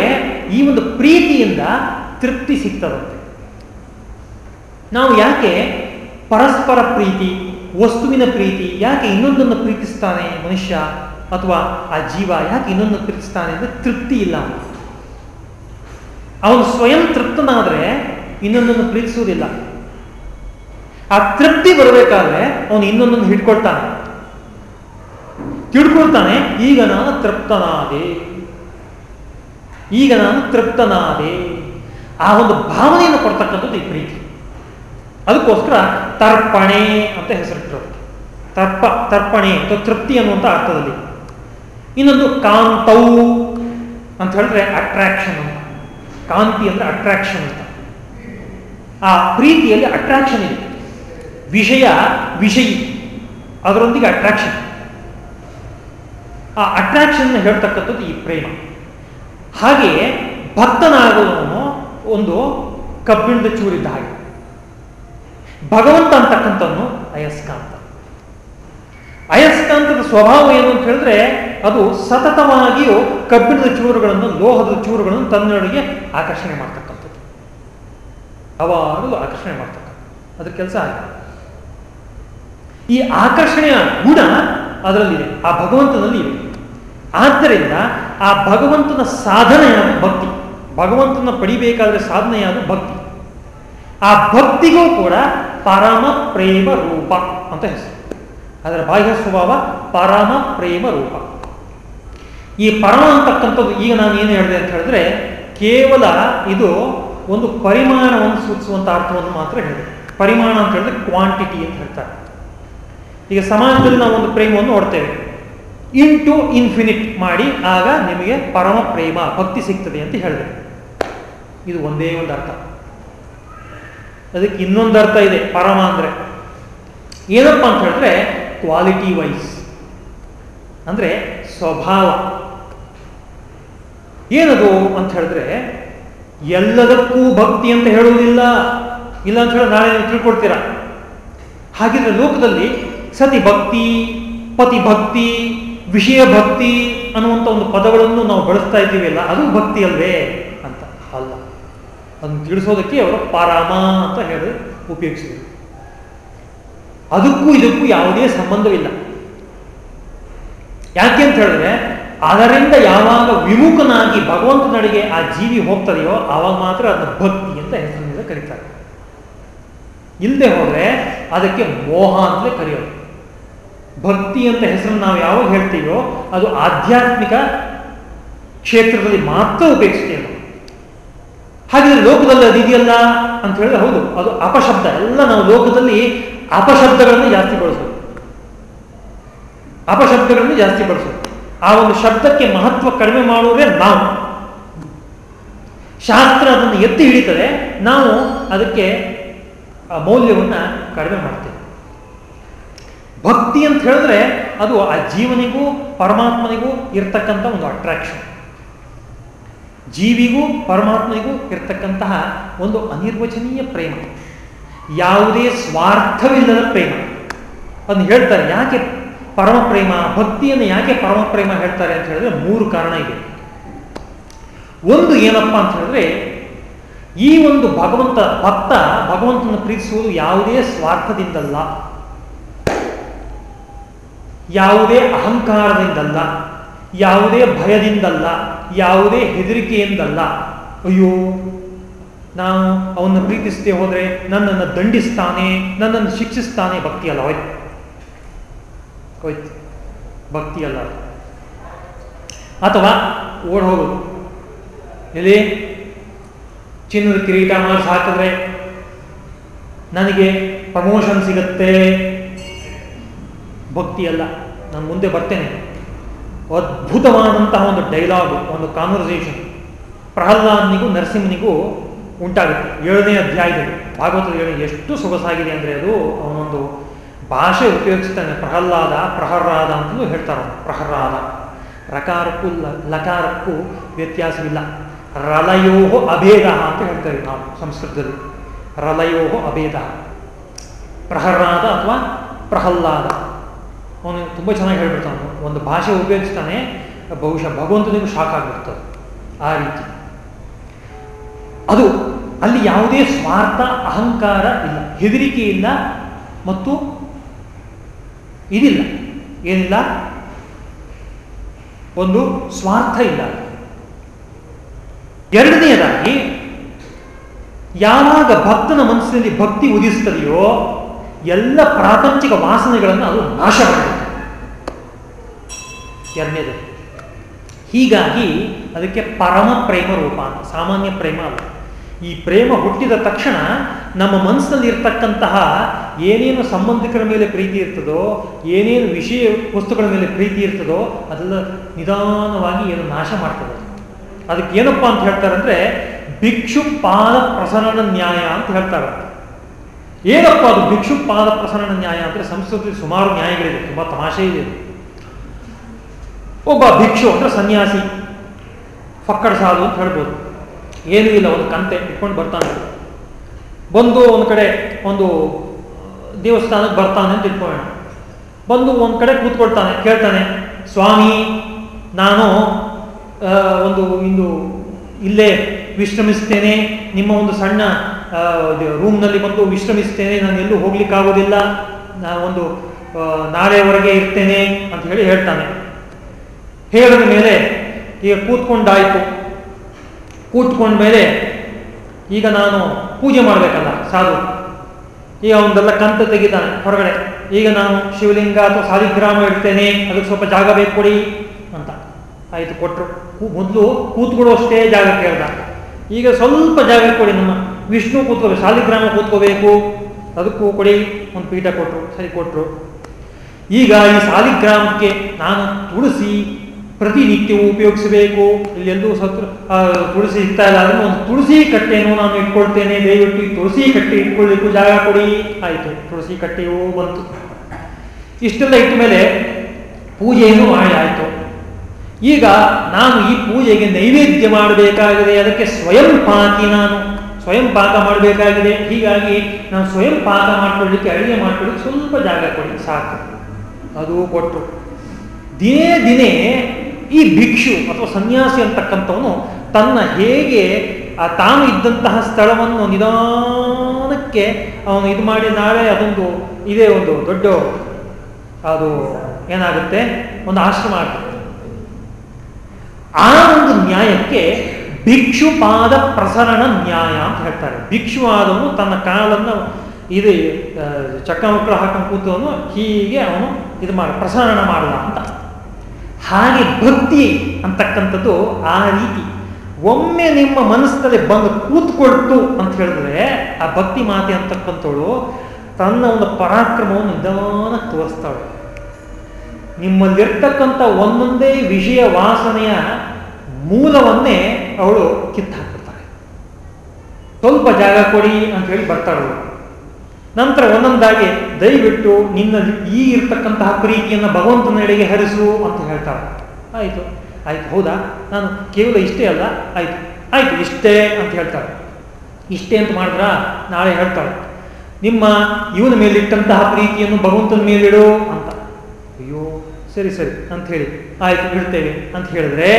ಈ ಒಂದು ಪ್ರೀತಿಯಿಂದ ತೃಪ್ತಿ ಸಿಗ್ತದಂತೆ. ನಾವು ಯಾಕೆ ಪರಸ್ಪರ ಪ್ರೀತಿ, ವಸ್ತುವಿನ ಪ್ರೀತಿ, ಯಾಕೆ ಇನ್ನೊಂದನ್ನು ಪ್ರೀತಿಸ್ತಾನೆ ಮನುಷ್ಯ? ಅಥವಾ ಆ ಜೀವ ಯಾಕೆ ಇನ್ನೊಂದು ಪ್ರೀತಿಸ್ತಾನೆ ಅಂದರೆ ತೃಪ್ತಿ ಇಲ್ಲ. ಅವನು ಸ್ವಯಂ ತೃಪ್ತನಾದ್ರೆ ಇನ್ನೊಂದನ್ನು ಪ್ರೀತಿಸುವುದಿಲ್ಲ. ಆ ತೃಪ್ತಿ ಬರಬೇಕಾದ್ರೆ ಅವನು ಇನ್ನೊಂದನ್ನು ಹಿಡ್ಕೊಳ್ತಾನೆ. ತಿಳ್ಕೊಳ್ತಾನೆ ಈಗ ನಾನು ತೃಪ್ತನಾದೆ. ಈಗ ನಾನು ತೃಪ್ತನಾದೆ. ಆ ಒಂದು ಭಾವನೆಯನ್ನು ಕೊಡ್ತಕ್ಕಂಥದ್ದು ಈ ಪ್ರೀತಿ. ಅದಕ್ಕೋಸ್ಕರ ತರ್ಪಣೆ ಅಂತ ಹೆಸರಿಟ್ಟರು ತರ್ಪ, ತರ್ಪಣೆ ಅಥವಾ ತೃಪ್ತಿ ಅನ್ನುವಂಥ ಅರ್ಥದಲ್ಲಿ. ಇನ್ನೊಂದು ಕಾಂತೌ ಅಂತ ಹೇಳಿದ್ರೆ ಅಟ್ರಾಕ್ಷನ್ ಅಂತ ಕಾಂತಿ ಅಂದ್ರೆ ಅಟ್ರಾಕ್ಷನ್ ಅಂತ. ಆ ಪ್ರೀತಿಯಲ್ಲಿ ಅಟ್ರಾಕ್ಷನ್ ಇದೆ. ವಿಷಯ, ವಿಷಯಿ. ಅದರೊಂದಿಗೆ ಅಟ್ರಾಕ್ಷನ್ ಆ ಅಟ್ರಾಕ್ಷನ್ ಹೇಳ್ತಕ್ಕಂಥದ್ದು ಈ ಪ್ರೇಮ. ಹಾಗೆಯೇ ಭಕ್ತನಾಗುವವನು ಒಂದು ಕಬ್ಬಿಣದ ಚೂರಿದ್ದ ಹಾಗೆ. ಭಗವಂತ ಅಂತಕ್ಕಂಥವನು ಅಯಸ್ಕಾಂತ. ಅಯಸ್ಕಾಂತದ ಸ್ವಭಾವ ಏನು ಅಂತ ಹೇಳಿದ್ರೆ ಅದು ಸತತವಾಗಿಯೂ ಕಬ್ಬಿಣದ ಚೂರುಗಳನ್ನು, ಲೋಹದ ಚೂರುಗಳನ್ನು ತನ್ನೊಳಗೆ ಆಕರ್ಷಣೆ ಮಾಡ್ತಕ್ಕಂಥದ್ದು. ಅವಾಗಲೂ ಆಕರ್ಷಣೆ ಮಾಡ್ತಕ್ಕಂಥ ಅದ್ರ ಕೆಲಸ ಆಗಿದೆ ಈ ಆಕರ್ಷಣೆಯ ಗುಣ ಅದರಲ್ಲಿದೆ. ಆ ಭಗವಂತನಲ್ಲಿ ಇದೆ. ಆದ್ದರಿಂದ ಆ ಭಗವಂತನ ಸಾಧನೆಯಾದ ಭಕ್ತಿ, ಭಗವಂತನ ಪಡಿಬೇಕಾದ್ರೆ ಸಾಧನೆಯಾದ ಭಕ್ತಿ. ಆ ಭಕ್ತಿಗೂ ಕೂಡ ಪರಮ ಪ್ರೇಮ ರೂಪ ಅಂತ ಹೆಸರು. ಅದರ ಬಾಹ್ಯ ಸ್ವಭಾವ ಪರಮ ಪ್ರೇಮ ರೂಪ. ಈ ಪರಮ ಅಂತಕ್ಕಂಥದ್ದು ಈಗ ನಾನು ಏನು ಹೇಳಿದೆ ಅಂತ ಹೇಳಿದ್ರೆ ಕೇವಲ ಇದು ಒಂದು ಪರಿಮಾಣವನ್ನು ಸೂಚಿಸುವಂಥ ಅರ್ಥವನ್ನು ಮಾತ್ರ ಹೇಳಿದೆ. ಪರಿಮಾಣ ಅಂತ ಹೇಳಿದ್ರೆ ಕ್ವಾಂಟಿಟಿ ಅಂತ ಹೇಳ್ತಾರೆ. ಈಗ ಸಮಾಜದಲ್ಲಿ ನಾವು ಒಂದು ಪ್ರೇಮವನ್ನು ನೋಡ್ತೇವೆ. ಇಂಟು ಇನ್ಫಿನಿಟ್ ಮಾಡಿ ಆಗ ನಿಮಗೆ ಪರಮ ಪ್ರೇಮ, ಭಕ್ತಿ ಸಿಗ್ತದೆ ಅಂತ ಹೇಳಿದೆ. ಇದು ಒಂದೇ ಒಂದು ಅರ್ಥ. ಅದಕ್ಕೆ ಇನ್ನೊಂದು ಅರ್ಥ ಇದೆ. ಪರಮ ಅಂದರೆ ಏನಪ್ಪ ಅಂತ ಹೇಳಿದ್ರೆ ಕ್ವಾಲಿಟಿ ವೈಸ್ ಅಂದ್ರೆ ಸ್ವಭಾವ. ಏನದು ಅಂತ ಹೇಳಿದ್ರೆ, ಎಲ್ಲದಕ್ಕೂ ಭಕ್ತಿ ಅಂತ ಹೇಳುವುದಿಲ್ಲ. ಇಲ್ಲ ಅಂತ ಹೇಳಿ ನಾಳೆ ನೀವು ತಿಳ್ಕೊಡ್ತೀರಾ ಹಾಗಿದ್ರೆ ಲೋಕದಲ್ಲಿ ಸತಿ ಭಕ್ತಿ, ಪತಿ ಭಕ್ತಿ, ವಿಷಯ ಭಕ್ತಿ ಅನ್ನುವಂಥ ಒಂದು ಪದಗಳನ್ನು ನಾವು ಬಳಸ್ತಾ ಇದ್ದೀವಿಲ್ಲ ಅದು ಭಕ್ತಿ ಅಲ್ವೇ ಅಂತ. ಅಲ್ಲ. ಅದನ್ನು ತಿಳಿಸೋದಕ್ಕೆ ಅವರು ಪಾರಾಮ ಅಂತ ಹೇಳಿ ಉಪಯೋಗಿಸಿದರು. ಅದಕ್ಕೂ ಇದಕ್ಕೂ ಯಾವುದೇ ಸಂಬಂಧವಿಲ್ಲ. ಯಾಕೆ ಅಂತ ಹೇಳಿದ್ರೆ, ಅದರಿಂದ ಯಾವಾಗ ವಿಮುಖನಾಗಿ ಭಗವಂತನಡೆಗೆ ಆ ಜೀವಿ ಹೋಗ್ತದೆಯೋ ಆವಾಗ ಮಾತ್ರ ಅದನ್ನು ಭಕ್ತಿ ಅಂತ ಹೆಸರಿನಿಂದ ಕರೀತಾರೆ. ಇಲ್ಲದೆ ಹೋದ್ರೆ ಅದಕ್ಕೆ ಮೋಹ ಅಂತಲೇ ಕರೆಯೋದು ಭಕ್ತಿ ಅಂತ ಹೆಸರನ್ನು ನಾವು ಯಾವಾಗ ಹೇಳ್ತೀವೋ, ಅದು ಆಧ್ಯಾತ್ಮಿಕ ಕ್ಷೇತ್ರದಲ್ಲಿ ಮಾತ್ರ ಉಪಯೋಗಿಸ್ತೇವೆ ಹಾಗಿದ್ರೆ ಲೋಕದಲ್ಲಿ ಅದಿದೆಯಲ್ಲ ಅಂತ ಹೇಳಿದ್ರೆ ಹೌದು, ಅದು ಅಪಶಬ್ದ. ಎಲ್ಲ ನಾವು ಲೋಕದಲ್ಲಿ ಅಪಶಬ್ದಗಳನ್ನು ಜಾಸ್ತಿ ಬಳಸೋದು. ಅಪಶಬ್ದಗಳನ್ನು ಜಾಸ್ತಿ ಬಳಸೋದು. ಆ ಒಂದು ಶಬ್ದಕ್ಕೆ ಮಹತ್ವ ಕಡಿಮೆ ಮಾಡುವುದೇ ನಾವು. ಶಾಸ್ತ್ರ ಅದನ್ನು ಎತ್ತಿ ಹಿಡಿತದೆ ನಾವು ಅದಕ್ಕೆ ಆ ಮೌಲ್ಯವನ್ನು ಕಡಿಮೆ ಮಾಡ್ತೇವೆ. ಭಕ್ತಿ ಅಂತ ಹೇಳಿದ್ರೆ ಅದು ಆ ಜೀವನಿಗೂ ಪರಮಾತ್ಮನಿಗೂ ಇರ್ತಕ್ಕಂಥ ಒಂದು ಅಟ್ರಾಕ್ಷನ್ ಜೀವಿಗೂ ಪರಮಾತ್ಮನಿಗೂ ಇರ್ತಕ್ಕಂತಹ ಒಂದು ಅನಿರ್ವಚನೀಯ ಪ್ರೇಮ. ಯಾವುದೇ ಸ್ವಾರ್ಥವಿಲ್ಲದ ಪ್ರೇಮ. ಅದನ್ನು ಹೇಳ್ತಾರೆ, ಯಾಕೆ ಪರಮ ಪ್ರೇಮ ಭಕ್ತಿಯನ್ನು ಯಾಕೆ ಪರಮ ಪ್ರೇಮ ಹೇಳ್ತಾರೆ ಅಂತ ಹೇಳಿದ್ರೆ ಮೂರು ಕಾರಣ ಇದೆ. ಒಂದು ಏನಪ್ಪ ಅಂತ ಹೇಳಿದ್ರೆ, ಈ ಒಂದು ಭಗವಂತ, ಭಕ್ತ ಭಗವಂತನ ಪ್ರೀತಿಸುವುದು ಯಾವುದೇ ಸ್ವಾರ್ಥದಿಂದಲ್ಲ, ಯಾವುದೇ ಅಹಂಕಾರದಿಂದಲ್ಲ, ಯಾವುದೇ ಭಯದಿಂದಲ್ಲ, ಯಾವುದೇ ಹೆದರಿಕೆಯಿಂದಲ್ಲ. ಅಯ್ಯೋ ನಾವು ಅವನ್ನ ಪ್ರೀತಿಸದೆ ಹೋದರೆ ನನ್ನನ್ನು ದಂಡಿಸ್ತಾನೆ, ನನ್ನನ್ನು ಶಿಕ್ಷಿಸ್ತಾನೆ ಭಕ್ತಿ ಅಲ್ಲ ಹೋಯ್ತು. ಹೋಯ್ತು. ಭಕ್ತಿ ಅಲ್ಲ ಅಥವಾ ಓಡ್ ಹೋಗೋದು ಎಲ್ಲಿ? ಚಿನ್ನದ ಕಿರೀಟ ಮಾಡಿ ಹಾಕಿದ್ರೆ ನನಗೆ ಪ್ರಮೋಷನ್ ಸಿಗತ್ತೆ. ಭಕ್ತಿ ಅಲ್ಲ ನಾನು ಮುಂದೆ ಬರ್ತೇನೆ. ಅದ್ಭುತವಾದಂತಹ ಒಂದು ಡೈಲಾಗು ಒಂದು ಕಾನ್ವರ್ಸೇಷನ್ ಪ್ರಹ್ಲಾದನಿಗೂ ನರಸಿಂಹನಿಗೂ ಉಂಟಾಗುತ್ತೆ. ಏಳನೇ ಅಧ್ಯಾಯದಲ್ಲಿ ಭಾಗವತದ ಏಳನೇ ಎಷ್ಟು ಸೊಗಸಾಗಿದೆ ಅಂದರೆ ಅದು ಅವನೊಂದು ಭಾಷೆ ಉಪಯೋಗಿಸ್ತಾನೆ. ಪ್ರಹ್ಲಾದ, ಪ್ರಹರಾದ ಅಂತಲೂ ಹೇಳ್ತಾರೆ ಪ್ರಹರಾದ. ರಕಾರಕ್ಕೂ ಲಕಾರಕ್ಕೂ ವ್ಯತ್ಯಾಸವಿಲ್ಲ. ರಲಯೋ ಅಭೇದ ಅಂತ ಹೇಳ್ತೇವೆ ನಾವು ಸಂಸ್ಕೃತದಲ್ಲಿ. ರಲಯೋ ಅಭೇದ. ಪ್ರಹರಾದ ಅಥವಾ ಪ್ರಹ್ಲಾದ. ಅವನು ತುಂಬ ಚೆನ್ನಾಗಿ ಹೇಳ್ಬಿಡ್ತಾನೆ. ಒಂದು ಭಾಷೆ ಉಪಯೋಗಿಸ್ತಾನೆ. ಬಹುಶಃ ಭಗವಂತನಿಗೂ ಶಾಕ್ ಆಗಿರ್ತದೆ ಆ ರೀತಿ. ಅದು ಅಲ್ಲಿ ಯಾವುದೇ ಸ್ವಾರ್ಥ, ಅಹಂಕಾರ ಇಲ್ಲ, ಹೆದರಿಕೆ ಇಲ್ಲ ಮತ್ತು ಇದಿಲ್ಲ, ಏನಿಲ್ಲ? ಒಂದು ಸ್ವಾರ್ಥ ಇಲ್ಲ. ಎರಡನೆಯದಾಗಿ, ಯಾವಾಗ ಭಕ್ತನ ಮನಸ್ಸಿನಲ್ಲಿ ಭಕ್ತಿ ಉದಿಸ್ತದೆಯೋ ಎಲ್ಲ ಪ್ರಾಪಂಚಿಕ ವಾಸನೆಗಳನ್ನು ಅದು ನಾಶ ಮಾಡುತ್ತೆ. ಎರಡನೇದು ಹೀಗಾಗಿ ಅದಕ್ಕೆ ಪರಮ ಪ್ರೇಮ ರೂಪ ಅಂತ, ಸಾಮಾನ್ಯ ಪ್ರೇಮ ಅಲ್ಲ. ಈ ಪ್ರೇಮ ಹುಟ್ಟಿದ ತಕ್ಷಣ ನಮ್ಮ ಮನಸ್ಸಿನಲ್ಲಿ ಇರ್ತಕ್ಕಂತಹ ಏನೇನು ಸಂಬಂಧಿಕರ ಮೇಲೆ ಪ್ರೀತಿ ಇರ್ತದೋ, ಏನೇನು ವಿಷಯ ವಸ್ತುಗಳ ಮೇಲೆ ಪ್ರೀತಿ ಇರ್ತದೋ, ಅದೆಲ್ಲ ನಿಧಾನವಾಗಿ ಏನು ನಾಶ ಮಾಡ್ತದೆ. ಅದಕ್ಕೆ ಏನಪ್ಪ ಅಂತ ಹೇಳ್ತಾರಂದ್ರೆ, ಭಿಕ್ಷು ಪಾದ ಪ್ರಸರಣ ನ್ಯಾಯ ಅಂತ ಹೇಳ್ತಾರೆ ಏನಪ್ಪ ಅದು ಭಿಕ್ಷು ಪಾದ ಪ್ರಸರಣ ನ್ಯಾಯ ಅಂದರೆ ಸಂಸ್ಕೃತಿ ಸುಮಾರು ನ್ಯಾಯಗಳಿದೆ, ತುಂಬ ತಮಾಷೆ ಇದೆ ಒಬ್ಬ ಭಿಕ್ಷು ಅಂದ್ರೆ ಸನ್ಯಾಸಿ, ಫಕ್ಕಡ ಸಾಧು ಅಂತ ಹೇಳ್ಬೋದು. ಏನೂ ಇಲ್ಲ, ಒಂದು ಕಂತೆ ಇಟ್ಕೊಂಡು ಬರ್ತಾನೆ. ಬಂದು ಒಂದು ಕಡೆ ಒಂದು ದೇವಸ್ಥಾನಕ್ಕೆ ಬರ್ತಾನೆ ಅಂತ ಇಟ್ಕೊಳ್ಳೋಣ ಬಂದು ಒಂದು ಕಡೆ ಕೂತ್ಕೊಳ್ತಾನೆ, ಕೇಳ್ತಾನೆ, ಸ್ವಾಮಿ, ನಾನು ಒಂದು ಇಂದು ಇಲ್ಲೇ ವಿಶ್ರಮಿಸ್ತೇನೆ. ನಿಮ್ಮ ಒಂದು ಸಣ್ಣ ರೂಮ್ನಲ್ಲಿ ಬಂದು ವಿಶ್ರಮಿಸ್ತೇನೆ. ನಾನು ಎಲ್ಲೂ ಹೋಗ್ಲಿಕ್ಕಾಗೋದಿಲ್ಲ. ನಾನು ಒಂದು ನಾಳೆವರೆಗೆ ಇರ್ತೇನೆ ಅಂತ ಹೇಳಿ ಹೇಳ್ತಾನೆ. ಹೇಳಿದ ಮೇಲೆ ಈಗ ಕೂತ್ಕೊಂಡಾಯ್ತು. ಕೂತ್ಕೊಂಡ ಮೇಲೆ ಈಗ ನಾನು ಪೂಜೆ ಮಾಡಬೇಕಲ್ಲ, ಸಾಧು. ಈಗ ಅವನದೆಲ್ಲ ಕಂತ ತೆಗಿತಾನೆ ಹೊರಗಡೆ. ಈಗ ನಾನು ಶಿವಲಿಂಗ ಅಥವಾ ಸಾಲಿಗ್ರಾಮ ಇಡ್ತೇನೆ, ಅದಕ್ಕೆ ಸ್ವಲ್ಪ ಜಾಗ ಬೇಕು ಕೊಡಿ ಅಂತ. ಆಯ್ತು ಕೊಟ್ಟರು ಮೊದಲು ಕೂತ್ಕೊಳ್ಳುವಷ್ಟೇ ಜಾಗ ಕೇಳ್ದ. ಈಗ ಸ್ವಲ್ಪ ಜಾಗ ಕೊಡಿ ನಮ್ಮ ವಿಷ್ಣು ಕೂತ್ಕೋಬೇಕು ಸಾಲಿಗ್ರಾಮ ಕೂತ್ಕೋಬೇಕು. ಅದಕ್ಕೂ ಕೊಡಿ, ಒಂದು ಪೀಠ ಕೊಟ್ಟರು ಸರಿ ಕೊಟ್ಟರು ಈಗ ಈ ಸಾಲಿಗ್ರಾಮಕ್ಕೆ ನಾನು ತುಳಸಿ ಪ್ರತಿನಿತ್ಯವೂ ಉಪಯೋಗಿಸಬೇಕು. ಇಲ್ಲೆಲ್ಲೂ ಸತ್ರ ತುಳಸಿ ಇರ್ತಾ ಇಲ್ಲ ಅದನ್ನು ಒಂದು ತುಳಸಿ ಕಟ್ಟೆಯನ್ನು ನಾನು ಇಟ್ಕೊಳ್ತೇನೆ. ದಯವಿಟ್ಟು ತುಳಸಿ ಕಟ್ಟೆ ಇಟ್ಕೊಳ್ಳಿಕ್ಕೂ ಜಾಗ ಕೊಡಿ. ಆಯಿತು, ತುಳಸಿ ಕಟ್ಟೆಯೂ ಬಂತು. ಇಷ್ಟೆಲ್ಲ ಇಟ್ಟ ಮೇಲೆ ಪೂಜೆಯನ್ನು ಮಾಡಿ ಆಯಿತು. ಈಗ ನಾನು ಈ ಪೂಜೆಗೆ ನೈವೇದ್ಯ ಮಾಡಬೇಕಾಗಿದೆ. ಅದಕ್ಕೆ ಸ್ವಯಂ ಪಾಕಿ ನಾನು. ಸ್ವಯಂ ಪಾಕ ಮಾಡಬೇಕಾಗಿದೆ. ಹೀಗಾಗಿ ನಾನು ಸ್ವಯಂ ಪಾಕ ಮಾಡ್ಕೊಳ್ಳಿಕ್ಕೆ, ಅಡುಗೆ ಮಾಡ್ಕೊಳ್ಳಿಕ್ಕೆ ಸ್ವಲ್ಪ ಜಾಗ ಕೊಡಿ, ಸಾಕು. ಅದು ಕೊಟ್ಟರು ದಿನೇ ದಿನೇ ಈ ಭಿಕ್ಷು ಅಥವಾ ಸನ್ಯಾಸಿ ಅಂತಕ್ಕಂಥವನು ತನ್ನ ಹೇಗೆ ತಾನು ಇದ್ದಂತಹ ಸ್ಥಳವನ್ನು ನಿಧಾನಕ್ಕೆ ಅವನು ಇದು ಮಾಡಿ ನಾಳೆ ಅದೊಂದು ಇದೇ ಒಂದು ದೊಡ್ಡ ಅದು ಏನಾಗುತ್ತೆ? ಒಂದು ಆಶ್ರಮ ಆಗುತ್ತೆ ಆ ಒಂದು ನ್ಯಾಯಕ್ಕೆ ಭಿಕ್ಷುಪಾದ ಪ್ರಸರಣ ನ್ಯಾಯ ಅಂತ ಹೇಳ್ತಾರೆ. ಭಿಕ್ಷು ಆದವನು ತನ್ನ ಕಾಲನ್ನು ಇದು ಚಕ್ಕ ಮಕ್ಕಳು ಹಾಕೊಂಡು ಕೂತವನು ಹೀಗೆ ಅವನು ಇದು ಮಾಡ, ಪ್ರಸರಣ ಮಾಡಲ್ಲ ಅಂತ. ಹಾಗೆ ಭಕ್ತಿ ಅಂತಕ್ಕಂಥದ್ದು ಆ ರೀತಿ. ಒಮ್ಮೆ ನಿಮ್ಮ ಮನಸ್ಸಿನಲ್ಲಿ ಬಂದು ಕೂತ್ಕೊಳ್ತು ಅಂತ ಹೇಳಿದ್ರೆ ಆ ಭಕ್ತಿ ಮಾತೆ ಅಂತಕ್ಕಂಥವಳು ತನ್ನ ಒಂದು ಪರಾಕ್ರಮವನ್ನು ನಿಧಾನ ತೋರಿಸ್ತಾಳು. ನಿಮ್ಮಲ್ಲಿರ್ತಕ್ಕಂಥ ಒಂದೊಂದೇ ವಿಷಯ ವಾಸನೆಯ ಮೂಲವನ್ನೇ ಅವಳು ಕಿತ್ತಾಕ್ಬಿಡ್ತಾಳೆ ಸ್ವಲ್ಪ ಜಾಗ ಕೊಡಿ ಅಂತ ಹೇಳಿ ಬರ್ತಾಳು ನಂತರ ಒಂದೊಂದಾಗಿ, ದಯವಿಟ್ಟು ನಿನ್ನ ಈ ಇರ್ತಕ್ಕಂತಹ ಪ್ರೀತಿಯನ್ನು ಭಗವಂತನೆಡೆಗೆ ಹರಿಸು ಅಂತ ಹೇಳ್ತಾಳೆ. ಆಯಿತು. ಆಯ್ತು, ಹೌದಾ? ನಾನು ಕೇವಲ ಇಷ್ಟೇ ಅಲ್ಲ, ಆಯ್ತು. ಆಯ್ತು, ಇಷ್ಟೇ ಅಂತ ಹೇಳ್ತಾಳೆ. ಇಷ್ಟೇ ಅಂತ ಮಾಡಿದ್ರ? ನಾಳೆ ಹೇಳ್ತಾಳೆ. ನಿಮ್ಮ ಇವನ ಮೇಲಿಟ್ಟಂತಹ ಪ್ರೀತಿಯನ್ನು ಭಗವಂತನ ಮೇಲಿಡು ಅಂತ. ಅಯ್ಯೋ, ಸರಿ ಸರಿ, ಅಂತ ಹೇಳಿ. ಆಯ್ತು ಇಡ್ತೇವೆ ಅಂತ ಹೇಳಿದ್ರೆ,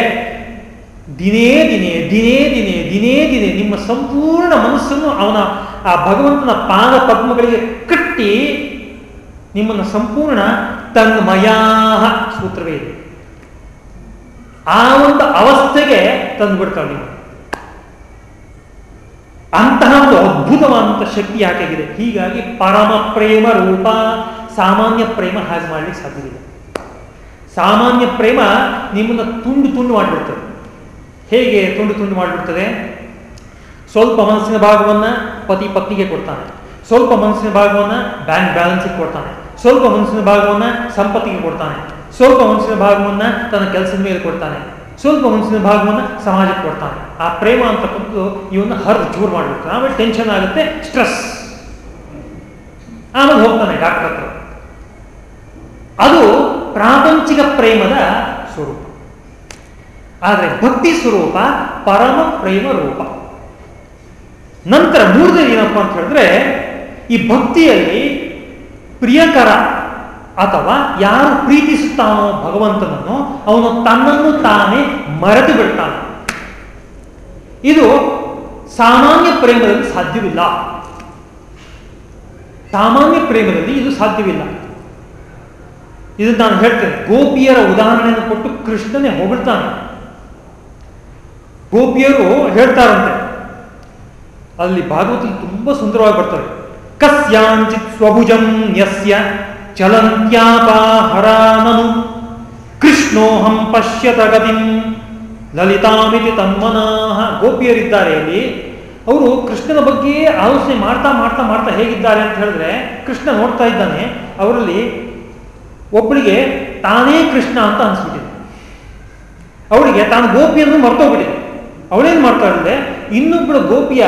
ದಿನೇ ದಿನೇ ದಿನೇ ದಿನೇ ದಿನೇ ದಿನೇ ನಿಮ್ಮ ಸಂಪೂರ್ಣ ಮನಸ್ಸನ್ನು ಅವನ ಆ ಭಗವಂತನ ಪಾದ ಪದ್ಮಗಳಿಗೆ ಕಟ್ಟಿ ನಿಮ್ಮನ್ನು ಸಂಪೂರ್ಣ ತನ್ಮಯಾಹ ಸೂತ್ರವೇ ಇದೆ. ಆ ಒಂದು ಅವಸ್ಥೆಗೆ ತಂದು ಬಿಡ್ತಾಳೆ ನೀವು. ಅಂತಹ ಒಂದು ಅದ್ಭುತವಾದಂಥ ಶಕ್ತಿ ಯಾಕಾಗಿದೆ? ಹೀಗಾಗಿ ಪರಮ ಪ್ರೇಮ ರೂಪ ಸಾಮಾನ್ಯ ಪ್ರೇಮ ಹಾಗೆ ಮಾಡ್ಲಿಕ್ಕೆ ಸಾಧ್ಯವಿಲ್ಲ. ಸಾಮಾನ್ಯ ಪ್ರೇಮ ನಿಮ್ಮನ್ನು ತುಂಡು ತುಂಡು ಮಾಡಿಬಿಡ್ತದೆ. ಹೇಗೆ ತುಂಡು ತುಂಡು ಮಾಡಿಬಿಡ್ತದೆ? ಸ್ವಲ್ಪ ಮನಸ್ಸಿನ ಭಾಗವನ್ನ ಪತಿ ಪತ್ನಿಗೆ ಕೊಡ್ತಾನೆ. ಸ್ವಲ್ಪ ಮನಸ್ಸಿನ ಭಾಗವನ್ನ ಬ್ಯಾಂಕ್ ಬ್ಯಾಲೆನ್ಸಿಗೆ ಕೊಡ್ತಾನೆ. ಸ್ವಲ್ಪ ಮನಸ್ಸಿನ ಭಾಗವನ್ನ ಸಂಪತ್ತಿಗೆ ಕೊಡ್ತಾನೆ. ಸ್ವಲ್ಪ ಮನಸ್ಸಿನ ಭಾಗವನ್ನ ತನ್ನ ಕೆಲಸದ ಮೇಲೆ ಕೊಡ್ತಾನೆ. ಸ್ವಲ್ಪ ಮನಸ್ಸಿನ ಭಾಗವನ್ನ ಸಮಾಜಕ್ಕೆ ಕೊಡ್ತಾನೆ. ಆ ಪ್ರೇಮ ಅಂತಕ್ಕಂಥದ್ದು ಇವನ್ನ ಹರಿದು ಚೂರು ಮಾಡ್ಬೇಕು. ಆಮೇಲೆ ಟೆನ್ಷನ್ ಆಗುತ್ತೆ ಸ್ಟ್ರೆಸ್ ಆಮೇಲೆ ಹೋಗ್ತಾನೆ ಡಾಕ್ಟರ್ ಹತ್ರ. ಅದು ಪ್ರಾಪಂಚಿಕ ಪ್ರೇಮದ ಸ್ವರೂಪ. ಆದರೆ ಭಕ್ತಿ ಸ್ವರೂಪ ಪರಮ ಪ್ರೇಮ ರೂಪ. ನಂತರ ಮೂರನೇ ಏನಪ್ಪ ಅಂತ ಹೇಳಿದ್ರೆ, ಈ ಭಕ್ತಿಯಲ್ಲಿ ಪ್ರಿಯಕರ ಅಥವಾ ಯಾರು ಪ್ರೀತಿಸುತ್ತಾನೋ ಭಗವಂತನನ್ನು, ಅವನು ತನ್ನನ್ನು ತಾನೇ ಮರೆತು ಬಿಡ್ತಾನೆ. ಇದು ಸಾಮಾನ್ಯ ಪ್ರೇಮದಲ್ಲಿ ಸಾಧ್ಯವಿಲ್ಲ. ಸಾಮಾನ್ಯ ಪ್ರೇಮದಲ್ಲಿ ಇದು ಸಾಧ್ಯವಿಲ್ಲ. ಇದು ನಾನು ಹೇಳ್ತೇನೆ, ಗೋಪಿಯರ ಉದಾಹರಣೆಯನ್ನು ಕೊಟ್ಟು ಕೃಷ್ಣನೇ ಹೋಗ್ಬಿಡ್ತಾನೆ ಗೋಪಿಯರು ಹೇಳ್ತಾರಂತೆ ಅಲ್ಲಿ ಭಾಗವತಿ ತುಂಬ ಸುಂದರವಾಗಿ ಬರ್ತಾರೆ. ಕಸ್ಯಾಂಚಿತ್ ಸ್ವಭುಜಂ ಯಸ್ಯ ಚಲಂತ್ಯಾಪಾಹರಾನನು ಕೃಷ್ಣೋಹಂ ಪಶ್ಯತ ಗತಿಂ. ಲಲಿತಾಮಿತಿ ತನ್ಮನಾಹ. ಗೋಪಿಯರಿದ್ದಾರೆ ಅಲ್ಲಿ. ಅವರು ಕೃಷ್ಣನ ಬಗ್ಗೆ ಆಲೋಚನೆ ಮಾಡ್ತಾ ಮಾಡ್ತಾ ಮಾಡ್ತಾ ಹೇಗಿದ್ದಾರೆ ಅಂತ ಹೇಳಿದ್ರೆ, ಕೃಷ್ಣ ನೋಡ್ತಾ ಇದ್ದಾನೆ, ಅವರಲ್ಲಿ ಒಬ್ಬಳಿಗೆ ತಾನೇ ಕೃಷ್ಣ ಅಂತ ಅನಿಸ್ಬಿಟ್ಟಿದೆ. ಅವಳಿಗೆ ತಾನು ಗೋಪಿಯನ್ನು ಮರ್ತೋಗ್ಬಿಟ್ಟಿದೆ. ಅವಳೇನು ಮಾಡ್ತಾ ಇದ್ದೆ ಇನ್ನೊಬ್ಬಳು ಗೋಪಿಯ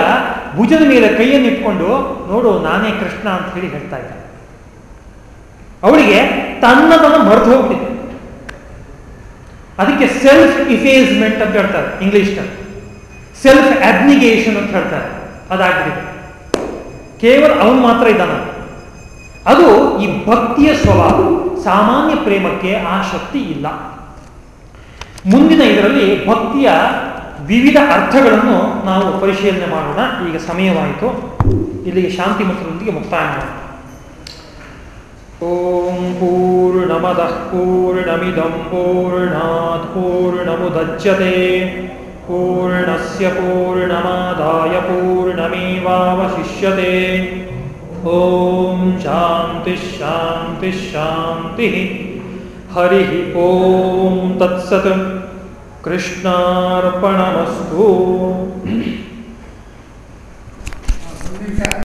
ಭುಜದ ಮೇಲೆ ಕೈಯನ್ನು ಇಟ್ಕೊಂಡು, ನೋಡು, ನಾನೇ ಕೃಷ್ಣ ಅಂತ ಹೇಳಿ ಹೇಳ್ತಾ ಇದ್ದ. ಅವಳಿಗೆ ತನ್ನದನ್ನು ಮರೆತು ಹೋಗ್ಬಿಟ್ಟಿದೆ. ಅದಕ್ಕೆ ಸೆಲ್ಫ್ ಇಫೇಸ್ಮೆಂಟ್ ಅಂತ ಹೇಳ್ತಾರೆ ಇಂಗ್ಲಿಷ್ನಲ್ಲಿ ಸೆಲ್ಫ್ ಅಬ್ನಿಗೇಷನ್ ಅಂತ ಹೇಳ್ತಾರೆ. ಅದಾಗ್ಬಿಟ್ಟಿದೆ. ಕೇವಲ ಅವನು ಮಾತ್ರ ಇದ್ದಾನ. ಅದು ಈ ಭಕ್ತಿಯ ಸ್ವಭಾವ, ಸಾಮಾನ್ಯ ಪ್ರೇಮಕ್ಕೆ ಆ ಶಕ್ತಿ ಇಲ್ಲ. ಮುಂದಿನ ಇದರಲ್ಲಿ ಭಕ್ತಿಯ ವಿವಿಧ ಅರ್ಥಗಳನ್ನು ನಾವು ಪರಿಶೀಲನೆ ಮಾಡೋಣ. ಈಗ ಸಮಯವಾಯಿತು. ಇಲ್ಲಿಗೆ ಶಾಂತಿ ಮಂತ್ರದೊಂದಿಗೆ ಮುಕ್ತಾಯ ಮಾಡೋಣ. ಓಂ ಪೂರ್ಣಮದಃ ಪೂರ್ಣಮಿದಂ ಪೂರ್ಣಾತ್ ಪೂರ್ಣಮುದಚ್ಯತೆ. ಪೂರ್ಣಸ್ಯ ಪೂರ್ಣಮಾದಾಯ ಪೂರ್ಣಮೇವಾವಶಿಷ್ಯತೆ. ಓಂ ಶಾಂತಿ ಶಾಂತಿ ಶಾಂತಿ. ಹರಿ ಓಂ ತತ್ಸತ್. कृष्णार्पणमस्तु